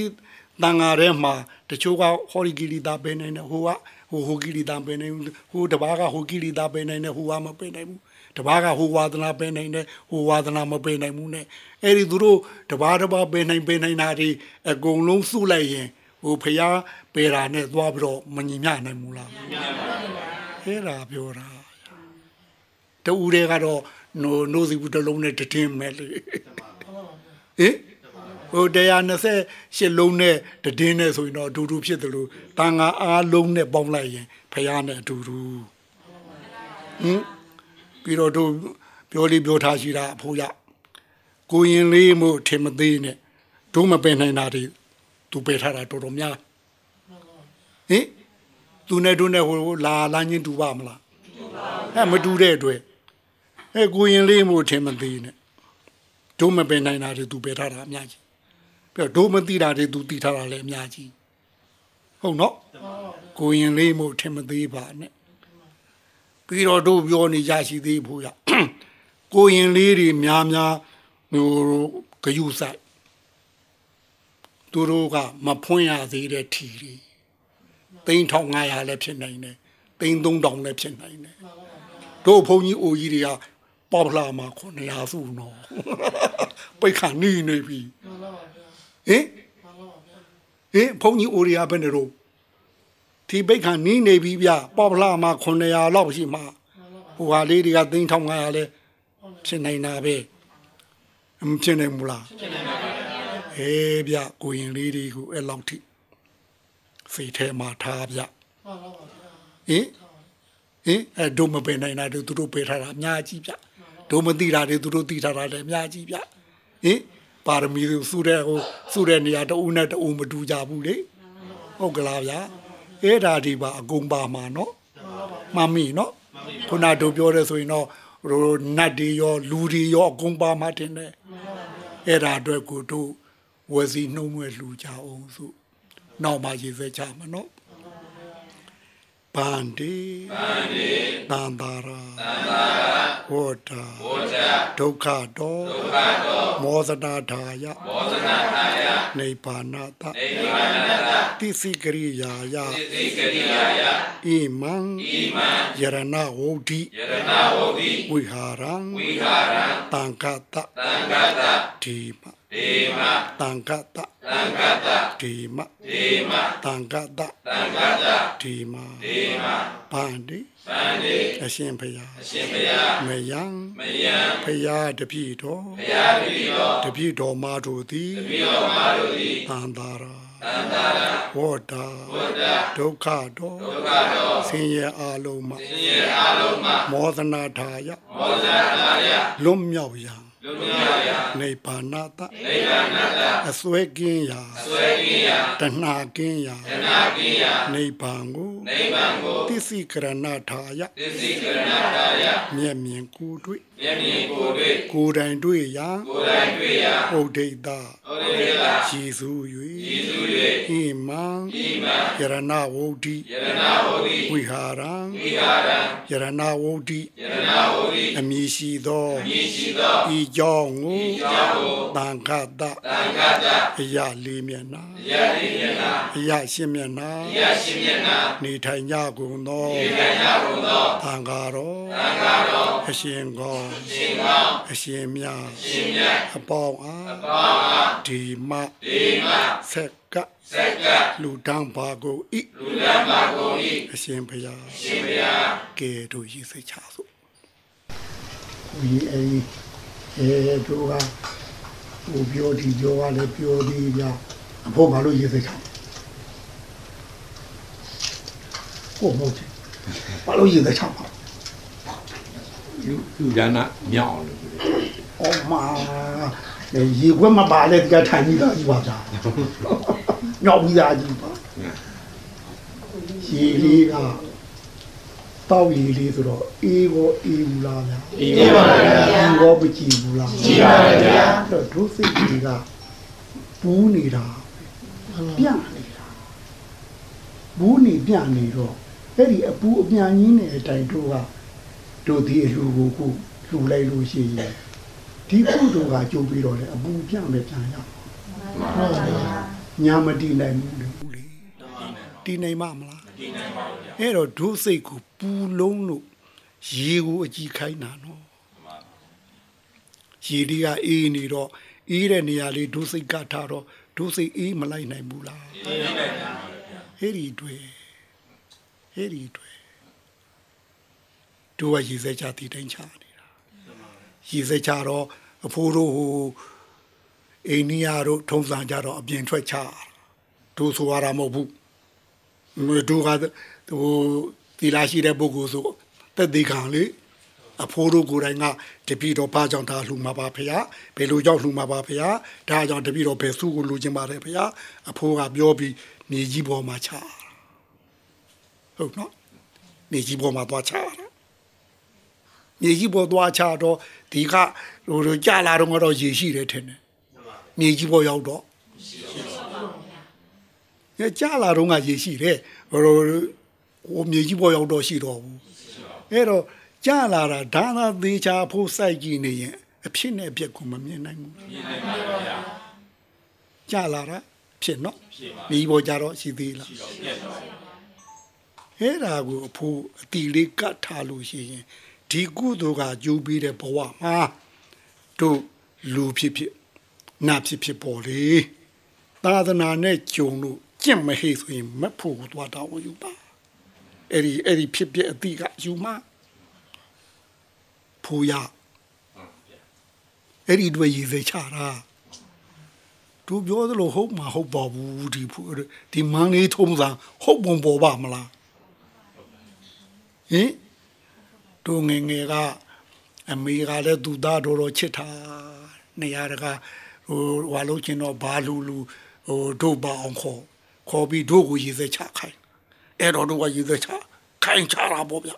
တန်ဃာထဲမှာတချို့ကဟောရီဂီလီတာပဲနိုင်တယ်ဟိုကဟိုဟိုဂီလီတာပဲနိုင်ဟိုတပါးကဟိုဂီလီတာပဲနိုင်တယ်ဟိုကမပဲနိုင်ဘူး တပါးကဟိုဝါဒနာပဲနိုင်တယ်ဟိုဝါဒနာမပဲနိုင်ဘူးနဲ့အဲ့ဒီသူတို့တပါးတပါးပဲနိုင်ပဲနိုင်တာဒီအကုန်လုံးစုလိုက်ရင်ဟဟိုဖျားပေတာနဲ့သွားပြီးတော့မညီမျှနိုင်ဘူးလားအဲ့ဒါပြောတာတူတွေကတော့နိုးနိုးစီဘူးတစ်လုံးနဲ့တတင်းမဲ့လေဟင်ဟို128လုံးနဲ့တတင်းနဲ့ဆိုရင်တော့အတူတူဖြစ်တယ်လို့တန်ငါအားလုံးနဲ့ပေါင်းလိုက်ရင်ဖျားနဲ့အတူတူဟင် ပြီးတော့တို့ပြောလေးပြောထားရှိတာအဖိုးရကိုရင်လေးမို့ထင်မသေးနဲ့တို့မပင်နိုင်တာတွေသူပယ်ထားတာတော်တော်များဟင်သူနဲ့တို့နဲ့ဟိုလာလာချင်းတူပါမလားအဲမတူတဲ့အတွက်အဲကိုရင်လေးမို့ထင်မသေးနဲ့တို့မပင်နိုင်တာတွေသူပယ်ထားတာအများကြီးပြီးတော့တို့မသိတာတွေသူသိထားတာလည်းအများကြီးဟုတ်နော်ကိုရင်လေးမို့ထင်မသေးပါနဲ့ ပြီးတော့တို့ပြောနေရရှိသေးဖို့ရကိုရင်လေးတွေများများဟိုဂယုဆိုင်သူတို့ကမဖွင့်ရသေးတဲ့ထီတွေသိန်း1500လည်းဖြစ်နိုင်တယ်သိန်း3000လည်းဖြစ်နိုင်တယ်တို့ဘုန်းကြီးအိုကြီးတွေကပေါ်လာမှာ900စုနော်ပိတ်ခါနေနေပြီဟင်ဟင်ဘုန်းကြီးအိုတွေကဘယ်နဲ့တော့ ဒီပိတ်ခါနီးနေပြီဗျပေါ်လာမှာ900လောက်ရှိမှာဟိုဟာလေးတွေကသိန်း1500လည်းဖြစ်နိုင်တာပဲမဖြစ်နိုင်ဘူးလားဖြစ်နိုင်ပါဘူးဟေးဗျကိုရင်လေးတွေကိုအဲ့လောက်ထိစိတ်ထဲမှာထားဗျဟင်ဟင်အဲ့တို့မပင်နိုင်တာတို့သူတို့ပေးထားတာအများကြီးဗျတို့မသိတာတွေသူတို့သိထားတာလည်းအများကြီးဗျဟင်ပါရမီတွေစုတဲ့ဟိုစုတဲ့နေရာတဦးနဲ့တဦးမတူကြဘူးလေဟုတ်ကလားဗျ အဲ့ဒါဒီပါအကုန်ပါမှာနော်မမီနော်ခုနတို့ပြောတဲ့ဆိုရင်တော့ဟိုနတ်တွေရောလူတွေရောအကုန်ပါမှာတင်တယ်အဲ့ဒါအတွက်ကိုတို့ဝစီနှုံးမွဲလှူကြအောင်စုနောက်မှရေးစဲချမှာနော် ပန္တိပန္တိသံသာရာသံသာရာဝဋ္ဌဝဋ္ဌဒုက္ခတောဒုက္ခတောမောဇနာထာယမောဇနာထာယနိဗ္ဗာနတနိဗ္ဗာနတတိစိကရိယာယတိစိကရိယာယဣမံဣမံယရဏဝုဒ္ဓိယရဏဝုဒ္ဓိဝိဟာရံဝိဟာရံတံကတတံကတဒီမဒီမတံကတ တံကတဒီမဒီမတံကတတံကတဒီမဒီမဗန္တိဗန္တိအရှင်ဘုရားအရှင်ဘုရားမယံမယံဘုရားတပြည့်တော်ဘုရားတပြည့်တော်တပြည့်တော်မာတို့သည်တပြည့်တော်မာတို့သည်သံသာရာသံသာရာဝတ္တာဝတ္တာဒုက္ခတော်ဒုက္ခတော်ဆင်းရဲအလုံးမှဆင်းရဲအလုံးမှမောသနာထာယမောသနာထာယလွတ်မြောက်ရာ လွတ်မြောက်ရာနိဗ္ဗာနတနိဗ္ဗာနတအစွဲကင်းရာအစွဲကင်းရာတဏှာကင်းရာတဏှာကင်းရာနိဗ္ဗာန်ကိုနိဗ္ဗာန်ကိုသစ္စိကရဏထာယသစ္စိကရဏထာယမျက်မြင်ကိုယ်တွေ့မျက်မြင်ကိုယ်တွေ့ကိုယ်တိုင်တွေ့ရာကိုယ်တိုင်တွေ့ရာဩဒိတဩဒိတယေစု၍ယေစု၍ဣမံဣမံယရဏဝုဒ္ဓိယရဏဝုဒ္ဓိဝိဟာရံဝိဟာရံယရဏဝုဒ္ဓိယရဏဝုဒ္ဓိအမည်ရှိသောအမည်ရှိသောဤကြောင့်ကိုဤကြောင့်ကိုတန်ခတတန်ခတအရာလေးမျက်နာအရာလေးမျက်နာအရာရှင်းမျက်နာအရာရှင်းမျက်နာနေထိုင်ကြကုန်သောနေထိုင်ကြကုန်သောသံဃာတော်သံဃာတော်အရှင်ကောအရှင်ကောအရှင်မြတ်အရှင်မြတ်အပေါင်းအားအပေါင်းအားဒီမဒီမဆက်ကဆက်ကလူတန်းပါကိုဤလူတန်းပါကိုဤအရှင်ဘုရားအရှင်ဘုရားကဲတို့ရည်စိတ်ချစို့ဒီအဲဒီအဲတို့ကဟိုပြောဒီပြောကလည်းပြောသေးကြအဖို့မလို့ရည်စိတ်ချကိုမဟုတ်ဘူးဘာလို့ရည်စိတ်ချမှာလူ လူဒါနမြောက်အောင်လို့ပြောတယ်哦妈，ရေခွက်မပါလဲဒီကထိုင်ပြီးသားကြီးပါဗျာညောက်ပြီးသားကြီးပါရေလေးကတောက်ရေလေးဆိုတော့အေးကိုအေးဘူးလားဗျာအေးပါဗျာအေးကိုမကြည့်ဘူးလားကြည့်ပါဗျာအဲ့တော့ဒုစိတ်ကြီးကဘူးနေတာပြန့်နေတာဘူးနေပြန့်နေတော့အဲ့ဒီအပူအပြန်ကြီးနဲ့အတိုင်တို့က တို့ဒီအလူကိုကိုလှူလိုက်လို့ရှိရင်ဒီကုသိုလ်ကကြိုးပြီးတော့လေအပူပြန့်ပဲပြန်ရအောင်ညာမတီးနိုင်ဘူးလေဘူးလေတီးနိုင်မှာမလားတီးနိုင်ပါဘူးအဲ့တော့ဒုစိတ်ကိုပူလုံးလို့ရေကိုအကြည့်ခိုင်းတာနော်ရေလေးကအေးနေတော့အေးတဲ့နေရာလေးဒုစိတ်ကထားတော့ဒုစိတ်အေးမလိုက်နိုင်ဘူးလားဟဲ့ဒီတွေ့ဟဲ့ဒီတွေ့ တို့ကရည်စဲချတည်တိုင်းချနေတာရည်စဲချတော့အဖိုးတို့ဟိုအိန္ဒိယတို့ထုံးစံကြတော့အပြင်ထွက်ချတာတို့ဆိုရတာမဟုတ်ဘူးတို့ကဟိုတီလာရှိတဲ့ပုဂ္ဂိုလ်ဆိုတက်သေးခံလေအဖိုးတို့ကိုယ်တိုင်ကတပည့်တော်ဘာကြောင့်ဒါလှူမှာပါဖေဟာဘယ်လိုကြောင့်လှူမှာပါဖေဟာဒါကြောင့်တပည့်တော်ဘယ်စုကိုလှူခြင်းပါတယ်ဖေဟာအဖိုးကပြောပြီးနေကြီးပေါ်မှာချတာဟုတ်နော်နေကြီးပေါ်မှာသွားချတာ နေကြီးပေါ်သွားချတော့ဒီကဟိုကြာလာတော့တော့ရေရှိတယ်ထင်တယ်နေကြီးပေါ်ရောက်တော့ညကြာလာတော့ကရေရှိတယ်ဟိုဟိုမြေကြီးပေါ်ရောက်တော့ရှိတော့ဘူးအဲ့တော့ကြာလာတာဒါသာသေးချာဖို့စိုက်ကြည့်နေရင်အဖြစ်နဲ့အပျက်ကိုမမြင်နိုင်ဘူးမြင်နိုင်ပါဗျာကြာလာတာဖြစ်နော်မြေကြီးပေါ်ကြတော့ရှိသေးလားအဲ့ဒါကိုအဖို့အတီလေးကတ်ထားလို့ရှိရင် ဒီကုသိုလ်ကကြိုးပြီးတဲ့ဘဝမှာတို့လူဖြစ်ဖြစ်နတ်ဖြစ်ဖြစ်ပေါ်လေသာသနာနဲ့ကြုံလို့ကြင့်မဟေ့ဆိုရင်မဖို့ကိုသွားတော့ယူပါအဲ့ဒီအဲ့ဒီဖြစ်ဖြစ်အတိကယူမှာဖူရအဲ့ဒီတွေ့ရည်စေချတာသူပြောသလိုဟုတ်မှာဟုတ်ပါဘူးဒီဖူဒီမန်းလေးထုံးစံဟုတ်ပုံပေါ်ပါမလားဟင် တို့ငယ်ငယ်ကအမေကလည်းသူသားတော်တော်ချစ်တာနေရာတကဟိုဝါလို့ချင်းတော့ဘာလူလူဟိုတို့ပါအောင်ခေါ်ခေါ်ပြီးတို့ကိုရည်စဲချခိုင်းအဲ့တော့တို့ကရည်စဲချခိုင်းချတာပေါ့ဗျ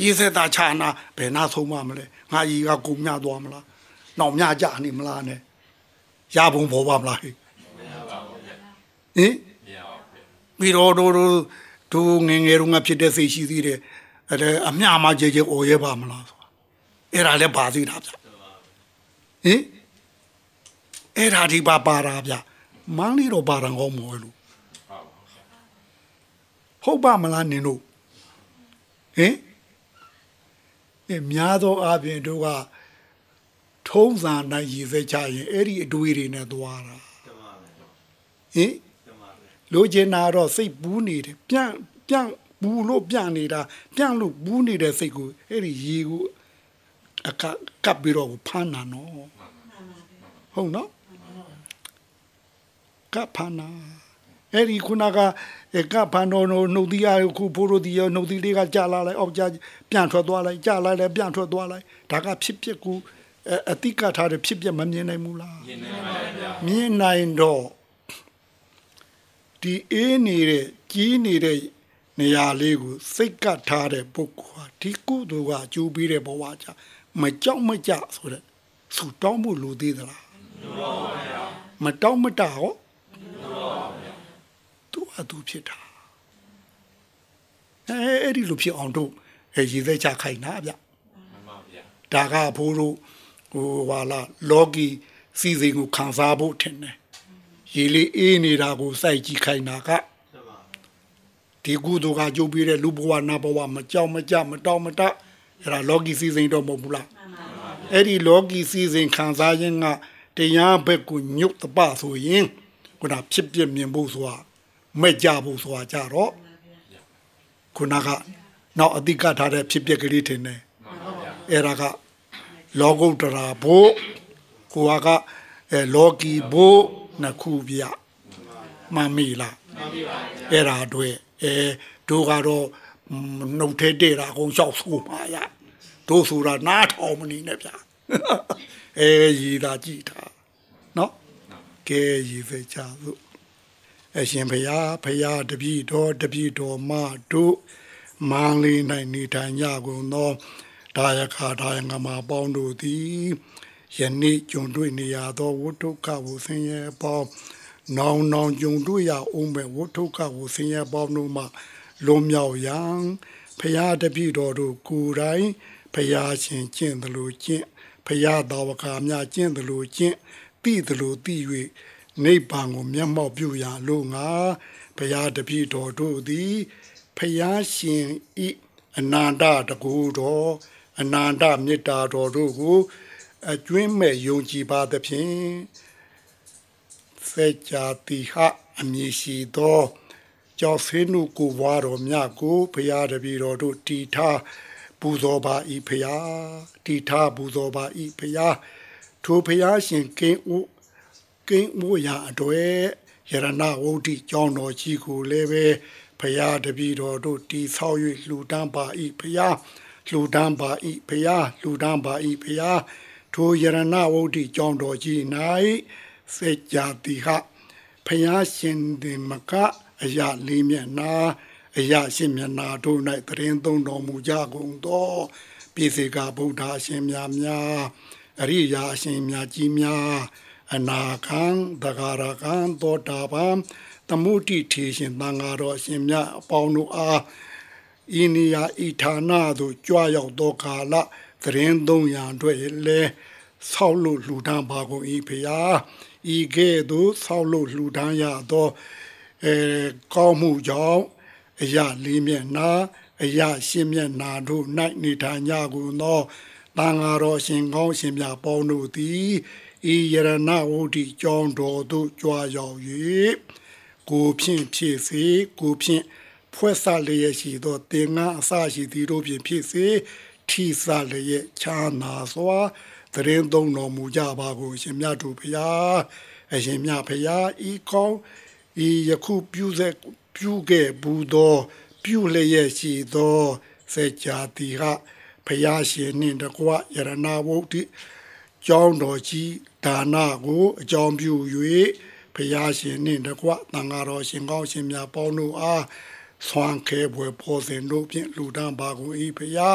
ရည်စဲတာချနာဘယ်နာဆုံးမမလဲငါကြီးကကုံမြသွားမလားနောက်မြကြနေမလားနဲ့ရပုံပေါ်ပါမလားဟင်ပြီးတော့တို့တို့ငငယ်တုန်းကဖြစ်တဲ့စိတ်ရှိသေးတယ် အဲ့အမြမကြဲကြဲអော်ရဲပါမလားဆိုအဲ့ဒါလည်းပါသေးတာဗျဟင်အဲ့ဒါဒီပါပါတာဗျမန်းလေးတော့ပါရန်ကောင်းမောလို့ဟုတ်ပါမလားနင်တို့ဟင်အများသောအားဖြင့်တို့ကထုံးစံနိုင်ရည်စဲချရင်အဲ့ဒီအတွေးတွေနဲ့သွားတာဟင်လိုချင်တာတော့စိတ်ပူးနေတယ်ပြန့်ပြန့် ဘူးလို့ပြန့်နေတာပြန့်လို့ဘူးနေတဲ့စိတ်ကိုအဲ့ဒီရေကိုအခကပ်ပြီးတော့ဖမ်းတာနော်ဟုတ်နော်ကပ်ဖမ်းတာအဲ့ဒီခုနကကပ်ဖမ်းတော့နှုတ်သီးရခုဖိုးတို့ဒီရနှုတ်သီးလေးကကြာလာလိုက်အောက်ကြာပြန်ထွက်သွားလိုက်ကြာလိုက်လည်းပြန်ထွက်သွားလိုက်ဒါကဖြစ်ဖြစ်ကူအတိကထားတဲ့ဖြစ်ဖြစ်မမြင်နိုင်ဘူးလားမြင်နိုင်ပါဗျာမြင်နိုင်တော့ဒီအေးနေတဲ့ကြီးနေတဲ့ နေရာလေးကိုစိတ်ကပ်ထားတဲ့ပုဂ္ဂိုလ်ဟာဒီကုသိုလ်ကအကျိုးပေးတဲ့ဘဝကြမကြောက်မကြဆိုတဲ့ဆူတောင်းမှုလိုသေးသလားမတောင်းမတဟောသူ့အတူဖြစ်တာအဲအဲ့ဒီလိုဖြစ်အောင်တို့ရည်သက်ချခိုင်းတာဗျဒါကအဖိုးတို့ဟိုဟာလာလောကီစီစဉ်ကိုခံစားဖို့ထင်တယ်ရေလေးအေးနေတာကိုစိုက်ကြည့်ခိုင်းတာက ဒီကုသိုလ်ကကြိုးပြီးတဲ့လူဘဝနတ်ဘဝမကြောက်မကြမတောင်းမတအဲ့ဒါလောကီစီစဉ်တော့မဟုတ်ဘူးလားအဲ့ဒီလောကီစီစဉ်ခံစားခြင်းကတရားဘက်ကိုညုတ်တပဆိုရင်ခုနဖြစ်ပြမြင်ဖို့ဆိုတာမဲ့ကြဖို့ဆိုတာကြတော့ခုနကနောက်အတိကထားတဲ့ဖြစ်ပြကလေးထင်တယ်အဲ့ဒါကလောကုတ္တရာဘို့ကိုကအဲလောကီဘို့နှစ်ခုပြမှန်ပြီလားမှန်ပြီပါအဲ့ဒါအတွက် အဲတို့ကတော့နှုတ်ထဲတဲ့တာအကုန်လျှောက်ဆိုပါရတို့ဆိုတာနားထောင်မနေနဲ့ဗျာအဲရည်သာကြည့်တာနော်ကဲရည်ပဲချလို့အရှင်ဘုရားဘုရားတပည့်တော်တပည့်တော်မတို့မန်းလေး၌နေထိုင်ကြကုန်သောဒါယခဒါယငမပေါင်းတို့သည်ယနေ့ကြုံတွေ့နေရသောဝိတုကဝဆင်းရဲပေါင်း နောင်နောင်ကြုံတွေ့ရအောင်မဲ့ဝိထုကကိုဆင်းရဲပေါင်းတို့မှလွန်မြောက်ရန်ဖရာတပည့်တော်တို့ကိုယ်တိုင်ဖရာရှင်ကျင့်တယ်လို့ကျင့်ဖရာတော်ဝကာများကျင့်တယ်လို့ကျင့်သိတယ်လို့သိ၍နိဗ္ဗာန်ကိုမျက်မှောက်ပြုရလို့ငါဖရာတပည့်တော်တို့သည်ဖရာရှင်ဤအနန္တတကူတော်အနန္တမေတ္တာတော်တို့ကိုအကျွင်းမဲ့ယုံကြည်ပါသဖြင့် စေကြာတိဟအမည်ရှိသောကျော်ဖေးနုကိုဘွားတော်မြတ်ကိုဘုရားတပည့်တော်တို့တီထားပူဇော်ပါ၏ဖရာတီထားပူဇော်ပါ၏ဖရာထိုဖရာရှင်ကင်းဥကင်းဥရာအတွေ့ယရဏဝုဒ္ဓိကျောင်းတော်ကြီးကိုလည်းပဲဖရာတပည့်တော်တို့တီဆောက်၍လှူဒန်းပါ၏ဖရာလှူဒန်းပါ၏ဖရာလှူဒန်းပါ၏ဖရာထိုယရဏဝုဒ္ဓိကျောင်းတော်ကြီး၌ စေကြာတိဟဖယားရှင်ဒီမကအရာလေးမျက်နာအရာရှင်မျက်နာတို့၌တရင်သုံးတော်မူကြကုန်သောပိစေကဗုဒ္ဓအရှင်များများအရိယာအရှင်များကြီးများအနာခံတဂရကံသောတာပန်သမုဒိထေရှင်သံဃာတော်အရှင်မြတ်အပေါင်းတို့အားဤနေရာဤဌာနသို့ကြွရောက်သောကာလသရင်သုံးရန်အတွက်လည်းဆောက်လို့လှူဒန်းပါကုန်၏ဖရာ ဤကဲ့သို့ဆောက်လို့လှူဒန်းရသောအဲကောင်းမှုကြောင့်အရာလေးမျက်နာအရာရှင်းမျက်နာတို့၌နေထိုင်ကြကုန်သောတန်ဃာတော်ရှင်ကောင်းရှင်မြတ်ပေါင်းတို့သည်ဤယရဏဝုဒ္ဓိကြောင်းတော်သို့ကြွားရောက်၍ကိုဖြင့်ဖြစ်စေကိုဖြင့်ဖွဲ့ဆလျက်ရှိသောတင်ငါအစရှိသည်တို့ဖြင့်ဖြစ်စေထိဆလျက်ချာနာစွာ သရင်သုံးတော်မူကြပါကုန်ရှင်မြတ်တို့ဖရာအရှင်မြတ်ဖရာဤကောင်းဤယခုပြုစေပြုခဲ့ဘူးသောပြုလျက်ရှိသောစေကြတိဟဖရာရှင်နှင့်တကွယရနာဝုဒ္ဓိကျောင်းတော်ကြီးဒါနကိုအကြောင်းပြု၍ဖရာရှင်နှင့်တကွတန်ဃာတော်ရှင်ကောင်းရှင်များပေါင်းတို့အားဆွမ်းခဲပွဲပေါ်စဉ်တို့ဖြင့်လူဒန်းပါကုန်၏ဖရာ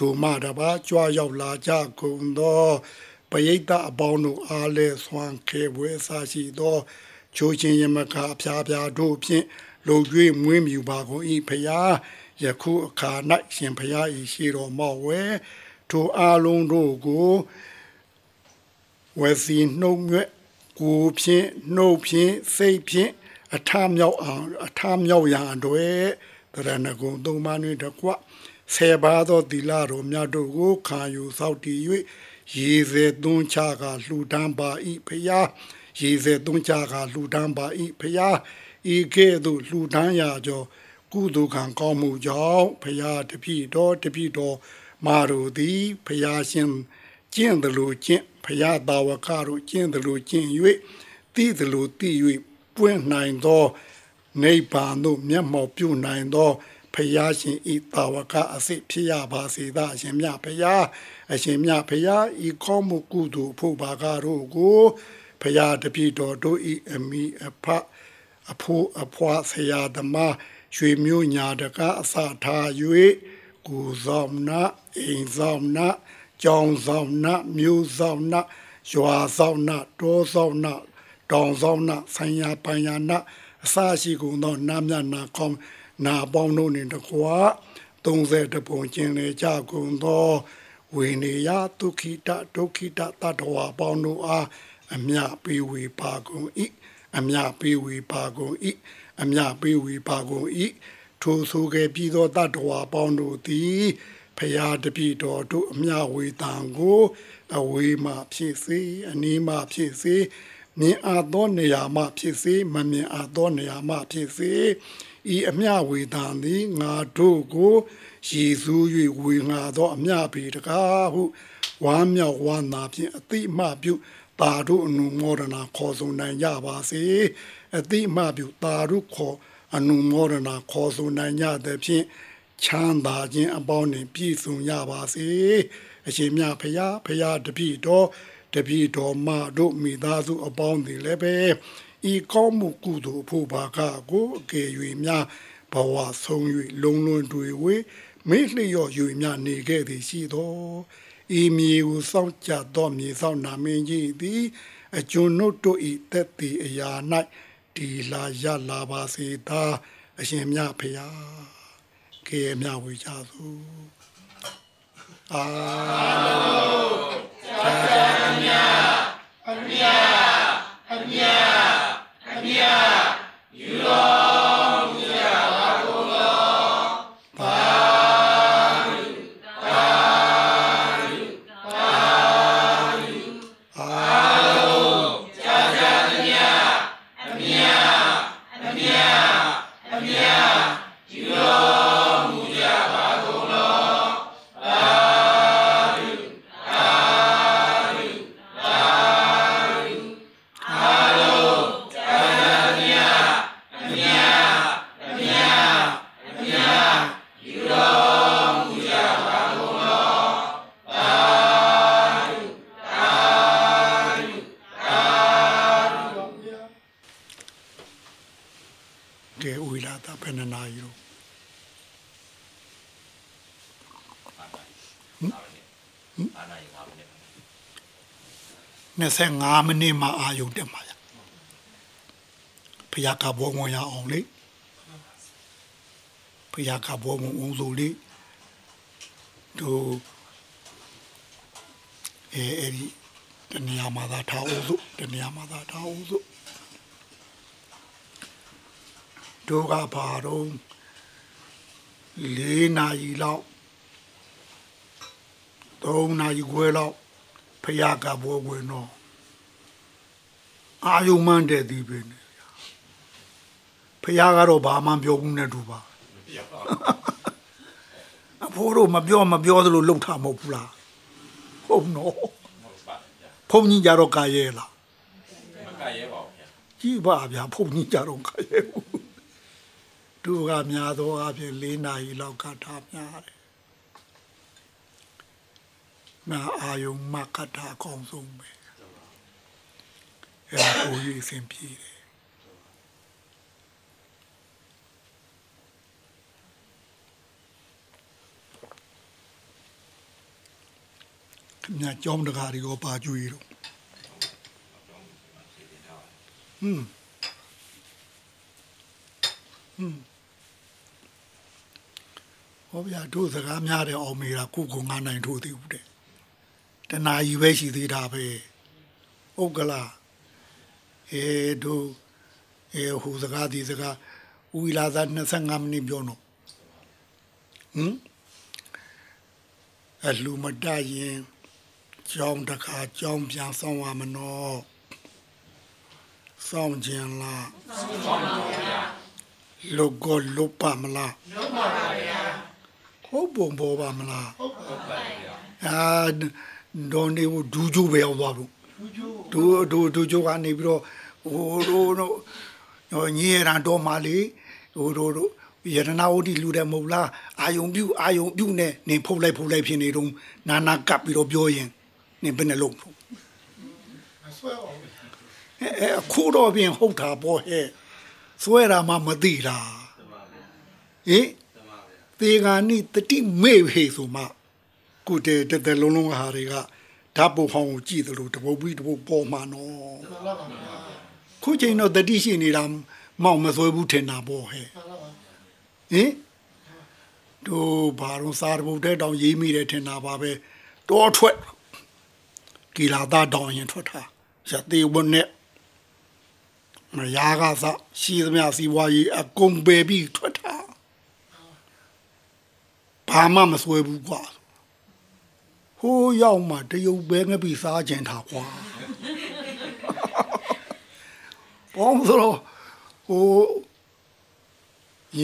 ဒုမတပါကြွားရောက်လာကြကုန်သောပရိသတ်အပေါင်းတို့အားလည်းဆွမ်းခဲပွဲဆရှိသောချိုးချင်းယမကအဖျားဖျားတို့ဖြင့်လုံကျွေးမွေးမြူပါကုန်၏ဖရာယခုအခါ၌ရှင်ဖရာ၏ရှိတော်မောက်ဝဲထိုအားလုံးတို့ကိုဝဲစီနှုတ်မြဲ့ကိုဖြင့်နှုတ်ဖြင့်စိတ်ဖြင့်အထမြောက်အောင်အထမြောက်ရန်အတွက်တရဏဂုံသုံးပါးနှင့်တကွ ဆယ်ပါးသောသီလတော်မြတ်တို့ကိုခံယူသောက်တည်၍ရေစေသွန်းချကလှူဒန်းပါ၏ဖရာရေစေသွန်းချကလှူဒန်းပါ၏ဖရာဤကဲ့သို့လှူဒန်းရာကြောကုသိုလ်ကံကောင်းမှုကြောင့်ဖရာတပိတော်တပိတော်မာတို့သည်ဖရာရှင်ကျင့်တယ်လို့ကျင့်ဖရာတာဝကတို့ကျင့်တယ်လို့ကျင့်၍သိတယ်လို့သိ၍ပွင့်နိုင်သောနိဗ္ဗာန်သို့မျက်မှောက်ပြုနိုင်သော ဖယားရှင်ဤတာဝကအစစ်ဖြစ်ရပါစေသာအရှင်မြဖယားအရှင်မြဖယားဤကောင်းမှုကုသိုလ်ဖို့ဘာကတို့ကိုဖယားတပိတော်တို့ဤအမိအဖအဖိုးအဖွားဆရာသမားရွှေမျိုးညာတကအစထား၍ကိုဆောင်နာအိမ်ဆောင်နာကြောင်ဆောင်နာမျိုးဆောင်နာရွာဆောင်နာတောဆောင်နာတောင်ဆောင်နာဆိုင်ရာပညာနာအစရှိကုန်သောနာမြနာကောင်း နာပေါင်းတို့နှင့်တကွာ30ပုံကျင်လေကြကုန်သောဝေနေယဒုက္ခိတဒုက္ခိတတတဝါပေါင်းတို့အားအမြပေးဝေပါကုန်၏အမြပေးဝေပါကုန်၏အမြပေးဝေပါကုန်၏ထိုဆိုခဲ့ပြီးသောတတဝါပေါင်းတို့သည်ဖရာတပိတော်တို့အမြဝေတံကိုအဝေးမှဖြစ်စေအနီးမှဖြစ်စေမြင်အပ်သောနေရာမှဖြစ်စေမမြင်အပ်သောနေရာမှဖြစ်စေ ဤအမျှဝေတံသည်ငါတို့ကိုရည်စူး၍ဝေငါသောအမျှပေတကားဟုဝမ်းမြောက်ဝမ်းသာဖြင့်အတိအမှပြုတာတို့အနုမောဒနာခေါ်ဆိုနိုင်ကြပါစေအတိအမှပြုတာတို့ခေါ်အနုမောဒနာခေါ်ဆိုနိုင်ကြသဖြင့်ချမ်းသာခြင်းအပေါင်းနှင့်ပြည့်စုံကြပါစေအရှင်မြတ်ဖရာဖရာတပည့်တော်တပည့်တော်မတို့မိသားစုအပေါင်းတွေလည်းပဲ ဤကောင်းမှုကုသိုလ်ဖို့ဘာကကိုအကယ်၍များဘဝဆုံး၍လုံလွန်တွေဝေမေ့လျော့၍များနေခဲ့သည်ရှိသောဤမြေကိုစောင့်ကြသောမြေဆောင်နာမင်းကြီးသည်အကျွန်ုပ်တို့ဤတက်တည်အရာ၌ဒီလာရလာပါစေသာအရှင်မြတ်ဖရာကေမြဝေကြသောအာလုံးသာသာအမြတ်အမြတ် အမြတ်ယူတော် 25မိနစ်မှအာယုံတက်မှာရဖျားကဘောဝင်ရအောင်လေဖျားကဘောဝင်အောင်ဆိုလေတို့အဲအဲ့ဒီတဏှာမှာသာထားအောင်စို့တဏှာမှာသာထားအောင်စို့တို့ကဘာတော့လေးနာရီလောက်သုံးနာရီခွဲလောက် ဖျားကဘောဝင်တော့အာယုံမှန်းတဲ့ဒီပဲနေဖျားကတော့ဘာမှပြောဘူးနဲ့တူပါအဖိုးတို့မပြောမပြောသလိုလှုပ်ထားမဟုတ်ဘူးလားဟုတ်နော်ဟုတ်ပါဗျာဖုန်ကြီးကြတော့ကာရဲလားမကရဲပါဘူးဗျာကြည့်ပါဗျာဖုန်ကြီးကြတော့ကာရဲဘူးသူကများသောအပြင်၄နာရီလောက်ကထားများတယ် နာအာယုံမကတာအကောင်းဆုံးပဲအဲဒါကိုကြီးအဆင်ပြေတယ်ခင်ဗျာကြောင်းတကားတွေရောပါကြွေတော့ဟွန်းဟွန်းဟောဗျာတို့စကားများတယ်အောင်မေတာကိုကုငါနိုင်ထိုးသေးဘူးတဲ့ တနာကြီးပဲရှိသေးတာပဲဟုတ်ကလားအဲတို့အဲဟိုစကားဒီစကားဦးလာသာ25မိနစ်ပြောတော့ဟမ်အလူမတရင်ကြောင်းတစ်ခါကြောင်းပြန်ဆောင်ရမနော်ဆောင်ခြင်းလားဆောင်ပါဗျာလုတ်ကိုလုတ်ပါမလားလုတ်ပါဗျာဟုတ်ပုံပေါ်ပါမလားဟုတ်ပါဗျာအာ ဒေါ်နေဘူးဒူးကျူပဲအောင်သွားဘူးဒူးဒူးဒူးကျူကနေပြီးတော့ဟိုဟိုဟိုညီရန်တော်မာလေးဟိုဟိုယရနာဝတိလူတယ်မဟုတ်လားအာယုံပြုအာယုံပြုနဲ့နေဖုတ်လိုက်ဖုတ်လိုက်ဖြစ်နေတော့နာနာကပ်ပြီးတော့ပြောရင်နေဘယ်နှလုံးဖုတ်အဲအဲအခုတော့ပြင်ဟုတ်တာပေါ့ဟဲ့ဆွဲတာမှမသိတာဟင်သေဂာနိတတိမေဟေဆိုမှ ကုတေတတလုံးလုံးဟာတွေကဓာတ်ပုံဟောင်းကိုကြည့်တယ်လို့တပုတ်ပြီးတပုတ်ပေါ်မှာနော်ခုချိန်တော့တတိရှိနေတာမောင်မဆွဲဘူးထင်တာပေါ့ဟဲ့ဟင်တို့ဘာလို့စားတပုတ်တဲ့တောင်ရေးမိတယ်ထင်တာပါပဲတောထွက်ကီလာသားတောင်ရင်ထွက်တာရသေးဝနဲ့မယားကစရှိသမျှစီးပွားရေးအကုန်ပယ်ပြီးထွက်တာဘာမှမစွဲဘူးကွာ ဟိုးရောက်မှတရုပ်ပဲငပိစားကျင်တာကွာဘောင်းဆိုတော့ဟို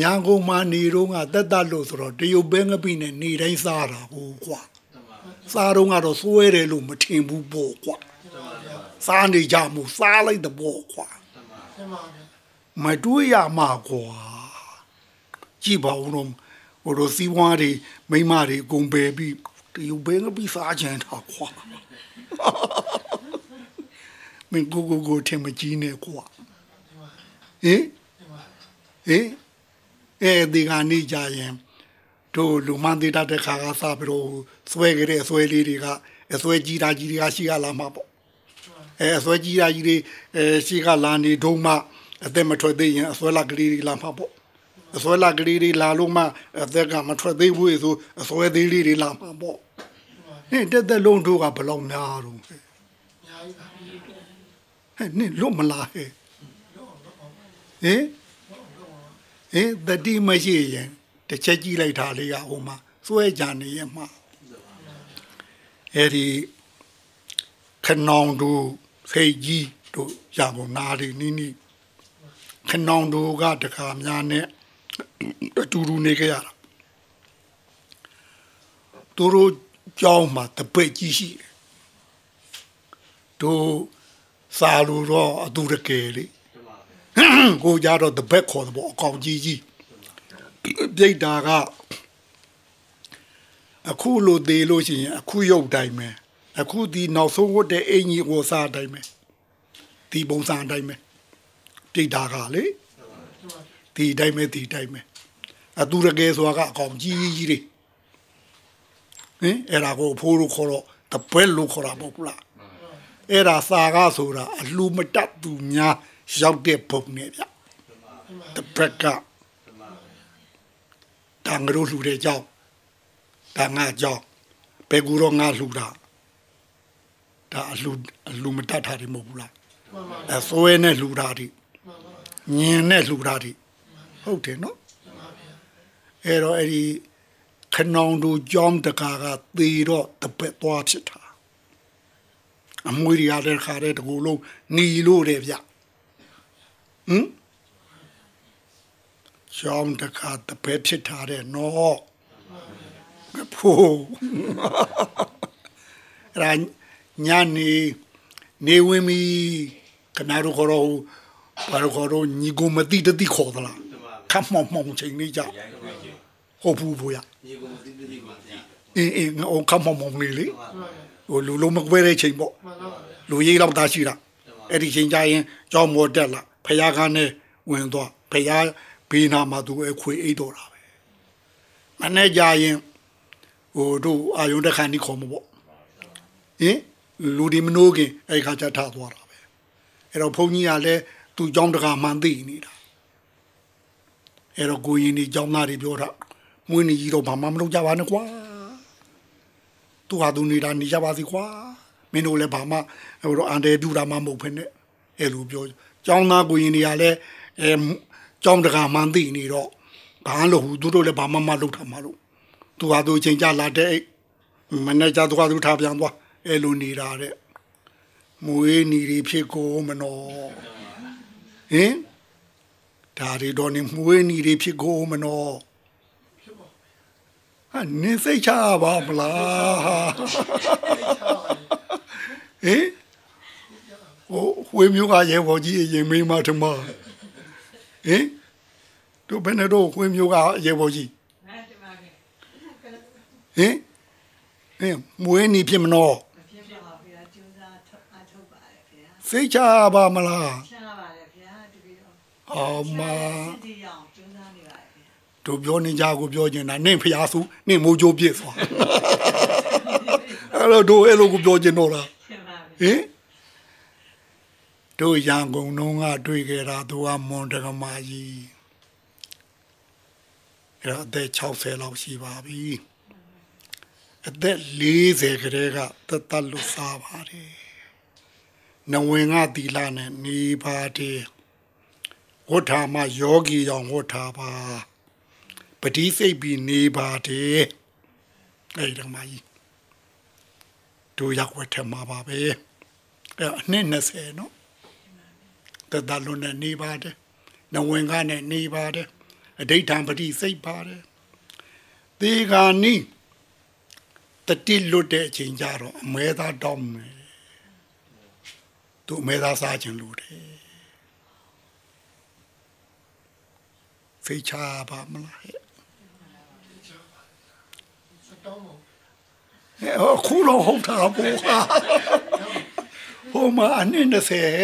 ရန်ကုန်မှာနေတော့ကတက်တက်လို့ဆိုတော့တရုပ်ပဲငပိနဲ့နေတိုင်းစားတာဟိုကွာစားတော့ကတော့စွဲတယ်လို့မထင်ဘူးပေါ့ကွာစားနေကြမှုစားလိုက်တဲ့ပေါ့ကွာမတွေးရမှာကွာကြည့်ပါဦးတော့ဟိုလိုစီးပွားတွေမိမတွေအကုန်ပယ်ပြီး တရုပ်ပဲငပိစားချင်တာကွာမင်းကိုကိုကိုထင်မကြီးနဲ့ကွာဟင်ဟင်အဲဒီကနေကြရင်တို့လူမန်သေးတဲ့ခါကစားပြီးတော့ဆွဲကြတဲ့ဆွဲလေးတွေကအဆွဲကြီးတာကြီးတွေကရှိရလာမှာပေါ့အဲအဆွဲကြီးတာကြီးတွေအဲရှိကလာနေတော့မှအသက်မထွက်သေးရင်အဆွဲလာကလေးတွေလာမှာပေါ့အဆွဲလာကလေးတွေလာလို့မှအသက်ကမထွက်သေးဘူးဆိုအဆွဲသေးလေးတွေလာမှာပေါ့ နေတက်တက်လုံးတို့ကဘယ်လောက်များတော့ဟဲ့ဟဲ့နင်လွတ်မလားဟဲ့ဟင်ဟင်တတိမရှိရင်တစ်ချက်ကြည့်လိုက်တာလေးကဟိုမှာစွဲကြနေရမှာအဲ့ဒီခနောင်တို့ဖိတ်ကြီးတို့ရကုန်နာရီနီးနီးခနောင်တို့ကတခါများနဲ့အတူတူနေကြရတာသူတို့ ကြောင်းမှာတပိတ်ကြီးရှိတယ်တို့စာလူတော့အတူတကယ်လေကိုကြတော့တပက်ခေါ်တယ်ပေါ့အကောင်ကြီးကြီးပြိတ္တာကအခုလိုသေးလို့ရှိရင်အခုရုပ်တိုင်းပဲအခုဒီနောက်ဆုံးဝတ်တဲ့အင်ကြီးကိုစားတိုင်းပဲဒီပုံစံတိုင်းပဲပြိတ္တာကလေဒီတိုင်းပဲဒီတိုင်းပဲအတူတကယ်ဆိုတာကအကောင်ကြီးကြီးတွေ ဟင်အဲ့ဒါကိုအဖိုးလို့ခေါ်တော့တပွဲလို့ခေါ်တာမဟုတ်ဘူးလားအဲ့ဒါစာကဆိုတာအလှမတတ်သူများရောက်တဲ့ပုံနဲ့ဗျတပွဲကတန်ကြိုးလှူတဲ့ကြောင်းတန်ငါကြောင်းပေကူတော့ငါလှူတာဒါအလှအလှမတတ်တာတွေမဟုတ်ဘူးလားအစွဲနဲ့လှူတာတွေညင်နဲ့လှူတာတွေဟုတ်တယ်နော်အဲ့တော့အဲ့ဒီ ခနောင်တို့ကြောင်းတကာကသေတော့တပက်သွားဖြစ်တာအမွေရရတဲ့ခါတဲ့တကူလုံးหนีလို့တယ်ဗျဟမ်ကြောင်းတကာတပက်ဖြစ်တာတဲ့နော်မဖို့ရာညာနေနေဝင်မီခနာတို့ခေါ်တော့ဘာလို့ခေါ်တော့ညီကိုမတိတတိခေါ်သလားခတ်မောင်မောင်ချိန်နေကြဟုတ်ဘူးဘူးရညီကိုမသိသိကိုသိ အင်းအင်းငါအောင်ခတ်မောင်မောင်လေးလေဟိုလူလုံးမကွဲတဲ့ချိန်ပေါ့လူကြီးတော့တာရှိတာအဲ့ဒီချိန်ကြရင်ကြောင်းမော်တက်လာဖယားခန်းနဲ့ဝင်သွားဖယားဘေးနာမှာသူအခွေအိတ်တော်တာပဲမနေ့ကြရင်ဟိုတို့အာယုန်တက်ခန်းဒီခေါ်မှာပေါ့ဟင်လူဒီမနိုးခင်အဲ့ခါကျထသွားတာပဲအဲ့တော့ဘုန်းကြီးကလည်းသူ့ကြောင်းတကာမှန်သိနေတာအဲ့တော့ကိုရင်ဒီကြောင်းသားတွေပြောတာ မွေးနေကြီးတော့ဘာမှမလုပ်ကြပါနဲ့ကွာသူဟာသူနေတာနေကြပါစီကွာမင်းတို့လည်းဘာမှဟိုတော့အန်တယ်ပြူတာမှမဟုတ်ဖ ೇನೆ အဲ့လိုပြောကြောင်းသားကိုရင်တွေကလည်းအဲကြောင်းတကာမှန်သိနေတော့ဘာလို့ဟူသူတို့လည်းဘာမှမလုပ်တာမလို့သူဟာသူချိန်ကြလာတဲ့အိတ်မနေ့ကျသူဟာသူထားပြန်သွားအဲ့လိုနေတာတဲ့မွေးနေတွေဖြစ်ကိုမနော်ဟင်ဒါတွေတော့နေမွေးနေတွေဖြစ်ကိုမနော် ဟာနေစိတ်ချပါမလားဟင်ဟိုဝေမျိုးကရဲဘော်ကြီးအရင်မိန်းမထမဟင်တို့ဘယ်နဲ့တော့ဝေမျိုးကရဲဘော်ကြီးဟင်ဟင်မွေးနေဖြစ်မနော်ဖြစ်ပါဗျာကျူးစားထုတ်အထုတ်ပါတယ်ဗျာစိတ်ချပါမလားရှားပါတယ်ဗျာတပည့်တော်အော်မ တို့ပြောနေကြကိုပြောနေတာနင့်ဖျားစုနင့်မိုးကြိုးပြစ်သွားအဲ့တော့တို့အဲ့လိုကိုပြောချင်တော့လားဖြစ်ပါဗျာဟင်တို့ရန်ကုန်တုန်းကတွေ့ကြတာသူကမွန်တကမာကြီးအဲ့တော့အသက်60လောက်ရှိပါပြီအသက်40ကလေးကတတ်တတ်လို့စားပါတယ်နဝင်ကတီလာနဲ့နေပါတယ်ဝဋ္ဌာမယောဂီကြောင့်ဝဋ္ဌာပါ ပတိစိတ်ပြီးနေပါတယ်အဲ့ဒီကမာကြီးတို့ရောက်ဝတ်ထမှာပါပဲအဲ့အနှစ်20နော်တတလုံးနဲ့နေပါတယ်နဝင်ကနဲ့နေပါတယ်အဋိဋ္ဌံပတိစိတ်ပါတယ်သေဂာနိတတိလွတ်တဲ့အချိန်ကြတော့အမဲသားတောင်းမယ်သူအမဲသားစားခြင်းလို့တယ်ဖေးချပါမလားဟဲ့ ဟဲ့အခုတော့ဟုတ်တာပေါ့ဟာဟိုမှာအနည်း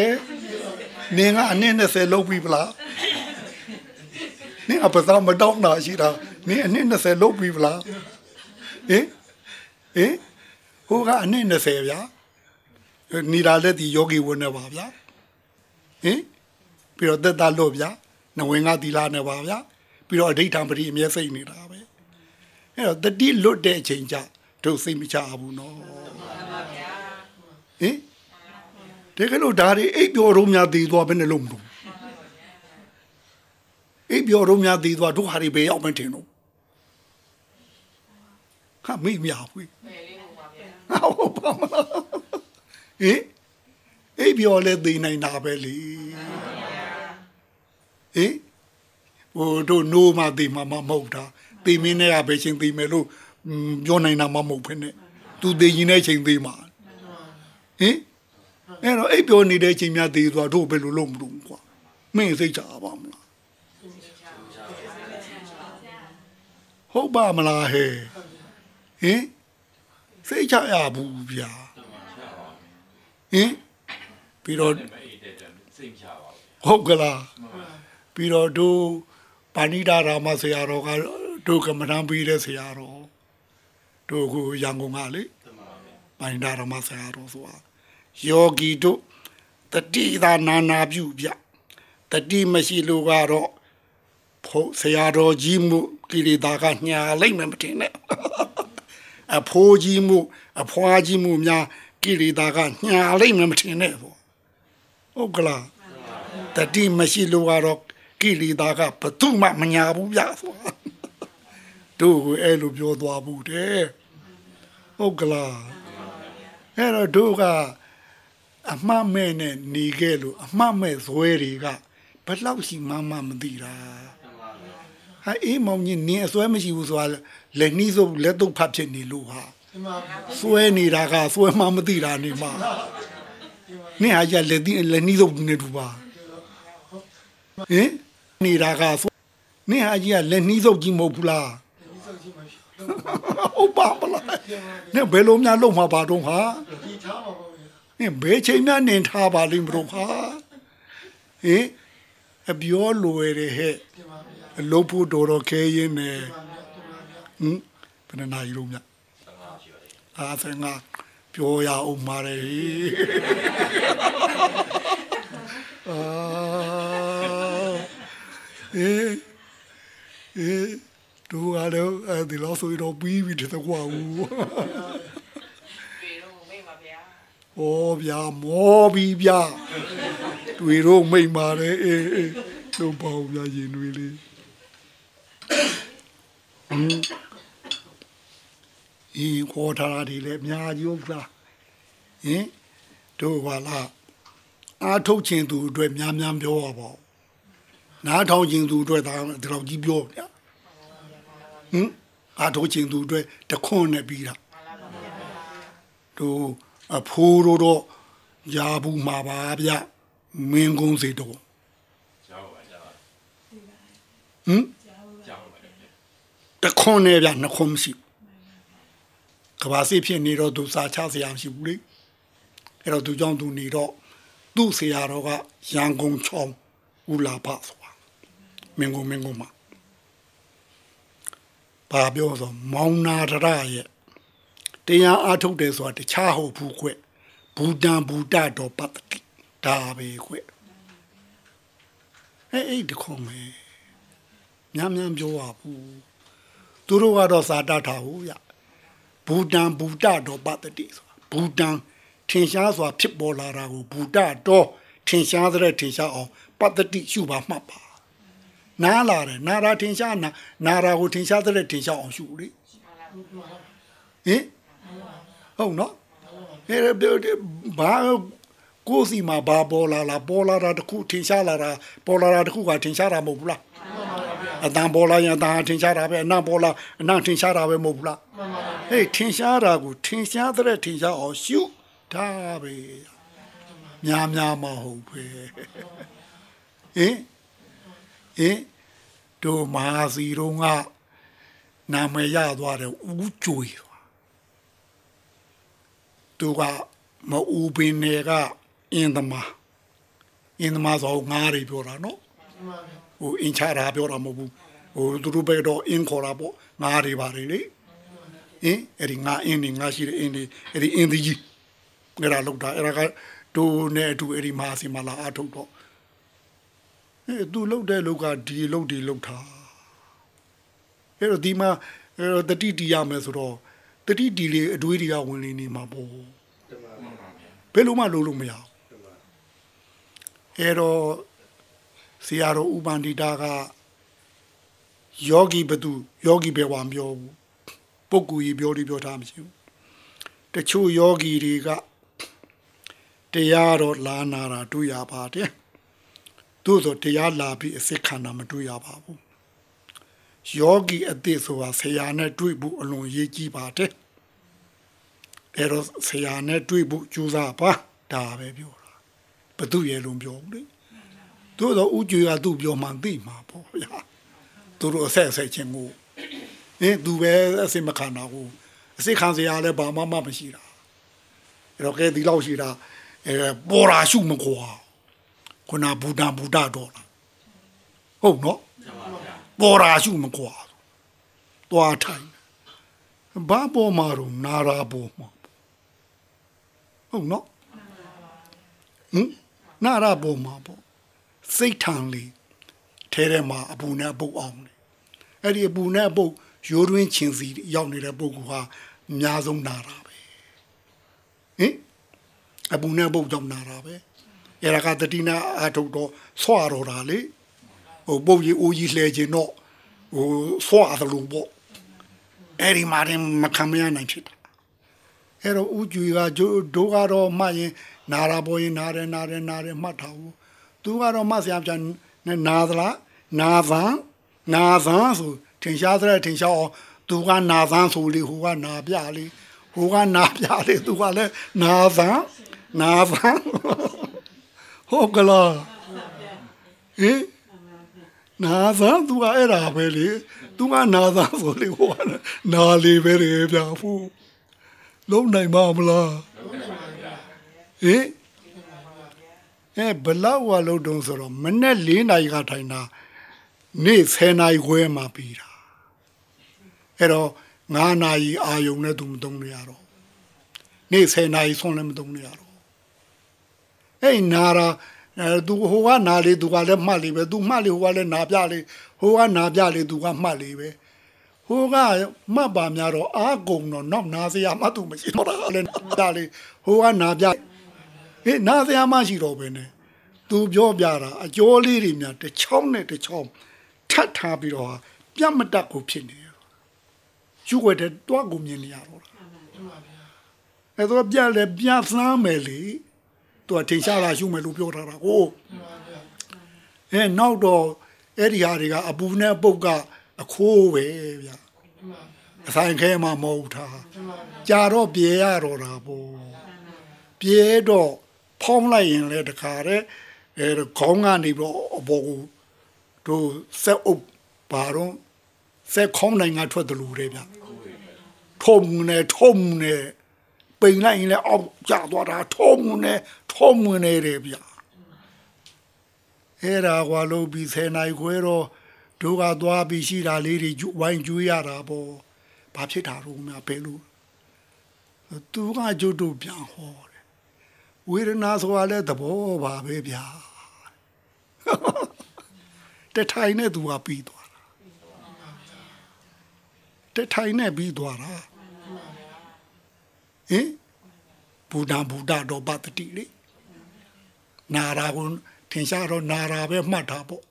20နင်းကအနည်း20လောက်ပြီဗလားနင်းအပသာမတောင်းတာရှိတာနင်းအနည်း20လောက်ပြီဗလားဟင်ဟင်ဟိုကအနည်း20ဗျာနေတာလက်ဒီယောဂီဝင်နေပါဗျာဟင်ပြီးတော့သက်သားလို့ဗျာနဝင်ကသီလာနေပါဗျာပြီးတော့အဋိဋ္ဌံပရိအမျက်စိတ်နေတာပဲ အဲ့တော့တတိလွတ်တဲ့အချိန်ကျတို့စိတ်မချဘူးနော်ဟင်တကယ်လို့ဒါတွေအိပ်ပျော်တော့များတည်သွားဘယ်နဲ့လုံးမလို့အိပ်ပျော်တော့များတည်သွားတို့ဟာတွေပဲရောက်မထင်တော့ခမိမရဘူးဟုတ်ပါမလားဟင်အိပ်ပျော်လဲသိနိုင်တာပဲလေဟင်ဟိုတို့နိုးမှသိမှမမဟုတ်တာ သိမင်းနဲ့ကပဲချင်းသိမယ်လို့ပြောနိုင်တာမမဟုတ်ဖ ೇನೆ သူသိရင်တဲ့ချိန်သိမှာဟင်အဲ့တော့အိပ်ပျော်နေတဲ့အချိန်များသေးသွားတို့ဘယ်လိုလုပ်မလို့ကွာမင်းစိတ်ချပါမလားဟုတ်ပါမလားဟဲ့ဟင်စိတ်ချရဘူးဗျာဟင်ပြီးတော့မအေးတဲ့တဲ့စိတ်ချပါဘူးဟုတ်ကလားပြီးတော့တို့ပါဏိတာရာမဆရာတော်က တို့ကမ္မဋ္ဌာန်းပြီးတဲ့ဆရာတော်ဒတို့ကရန်ကုန်ကလေပိုင်ဒါရမဆရာတော်ဆိုတာယောဂီတို့တတိသာနာနာပြုဗျတတိမရှိလို့ကတော့ဖို့ဆရာတော်ကြီးမှုကိလေသာကညာလိုက်မှမထင်နဲ့အဖိုးကြီးမှုအဖွားကြီးမှုများကိလေသာကညာလိုက်မှမထင်နဲ့ပေါ့ဟုတ်ကလားတတိမရှိလို့ကတော့ကိလေသာကဘသူမှမညာဘူးဗျဆိုတာ တို့ကိုအဲ့လိုပြောသွားဘူးတဲ့ဟုတ်ကလားအဲ့တော့တို့ကအမှတ်မဲ့နဲ့နေခဲ့လို့အမှတ်မဲ့ဇွဲတွေကဘယ်လောက်ရှိမှမမသိတာဟာအေးမောင်ကြီးနင်းအစွဲမရှိဘူးဆိုတာလက်နှီးစုပ်လက်တုပ်ဖတ်ဖြစ်နေလို့ဟာစွဲနေတာကစွဲမှမသိတာနေမှာနင်းဟာကြလက်သီးလက်နှီးစုပ်နေတူပါဟင်နေတာကစွဲနင်းဟာကြီးကလက်နှီးစုပ်ကြီးမဟုတ်ဘူးလား ဟုတ်ပါမလားနင်းဘယ်လိုများလုံမှာပါတော့ဟာနင်းဘယ်ချိန်များနင်ထားပါလိမ့်မလို့ဟာဟင်အပြောလွယ်တယ်ဟဲ့အလုပ်ဖို့တော်တော်ခဲရင်းနေဟင်ဘယ်နှနာရီလုံးမြအာဆင်ငါပြောရအောင်မာရယ်အာအေးအေး တို့ကတော့အဲဒီလောက်ဆိုတော့ပြီးပြီတဲ့ကွာဦးပေတော့မိတ်ပါဗျာ။ဩဗျာမောပြီဗျာ။တွေ့တော့မိတ်ပါတယ်အေးအေးတို့ပေါ့ဗျာရင်တွေလေး။ဟင်းဒီခေါ်ထားတာဒီလေအများကြီးဟုတ်လား။ဟင်တို့ပါလားအာထုတ်ခြင်းသူအတွက်များများပြောရပါဦး။နားထောင်ခြင်းသူအတွက်ဒါဒီလောက်ကြီးပြောဗျာ။ ဟင်အာထုတ်ခြင်းသူအတွက်တခွန်းနဲ့ပြီးတာ။တို့အဖိုးတို့တော့ယာဘူးမှာပါဗျမင်းကုန်းစီတော့ကျောင်းပါကျောင်းဟင်ကျောင်းပါတခွန်းနဲ့ဗျနှခွန်းမရှိကဘာစီဖြစ်နေတော့သူစာချစရာမရှိဘူးလေအဲ့တော့သူကြောင့်သူနေတော့သူ့ဆရာတော်ကရန်ကုန်ချောင်းဦးလာဖဆိုတာမင်းကုန်းမင်းကုန်းမှာ ဘာပြောဆိုမောင်နာတရရဲ့တရားအားထုတ်တယ်ဆိုတာတခြားဟုတ်ဘူးကွဘူတံဘူတတော်ပတ္တိဒါပဲကွအဲ့အဲ့ဒီခုံးမေများများပြောပါဘူးသူတို့ကတော့စာတတ်တာဟုတ်ရဘူတံဘူတတော်ပတ္တိဆိုတာဘူတံထင်ရှားစွာဖြစ်ပေါ်လာတာကိုဘူတတော်ထင်ရှားတဲ့ထင်ရှားအောင်ပတ္တိရှုပါမှတ်ပါ နားလာတယ်နာရာထင်ရှားနာနာရာကိုထင်ရှားတဲ့ထင်ရှားအောင်ရှုလေဟင်ဟုတ်နော်အဲ့ဒါဘာကိုယ်စီမှာဘာပေါ်လာလာပေါ်လာတာတစ်ခုထင်ရှားလာတာပေါ်လာတာတစ်ခုကထင်ရှားတာမဟုတ်ဘူးလားအတန်ပေါ်လာရင်အတန်ထင်ရှားတာပဲအနံ့ပေါ်လာအနံ့ထင်ရှားတာပဲမဟုတ်ဘူးလားဟေးထင်ရှားတာကိုထင်ရှားတဲ့ထင်ရှားအောင်ရှုဒါပဲများများမဟုတ်ပဲဟင် ဟင်တို့မဟာစီတို့ကနာမည်ရသွားတယ်ဦးကျွေသူကမအူပင်နေကအင်းသမားအင်းသမားဆိုငါးတွေပြောတာနော်ဟိုအင်းချတာပြောတာမဟုတ်ဘူးဟိုသူတို့ဘက်တော့အင်းခေါ်တာပေါ့ငါးတွေပါလေလေအင်းအဲ့ဒီငါအင်းနေငါရှိတဲ့အင်းတွေအဲ့ဒီအင်းကြီးအဲ့ဒါလောက်တာအဲ့ဒါကတို့နဲ့အတူအဲ့ဒီမဟာစီမလာအထုတ်တော့ အဲသူလုတ်တဲ့လုတ်ကဒီလုတ်ဒီလုတ်တာအဲ့တော့ဒီမှာအဲ့တော့တတိတီရမယ်ဆိုတော့တတိတီလေးအတွေးတွေကဝင်နေနေမှာပေါ့ဘယ်လိုမှလုပ်လို့မရဘူးအဲ့တော့ဆရာတော်ဥပန္တိတာကယောဂီဘသူယောဂီပဲဝမပြောဘူးပုဂ္ဂိုလ်ကြီးပြောလို့ပြောတာမရှိဘူးတချို့ယောဂီတွေကတရားတော်လာနာတာတွေ့ရပါတယ် သို့သောတရားလာပြီးအစစ်ခံတာမတွေ့ရပါဘူးယောဂီအသစ်ဆိုတာဆရာနဲ့တွေ့ဖို့အလွန်ရေးကြီးပါတယ်အဲ့တော့ဆရာနဲ့တွေ့ဖို့ကြိုးစားပါဒါပဲပြောတာဘသူရဲ့လုံးပြောဘူးလေသို့သောဥကျွေကသူ့ပြောမှန်သိမှာပေါ့ဗျာသူတို့အဆက်အဆက်ချင်းကိုအင်းသူပဲအစစ်မခံတာကိုအစစ်ခံစရာလည်းဘာမှမမရှိတာအဲ့တော့ကဲဒီလောက်ရှိတာအဲပေါ်ရာရှုမကွာ ခုနဘူတံဘူတတော်လားဟုတ်နော်ပေါ်ရာရှုမကွာသွားထိုင်ဘာပေါ်မှာတော့နာရာပေါ်မှာဟုတ်နော်ဟင်နာရာပေါ်မှာပေါ့စိတ်ထန်လေးထဲထဲမှာအပူနဲ့အပုတ်အောင်လေအဲ့ဒီအပူနဲ့အပုတ်ရိုးတွင်းချင်းစီရောက်နေတဲ့ပုဂ္ဂိုလ်ဟာအများဆုံးနာတာပဲဟင်အပူနဲ့အပုတ်ကြောင့်နာတာပဲ အဲ့ဒါကတတိနာအာထုတ်တော့ဆွာတော့တာလေဟိုပုတ်ကြီးအိုးကြီးလှဲခြင်းတော့ဟိုဆွာသလိုပေါ့အဲ့ဒီမှာတင်မခံမရနိုင်ဖြစ်တာအဲ့တော့ဥကြွေကဒိုဒိုကတော့မှတ်ရင်နာတာပေါ်ရင်နာတယ်နာတယ်နာတယ်မှတ်ထားဘူးသူကတော့မှတ်စရာပြန်နာသလားနာသံနာသံဆိုထင်ရှားတဲ့ထင်ရှားအောင်သူကနာသံဆိုလေဟိုကနာပြလေဟိုကနာပြလေသူကလည်းနာသံနာသံ ဟုတ်ကလားဟင်နာသံသူကအဲ့ဒါပဲလေသူကနာသံဆိုလေဟိုကနာလေပဲလေဗျာဖူးလုံးနိုင်မမလားဟင်အဲဘလောက်ဝါလို့တုံးဆိုတော့မနေ့၄နာရီကထိုင်တာနေ့10နာရီခွဲမှပြီးတာအဲ့တော့9နာရီအာယုံနဲ့သူမတုံးနေရတော့နေ့10နာရီဆုံးလည်းမတုံးနေရတော့ အဲ့နာရာအဲသူဟိုကနာလေသူကလည်းမှတ်လေပဲသူမှတ်လေဟိုကလည်းနာပြလေဟိုကနာပြလေသူကမှတ်လေပဲဟိုကမှတ်ပါများတော့အာကုံတော့နောက်နာစရာမှတ်သူမရှိတော့တာလည်းနာလေဟိုကနာပြဟေးနာစရာမရှိတော့ပဲနဲ့သူပြောပြတာအကျော်လေးတွေများတစ်ချောင်းနဲ့တစ်ချောင်းထပ်ထားပြီးတော့ပြတ်မတက်ကိုဖြစ်နေတယ်ယူွက်တဲ့တွားကိုမြင်နေရတော့တာအဲ့တော့ပြလဲပြသမ်းမယ်လေ သူကထင်ရှားလာရှုမယ်လို့ပြောထားတာကိုအဲနောက်တော့အဲ့ဒီဟာတွေကအပူနဲ့ပုတ်ကအခိုးပဲဗျာအဆိုင်ခဲမှာမဟုတ်တာကြာတော့ပြေရတော့တာပေါ့ပြေတော့ဖောင်းလိုက်ရင်လည်းတခါတည်းအဲခေါင်းကနေပြီးတော့အပေါ်ကိုတို့ဆက်အုပ်ပါတော့ဆက်ခေါင်းနိုင်ကထွက်တယ်လို့လေဗျာထုံနေထုံနေ ပိန်လိုက်ရင်လည်းအောက်ကျသွားတာထုံနေထုံနေတယ်ဗျာအဲ့ဒါကွာလို့ပြီးဆယ်နိုင်ခွဲတော့တို့ကသွားပြီးရှိတာလေးတွေဝိုင်းကျွေးရတာပေါ့ဘာဖြစ်တာတော့များပဲလို့သူကကျုပ်တို့ပြန်ဟောတယ်ဝေဒနာဆိုတာလည်းသဘောပါပဲဗျာတထိုင်နဲ့သူကပြီးသွားတာတထိုင်နဲ့ပြီးသွားတာ ဟင်ဘုဒ္ဓဘုဒ္ဓတော့ပတ္တိလေနာရာကိုထင်ရှားတော့နာရာပဲမှတ်တာပေါ့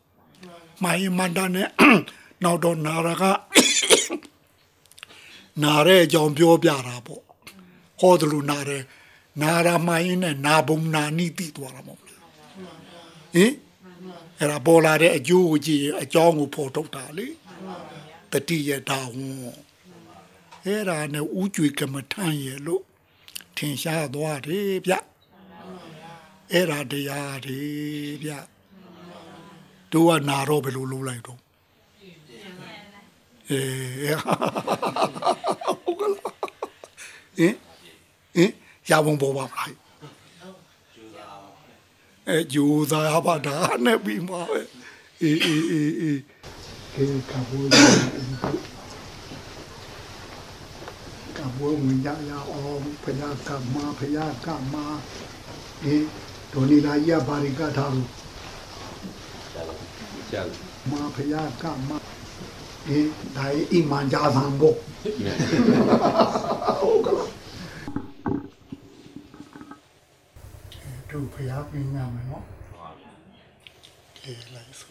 မိုင်းမန္တနဲ့နောက်တော့နာရာကနာရဲအကြောင်းပြောပြတာပေါ့ဟောတယ်လို့နာရဲနာရာမိုင်းနဲ့နာဘုံနာနိတိသွားတာမဟုတ်လားဟင်အဲ့ဒါပေါ်လာတဲ့အကျိုးကိုကြည့်ရင်အကြောင်းကိုဖော်ထုတ်တာလေတတိယတာဝန်အဲ့ဒါနဲ့ဥကြွေကမ္မထန်ရဲ့လို့ထ င်ရှားသွားတယ်ဗျအဲ့ဒါတရားတွေဗျတို့ကနာတော့ဘယ်လိုလုပ်လိုက်တော့အေးဟုတ်ကလားဟင်ဟင်ရပုံပေါ်ပါမလားအဲဂျူသာပါဒါနဲ့ပြီးမှာပဲအေးအေးအေးအေးကေကဘိုး ကဘိုးဝင်ကြရအောင်ဖယားကမဖယားကမဒီဒိုနီလာကြီးကဘာရိကထားလို့ကျန်မဖယားကမဒီဒါအိမ်မန်ကြသံဖို့ဟုတ်ကလားတို့ဖယားပြင်းရမယ်နော်ကဲလိုက်ဆိုကြ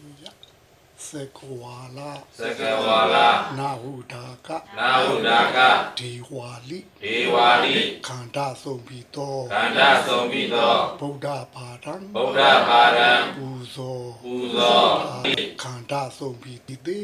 စကဝါလာစကဝါလာနာဟုဒါကနာဟုဒါကဒီဝါလိဒေဝာလိခန္ဓာဆုံးပြီးတော့ခန္ဓာဆုံးပြီးသောဗုဒ္ဓဘာသာဗုဒ္ဓဘာရံပူဇော်ပူဇော်ခန္ဓာဆုံးပြီးတည်တိ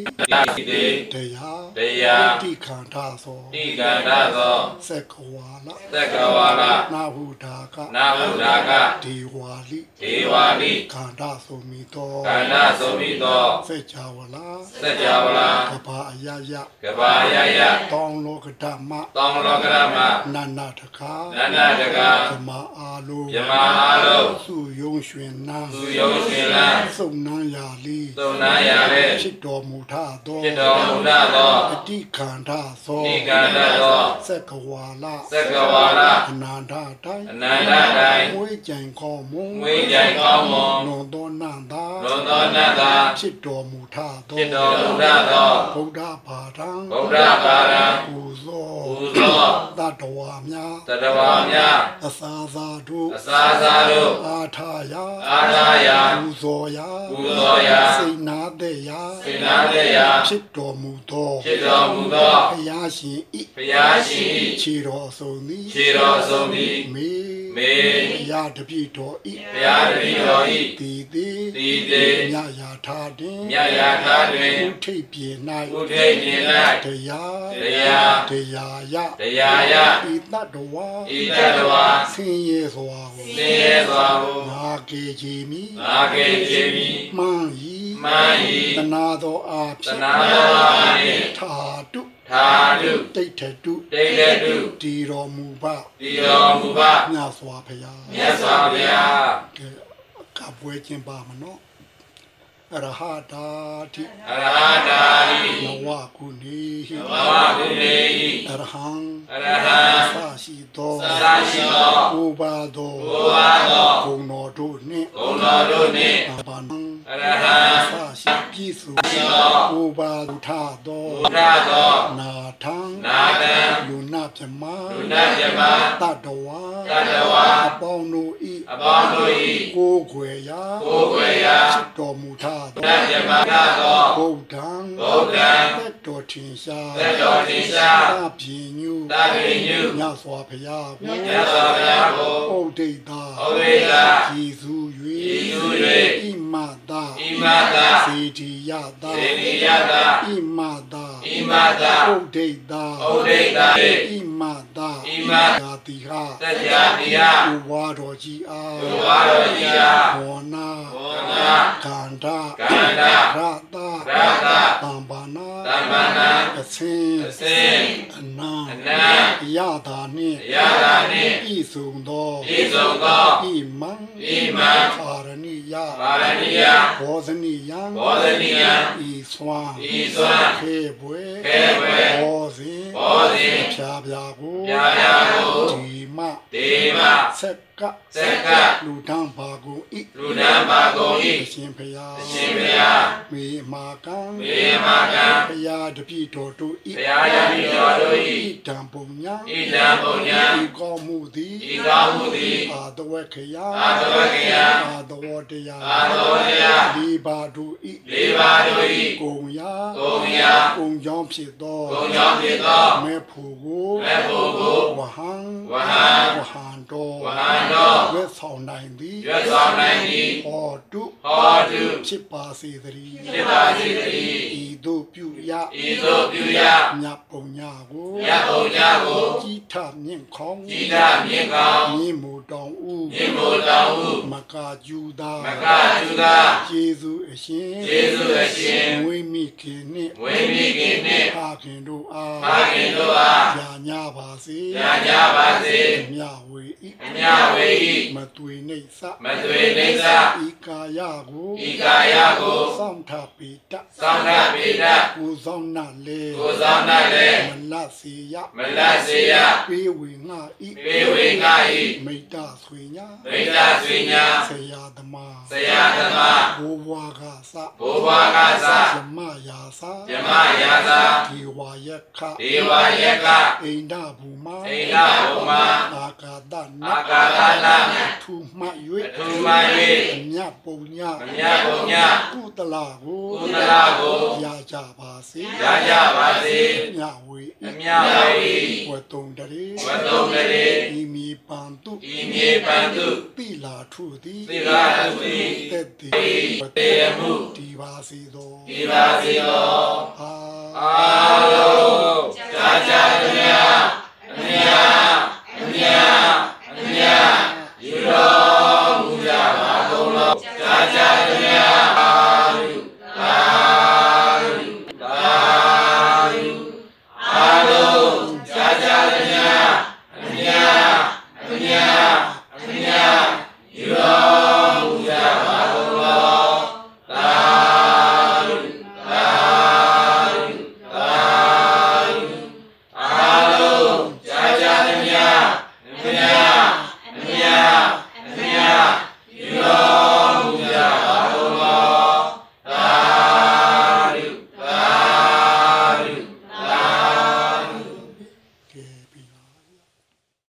တိတရားတရားတိခန္ဓာသောတိကန္ဓာသောစကဝါလာစကဝါလာနာဟုဒါကနာဟုဒါကဒီဝါလိဒေဝာလိခန္ဓာဆုံးပြီးတော့ခန္ဓာဆုံးပြီးသောစကြဝဠာစัจ java လာကဘာအယယကဘာယယတောင်းလောကဓမ္မတောင်းလောကရမနန္နာတကာနန္ဒတကဓမ္မအာလုံးယမအားလုံးစုယုံရွှင်နာသူယုံရှင်လန်းစုံနန်းရာလီသုံးနာရတဲ့ဖြစ်တော်မူထသောဖြစ်တော်မူတတ်သောအတိခန္ဓာသောဤကန္တသောစက္ကဝါလသက္ကဝါရအနန္တတိုင်းအနန္တတိုင်းဝိကြံကောင်းမွန်ဝိကြိုင်ကောင်းမွန်လွန်သောနန္တာလွန်သောနတ်သာဖြစ်တော်မူထသောဖြစ်တော်မူတတ်သောဗုဒ္ဓဘာသာဗုဒ္ဓဘာသာပူဇော်ပူဇော်တတဝါများတတဝါများအစာသာတို့အစာစာတို့အာထာယအာသာယာပူဇော်ရာပူဇော်ရာစိတ်နာတဲ့ရာစေနာတေယဖြစ်တော်မူသောဖြစ်တော်မူသောဘုရားရှင်ဤဘုရားရှင်၏ခြေတော်ဆုံးသည်ခြေတော်ဆုံးသည်မေမေဘုရားတပည့်တော်ဤဘုရားတပည့်တော်၏တည်သည်တည်သည်မြတ်ရာထားတွင်မြတ်ရာထားတွင်ဥထိပ်ပြေ၌ဥထိတ်မြင်၌တရားတရားတရားယတရားယဤတတဝါဤတတဝါဆင်းရဲစွာကိုသင်ရဲစွာကိုငါကေခြင်းမိငါကေခြင်းမိမှန်ဤမှန်၏တနာသောအာဖြသင့်နာတော်အားဖြင့်ထာတုသာဓုတိဋ္ဌတုတိဋ္ဌတုဒီတော်မူပါတည်တော်မူပါမြတ်စွာဘုရားမြတ်စွာဘုရားကဲကပွဲခြင်းပါမနော်အ ရဟတာတိအရဟတာရိနဝကုနေဟိဘဝကုနေ၏အရဟံအရဟံသရှိသောသာရှိသောကိုပါသောဘဝသောဂုဏ်တော်တို့နှင့်ဂုဏ်တော်တို့နှင့်အဘာနံ အရဟံသရှိပြည့်စုံကိုပါသူထသောဘုရားသောနာထံနာတံလူနာပြမလူနာမြမတတဝါတတဝါအပေါင်းတို့ဤအပေါင်းတို့၏ကိုယ်ွယ်ရာကိုယ်ွယ်ရာဖြစ်တော်မူထသောနတ်မြမကသောဗုဒ္ဓံဗုဒ္ဓံသက်တော်ထင်ရှားသက်တော်ထင်ရှားသပြင်းညုသဗ္ဗညုမြတ်စွာဘုရားကိုမြတ်စွာဘုရားကိုဩဒိတာဩဝိဒာရည်စု၍ရ ည်စူးဣမတာဣမတာစေတီယတာစေတိယတာဣမတာဣမတာဩဒိတာဩဒိတာဣမတာဣမယာတိဟတကြာတိယဥဝါတော်ကြီးအားဘဝတော်ကြီးအားဘောနာဘောနာကန္တာကန္တာရတာရတာတံပါနာသမ္ပန္နာအစင်အစင် အနာအနံယတာနှင့်ရတာနှင့်ဤစုံသောဤဆုံးသောဣမံဣမံပါရဏိယပါရဏိယဘောဇနိယံဘောဓနိယဤစွမ်းဤစွမ်းခေဘွေခေဘွေဘောဇင်ဘောဇင်ဖြာဖြာကိုဖြာဖြာကိုဒီမဒေမဆက် ကစက္ကလူတန်းပါကိုဤလူနံပါကုန်အ၏ရှင်ဖျားအရှင်ဘုရားမေမာကံမေမကံဖျားတပိတော်တို့ဤဘုရားယမိတော်တို့ဤ၏တံပုံညာဣဒံပုံညာဤကောင်းမှုသည်ဤကောင်းမှုသည်အာတဝေခယအာသဝကယအာတဝတရားအာသဝတရားဒီပါတို့ဤလေးပါးတို့၏ကုံယာကုံရာကုံကြောင့်ဖြစ်သောကုံကြောင့်ဖြစ်သောမေဖို့ကိုမေဖို့ကိုဝဟံဝဟံဝဟံတော်ဝဟံတော်ရွတ်ဆောင်နိုင်သည်ရွတ်ဆောင်နိုင်သည်ဟောတုဟောတုဖြစ်ပါစေတည်းဖြစ်ပါစေတည်းဤတို့ပြုရဤသို့ပြုရမြတ်ပုံညာကိုမြတ်ပုံညာကိုကြီးထမြင့်ခေါင်းကြည်သာမြင့်ကောင်းမြင့်မူတောင်ဥမြင့်မို့တောင်းဟုမကာကျူသာမကကျူသာယေစုအရှင်ယေရှုအရှင်ဝိမိခင်နှင့်ဝိမိခင်နှင့်ဖခင်တို့အားဖခင်တို့အားညာညာပါစေညာကြပါစေမြဝေဤအမြဝေဤမသွေနေစမသွေနေသဤကာယကိုဤကာယကိုစောင့်ထပိတသောင်းထပိဒကိုဆောင်နာလေကိုဆောင်နာလည်းမလတ်စီယမလတ်စေရပေးဝေငါဤပေဝေငါဤမိတ္တဆွေညာဗိဒ္ဓဆွေညာဆရာသမားဆရာသမားဘိုးဘွားကစဘိုးဘွားကသဓမ္မယာစဓမ္မယာသာဒီဝါယခဒေဝယကအိန္ဒဘူမအိန္ဒဘုံမာအာကာဒနအာကာသနာထူမှတ်အ၍ထူးမှအ၍မြတ်ပုံညာမမြတ်ဘုံညာကုသလာကိုကုသလာကိုရကြပါစေရကြပါစေမြဝေအမြဝေဝတုံတရေဝတုံတရေဤမီပန်တုဤမီပန်တုတိလာထုသည်တိလာထုသည်တက်တိတေမှုဒီပါစေသောဒီပါစေသောအာအာလောကြကြမြာမြာမြာမြာဒီတော်မူကြပါကုန်လောကြကြ